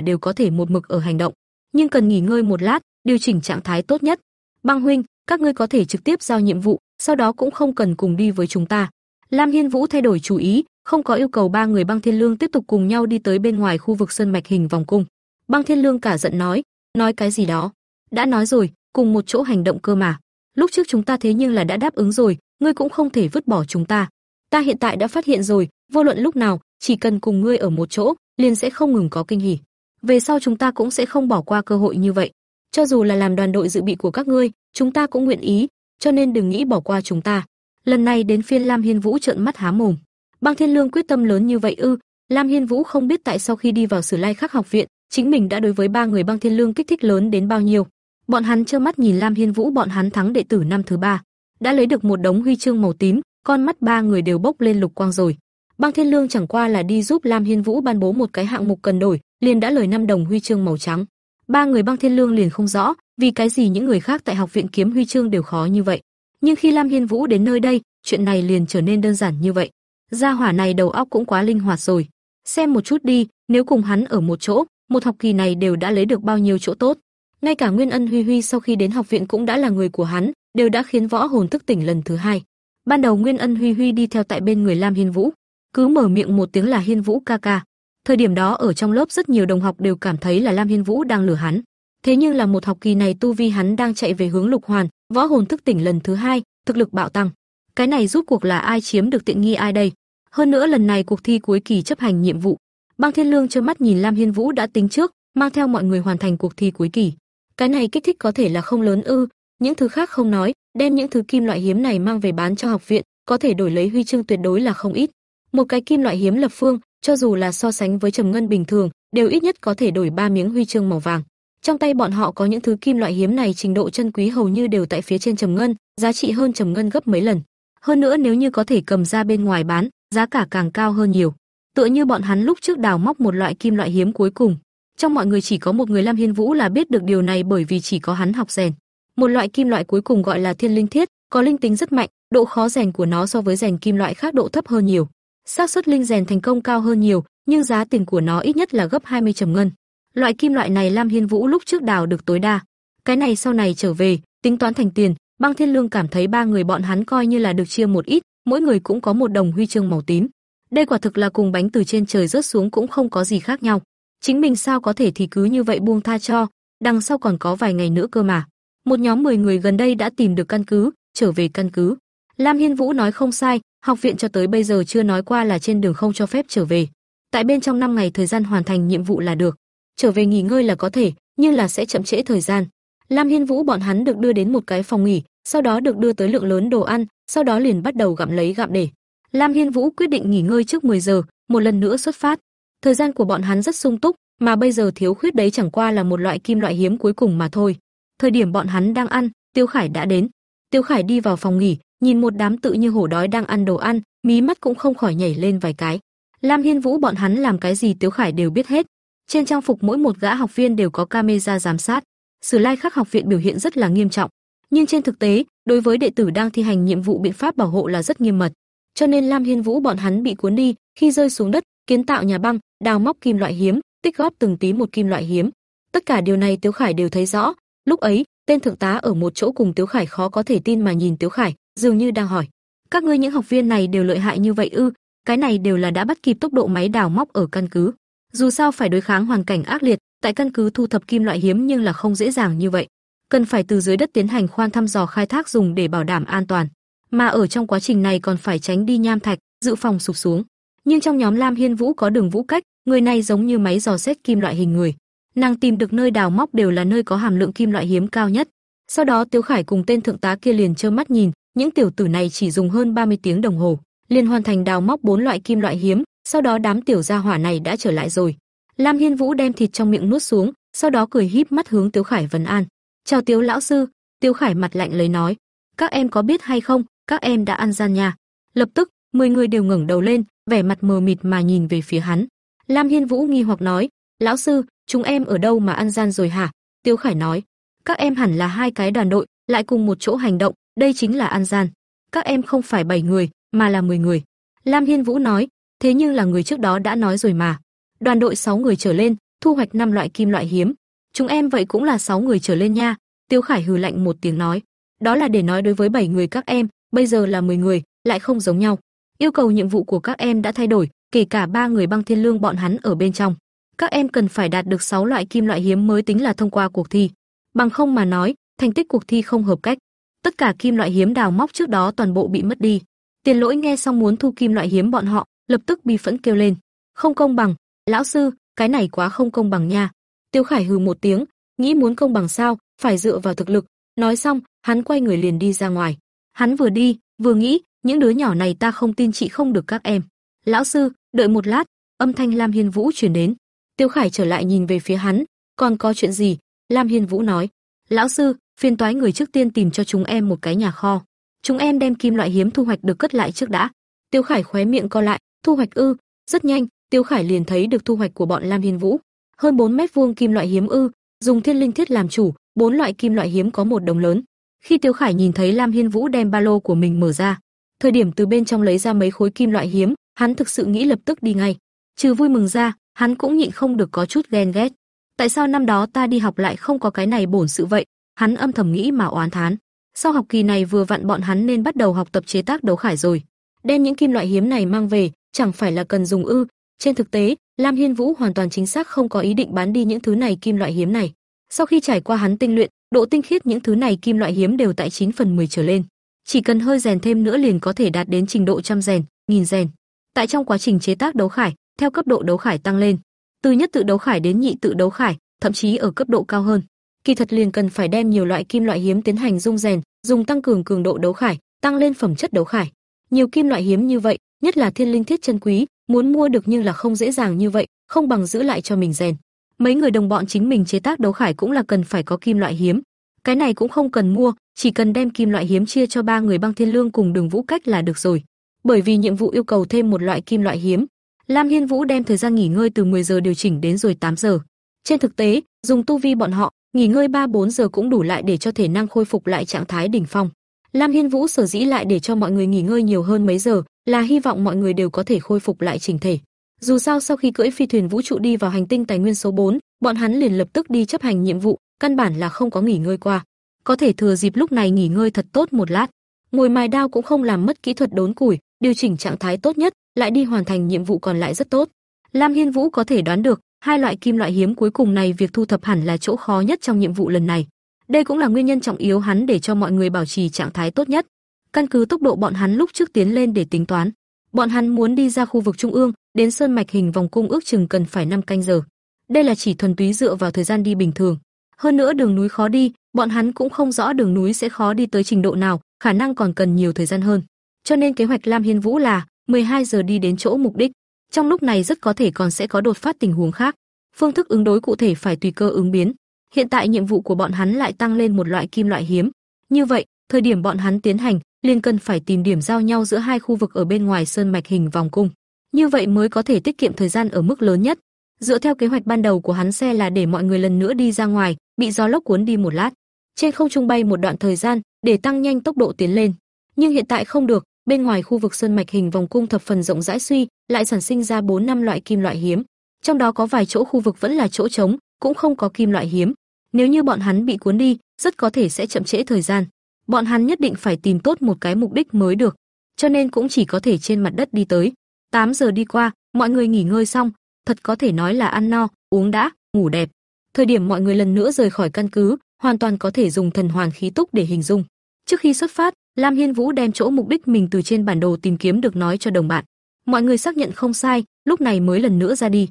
đều có thể một mực ở hành động, nhưng cần nghỉ ngơi một lát, điều chỉnh trạng thái tốt nhất. Băng huynh, các ngươi có thể trực tiếp giao nhiệm vụ, sau đó cũng không cần cùng đi với chúng ta. Lam Hiên Vũ thay đổi chủ ý, không có yêu cầu ba người Băng Thiên Lương tiếp tục cùng nhau đi tới bên ngoài khu vực sơn mạch hình vòng cung. Băng Thiên Lương cả giận nói, nói cái gì đó? Đã nói rồi, cùng một chỗ hành động cơ mà. Lúc trước chúng ta thế nhưng là đã đáp ứng rồi, ngươi cũng không thể vứt bỏ chúng ta. Ta hiện tại đã phát hiện rồi, vô luận lúc nào, chỉ cần cùng ngươi ở một chỗ, liền sẽ không ngừng có kinh hỉ. Về sau chúng ta cũng sẽ không bỏ qua cơ hội như vậy. Cho dù là làm đoàn đội dự bị của các ngươi, chúng ta cũng nguyện ý, cho nên đừng nghĩ bỏ qua chúng ta. Lần này đến phiên Lam Hiên Vũ trợn mắt há mồm. Băng Thiên Lương quyết tâm lớn như vậy ư? Lam Hiên Vũ không biết tại sau khi đi vào Sử Lai Khắc học viện, chính mình đã đối với ba người băng thiên lương kích thích lớn đến bao nhiêu. Bọn hắn trơ mắt nhìn Lam Hiên Vũ bọn hắn thắng đệ tử năm thứ ba, đã lấy được một đống huy chương màu tím, con mắt ba người đều bốc lên lục quang rồi. Băng Thiên Lương chẳng qua là đi giúp Lam Hiên Vũ ban bố một cái hạng mục cần đổi, liền đã lời năm đồng huy chương màu trắng. Ba người Băng Thiên Lương liền không rõ, vì cái gì những người khác tại học viện kiếm huy chương đều khó như vậy. Nhưng khi Lam Hiên Vũ đến nơi đây, chuyện này liền trở nên đơn giản như vậy. Gia hỏa này đầu óc cũng quá linh hoạt rồi. Xem một chút đi, nếu cùng hắn ở một chỗ, một học kỳ này đều đã lấy được bao nhiêu chỗ tốt. Ngay cả Nguyên Ân Huy Huy sau khi đến học viện cũng đã là người của hắn, đều đã khiến võ hồn thức tỉnh lần thứ hai. Ban đầu Nguyên Ân Huy Huy đi theo tại bên người Lam Hiên Vũ, cứ mở miệng một tiếng là Hiên Vũ ca ca. Thời điểm đó ở trong lớp rất nhiều đồng học đều cảm thấy là Lam Hiên Vũ đang lừa hắn. Thế nhưng là một học kỳ này tu vi hắn đang chạy về hướng lục hoàn, võ hồn thức tỉnh lần thứ hai, thực lực bạo tăng. Cái này rút cuộc là ai chiếm được tiện nghi ai đây? Hơn nữa lần này cuộc thi cuối kỳ chấp hành nhiệm vụ, Bang Thiên Lương trơ mắt nhìn Lam Hiên Vũ đã tính trước, mang theo mọi người hoàn thành cuộc thi cuối kỳ. Cái này kích thích có thể là không lớn ư? những thứ khác không nói, đem những thứ kim loại hiếm này mang về bán cho học viện, có thể đổi lấy huy chương tuyệt đối là không ít. Một cái kim loại hiếm lập phương, cho dù là so sánh với trầm ngân bình thường, đều ít nhất có thể đổi ba miếng huy chương màu vàng. Trong tay bọn họ có những thứ kim loại hiếm này trình độ chân quý hầu như đều tại phía trên trầm ngân, giá trị hơn trầm ngân gấp mấy lần. Hơn nữa nếu như có thể cầm ra bên ngoài bán, giá cả càng cao hơn nhiều. Tựa như bọn hắn lúc trước đào móc một loại kim loại hiếm cuối cùng, trong mọi người chỉ có một người Lam Hiên Vũ là biết được điều này bởi vì chỉ có hắn học rèn. Một loại kim loại cuối cùng gọi là Thiên Linh Thiết, có linh tính rất mạnh, độ khó rèn của nó so với rèn kim loại khác độ thấp hơn nhiều. xác suất linh rèn thành công cao hơn nhiều, nhưng giá tiền của nó ít nhất là gấp 20 trầm ngân. Loại kim loại này Lam Hiên Vũ lúc trước đào được tối đa. Cái này sau này trở về, tính toán thành tiền, Băng Thiên Lương cảm thấy ba người bọn hắn coi như là được chia một ít, mỗi người cũng có một đồng huy chương màu tím. Đây quả thực là cùng bánh từ trên trời rớt xuống cũng không có gì khác nhau. Chính mình sao có thể thì cứ như vậy buông tha cho, đằng sau còn có vài ngày nữa cơ mà. Một nhóm 10 người gần đây đã tìm được căn cứ, trở về căn cứ. Lam Hiên Vũ nói không sai, học viện cho tới bây giờ chưa nói qua là trên đường không cho phép trở về. Tại bên trong 5 ngày thời gian hoàn thành nhiệm vụ là được. Trở về nghỉ ngơi là có thể, nhưng là sẽ chậm trễ thời gian. Lam Hiên Vũ bọn hắn được đưa đến một cái phòng nghỉ, sau đó được đưa tới lượng lớn đồ ăn, sau đó liền bắt đầu gặm lấy gặm để. Lam Hiên Vũ quyết định nghỉ ngơi trước 10 giờ, một lần nữa xuất phát. Thời gian của bọn hắn rất sung túc, mà bây giờ thiếu khuyết đấy chẳng qua là một loại kim loại hiếm cuối cùng mà thôi. Thời điểm bọn hắn đang ăn, Tiêu Khải đã đến. Tiêu Khải đi vào phòng nghỉ, nhìn một đám tự như hổ đói đang ăn đồ ăn, mí mắt cũng không khỏi nhảy lên vài cái. Lam Hiên Vũ bọn hắn làm cái gì Tiêu Khải đều biết hết. Trên trang phục mỗi một gã học viên đều có camera giám sát. Sử Lai Khắc học viện biểu hiện rất là nghiêm trọng, nhưng trên thực tế, đối với đệ tử đang thi hành nhiệm vụ biện pháp bảo hộ là rất nghiêm mật. Cho nên Lam Hiên Vũ bọn hắn bị cuốn đi, khi rơi xuống đất, kiến tạo nhà băng, đào móc kim loại hiếm, tích góp từng tí một kim loại hiếm. Tất cả điều này Tiếu Khải đều thấy rõ, lúc ấy, tên thượng tá ở một chỗ cùng Tiếu Khải khó có thể tin mà nhìn Tiếu Khải, dường như đang hỏi: "Các ngươi những học viên này đều lợi hại như vậy ư? Cái này đều là đã bắt kịp tốc độ máy đào móc ở căn cứ. Dù sao phải đối kháng hoàn cảnh ác liệt, tại căn cứ thu thập kim loại hiếm nhưng là không dễ dàng như vậy. Cần phải từ dưới đất tiến hành khoan thăm dò khai thác dùng để bảo đảm an toàn, mà ở trong quá trình này còn phải tránh đi nham thạch, dự phòng sụp xuống. Nhưng trong nhóm Lam Hiên Vũ có Đường Vũ Cách, người này giống như máy dò xét kim loại hình người. Nàng tìm được nơi đào móc đều là nơi có hàm lượng kim loại hiếm cao nhất. Sau đó Tiêu Khải cùng tên thượng tá kia liền trơ mắt nhìn, những tiểu tử này chỉ dùng hơn 30 tiếng đồng hồ, liền hoàn thành đào móc bốn loại kim loại hiếm, sau đó đám tiểu gia hỏa này đã trở lại rồi. Lam Hiên Vũ đem thịt trong miệng nuốt xuống, sau đó cười híp mắt hướng Tiêu Khải vấn an. "Chào Tiếu lão sư." Tiêu Khải mặt lạnh lấy nói, "Các em có biết hay không, các em đã ăn gian nhà." Lập tức, 10 người đều ngẩng đầu lên, vẻ mặt mờ mịt mà nhìn về phía hắn. Lam Hiên Vũ nghi hoặc nói, "Lão sư, chúng em ở đâu mà ăn gian rồi hả?" Tiêu Khải nói, "Các em hẳn là hai cái đoàn đội, lại cùng một chỗ hành động, đây chính là ăn gian. Các em không phải 7 người, mà là 10 người." Lam Hiên Vũ nói, "Thế nhưng là người trước đó đã nói rồi mà. Đoàn đội 6 người trở lên, thu hoạch 5 loại kim loại hiếm. Chúng em vậy cũng là 6 người trở lên nha." Tiêu Khải hừ lạnh một tiếng nói, "Đó là để nói đối với 7 người các em, bây giờ là 10 người, lại không giống nhau. Yêu cầu nhiệm vụ của các em đã thay đổi, kể cả ba người băng thiên lương bọn hắn ở bên trong. Các em cần phải đạt được 6 loại kim loại hiếm mới tính là thông qua cuộc thi. Bằng không mà nói, thành tích cuộc thi không hợp cách. Tất cả kim loại hiếm đào móc trước đó toàn bộ bị mất đi. Tiền Lỗi nghe xong muốn thu kim loại hiếm bọn họ, lập tức bi phẫn kêu lên, "Không công bằng, lão sư, cái này quá không công bằng nha." Tiêu Khải hừ một tiếng, nghĩ muốn công bằng sao, phải dựa vào thực lực. Nói xong, hắn quay người liền đi ra ngoài. Hắn vừa đi, vừa nghĩ, những đứa nhỏ này ta không tin chị không được các em. Lão sư, đợi một lát, âm thanh Lam Hiên Vũ truyền đến. Tiêu Khải trở lại nhìn về phía hắn, còn có chuyện gì? Lam Hiên Vũ nói, lão sư, phiên toái người trước tiên tìm cho chúng em một cái nhà kho. Chúng em đem kim loại hiếm thu hoạch được cất lại trước đã. Tiêu Khải khóe miệng co lại, thu hoạch ư? Rất nhanh, Tiêu Khải liền thấy được thu hoạch của bọn Lam Hiên Vũ. Hơn 4 mét vuông kim loại hiếm ư, dùng thiên linh thiết làm chủ, bốn loại kim loại hiếm có một đồng lớn. Khi Tiêu Khải nhìn thấy Lam Hiên Vũ đem ba lô của mình mở ra, thời điểm từ bên trong lấy ra mấy khối kim loại hiếm, hắn thực sự nghĩ lập tức đi ngay. Trừ vui mừng ra, hắn cũng nhịn không được có chút ghen ghét. Tại sao năm đó ta đi học lại không có cái này bổn sự vậy? Hắn âm thầm nghĩ mà oán thán. Sau học kỳ này vừa vặn bọn hắn nên bắt đầu học tập chế tác đấu khải rồi. Đem những kim loại hiếm này mang về, chẳng phải là cần dùng ư? Trên thực tế, Lam Hiên Vũ hoàn toàn chính xác không có ý định bán đi những thứ này kim loại hiếm này. Sau khi trải qua hắn tinh luyện, độ tinh khiết những thứ này kim loại hiếm đều tại 9 phần 10 trở lên. Chỉ cần hơi rèn thêm nữa liền có thể đạt đến trình độ trăm rèn, nghìn rèn. Tại trong quá trình chế tác đấu khải, theo cấp độ đấu khải tăng lên, từ nhất tự đấu khải đến nhị tự đấu khải, thậm chí ở cấp độ cao hơn. Kỳ thật liền cần phải đem nhiều loại kim loại hiếm tiến hành dung rèn, dùng tăng cường cường độ đấu khải, tăng lên phẩm chất đấu khải. Nhiều kim loại hiếm như vậy, nhất là thiên linh thiết chân quý, muốn mua được nhưng là không dễ dàng như vậy, không bằng giữ lại cho mình rèn. Mấy người đồng bọn chính mình chế tác đấu khải cũng là cần phải có kim loại hiếm. Cái này cũng không cần mua, chỉ cần đem kim loại hiếm chia cho ba người băng thiên lương cùng đường vũ cách là được rồi. Bởi vì nhiệm vụ yêu cầu thêm một loại kim loại hiếm, Lam Hiên Vũ đem thời gian nghỉ ngơi từ 10 giờ điều chỉnh đến rồi 8 giờ. Trên thực tế, dùng tu vi bọn họ, nghỉ ngơi 3-4 giờ cũng đủ lại để cho thể năng khôi phục lại trạng thái đỉnh phong. Lam Hiên Vũ sở dĩ lại để cho mọi người nghỉ ngơi nhiều hơn mấy giờ, là hy vọng mọi người đều có thể khôi phục lại chỉnh thể. Dù sao sau khi cưỡi phi thuyền vũ trụ đi vào hành tinh tài nguyên số 4, bọn hắn liền lập tức đi chấp hành nhiệm vụ, căn bản là không có nghỉ ngơi qua. Có thể thừa dịp lúc này nghỉ ngơi thật tốt một lát. Ngồi mài đao cũng không làm mất kỹ thuật đốn củi, điều chỉnh trạng thái tốt nhất, lại đi hoàn thành nhiệm vụ còn lại rất tốt. Lam Hiên Vũ có thể đoán được, hai loại kim loại hiếm cuối cùng này việc thu thập hẳn là chỗ khó nhất trong nhiệm vụ lần này. Đây cũng là nguyên nhân trọng yếu hắn để cho mọi người bảo trì trạng thái tốt nhất. Căn cứ tốc độ bọn hắn lúc trước tiến lên để tính toán, bọn hắn muốn đi ra khu vực trung ương, đến sơn mạch hình vòng cung ước chừng cần phải 5 canh giờ. Đây là chỉ thuần túy dựa vào thời gian đi bình thường. Hơn nữa đường núi khó đi, bọn hắn cũng không rõ đường núi sẽ khó đi tới trình độ nào, khả năng còn cần nhiều thời gian hơn. Cho nên kế hoạch Lam Hiên Vũ là 12 giờ đi đến chỗ mục đích. Trong lúc này rất có thể còn sẽ có đột phát tình huống khác. Phương thức ứng đối cụ thể phải tùy cơ ứng biến. Hiện tại nhiệm vụ của bọn hắn lại tăng lên một loại kim loại hiếm. Như vậy, thời điểm bọn hắn tiến hành, liền cần phải tìm điểm giao nhau giữa hai khu vực ở bên ngoài sơn mạch hình vòng cung. Như vậy mới có thể tiết kiệm thời gian ở mức lớn nhất. Dựa theo kế hoạch ban đầu của hắn xe là để mọi người lần nữa đi ra ngoài, bị gió lốc cuốn đi một lát. Trên không trung bay một đoạn thời gian để tăng nhanh tốc độ tiến lên. Nhưng hiện tại không được, bên ngoài khu vực sơn mạch hình vòng cung thập phần rộng rãi suy, lại sản sinh ra 4 năm loại kim loại hiếm. Trong đó có vài chỗ khu vực vẫn là chỗ trống, cũng không có kim loại hiếm. Nếu như bọn hắn bị cuốn đi, rất có thể sẽ chậm trễ thời gian. Bọn hắn nhất định phải tìm tốt một cái mục đích mới được, cho nên cũng chỉ có thể trên mặt đất đi tới. 8 giờ đi qua, mọi người nghỉ ngơi xong, thật có thể nói là ăn no, uống đã, ngủ đẹp. Thời điểm mọi người lần nữa rời khỏi căn cứ, hoàn toàn có thể dùng thần hoàn khí túc để hình dung. Trước khi xuất phát, Lam Hiên Vũ đem chỗ mục đích mình từ trên bản đồ tìm kiếm được nói cho đồng bạn. Mọi người xác nhận không sai, lúc này mới lần nữa ra đi.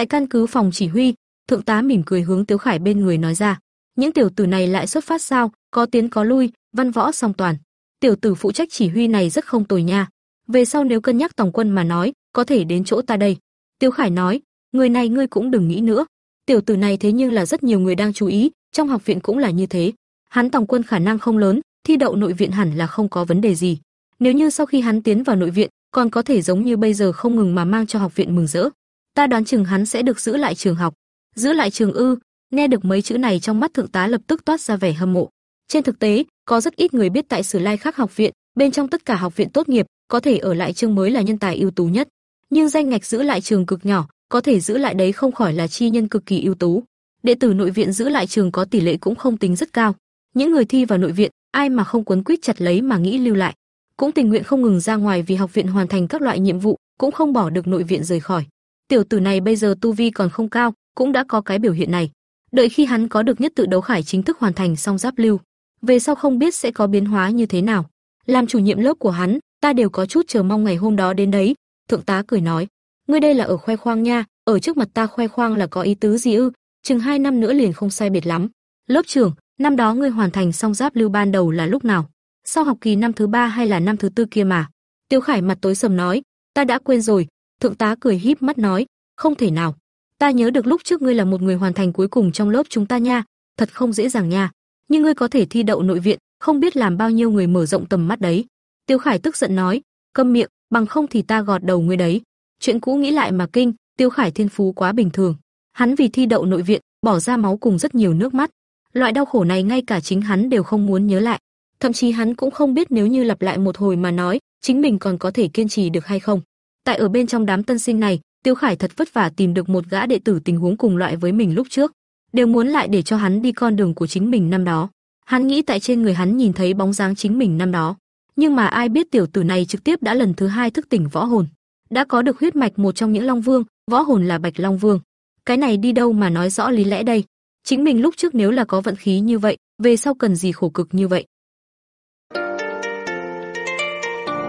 Tại căn cứ phòng chỉ huy, thượng tá mỉm cười hướng Tiếu Khải bên người nói ra, những tiểu tử này lại xuất phát sao, có tiến có lui, văn võ song toàn. Tiểu tử phụ trách chỉ huy này rất không tồi nha. Về sau nếu cân nhắc tổng quân mà nói, có thể đến chỗ ta đây. Tiếu Khải nói, người này ngươi cũng đừng nghĩ nữa. Tiểu tử này thế nhưng là rất nhiều người đang chú ý, trong học viện cũng là như thế. Hắn tổng quân khả năng không lớn, thi đậu nội viện hẳn là không có vấn đề gì. Nếu như sau khi hắn tiến vào nội viện, còn có thể giống như bây giờ không ngừng mà mang cho học viện mừng rỡ. Ta đoán chừng hắn sẽ được giữ lại trường học. Giữ lại trường ư? Nghe được mấy chữ này trong mắt thượng tá lập tức toát ra vẻ hâm mộ. Trên thực tế, có rất ít người biết tại Sử Lai Khắc học viện, bên trong tất cả học viện tốt nghiệp, có thể ở lại trường mới là nhân tài ưu tú nhất. Nhưng danh ngạch giữ lại trường cực nhỏ, có thể giữ lại đấy không khỏi là chi nhân cực kỳ ưu tú. Đệ tử nội viện giữ lại trường có tỷ lệ cũng không tính rất cao. Những người thi vào nội viện, ai mà không quấn quýt chặt lấy mà nghĩ lưu lại, cũng tình nguyện không ngừng ra ngoài vì học viện hoàn thành các loại nhiệm vụ, cũng không bỏ được nội viện rời khỏi. Tiểu tử này bây giờ tu vi còn không cao, cũng đã có cái biểu hiện này. Đợi khi hắn có được nhất tự đấu khải chính thức hoàn thành xong giáp lưu, về sau không biết sẽ có biến hóa như thế nào. Làm chủ nhiệm lớp của hắn, ta đều có chút chờ mong ngày hôm đó đến đấy." Thượng tá cười nói, "Ngươi đây là ở khoe khoang nha, ở trước mặt ta khoe khoang là có ý tứ gì ư? Chừng hai năm nữa liền không sai biệt lắm." Lớp trưởng, năm đó ngươi hoàn thành xong giáp lưu ban đầu là lúc nào? Sau học kỳ năm thứ ba hay là năm thứ tư kia mà? Tiêu Khải mặt tối sầm nói, ta đã quên rồi. Thượng tá cười híp mắt nói, không thể nào. Ta nhớ được lúc trước ngươi là một người hoàn thành cuối cùng trong lớp chúng ta nha, thật không dễ dàng nha. Nhưng ngươi có thể thi đậu nội viện, không biết làm bao nhiêu người mở rộng tầm mắt đấy. Tiêu Khải tức giận nói, câm miệng, bằng không thì ta gọt đầu ngươi đấy. Chuyện cũ nghĩ lại mà kinh, Tiêu Khải thiên phú quá bình thường. Hắn vì thi đậu nội viện, bỏ ra máu cùng rất nhiều nước mắt. Loại đau khổ này ngay cả chính hắn đều không muốn nhớ lại. Thậm chí hắn cũng không biết nếu như lặp lại một hồi mà nói, chính mình còn có thể kiên trì được hay không. Tại ở bên trong đám tân sinh này, Tiêu Khải thật vất vả tìm được một gã đệ tử tình huống cùng loại với mình lúc trước, đều muốn lại để cho hắn đi con đường của chính mình năm đó. Hắn nghĩ tại trên người hắn nhìn thấy bóng dáng chính mình năm đó, nhưng mà ai biết tiểu tử này trực tiếp đã lần thứ hai thức tỉnh võ hồn, đã có được huyết mạch một trong những Long Vương, võ hồn là Bạch Long Vương. Cái này đi đâu mà nói rõ lý lẽ đây? Chính mình lúc trước nếu là có vận khí như vậy, về sau cần gì khổ cực như vậy?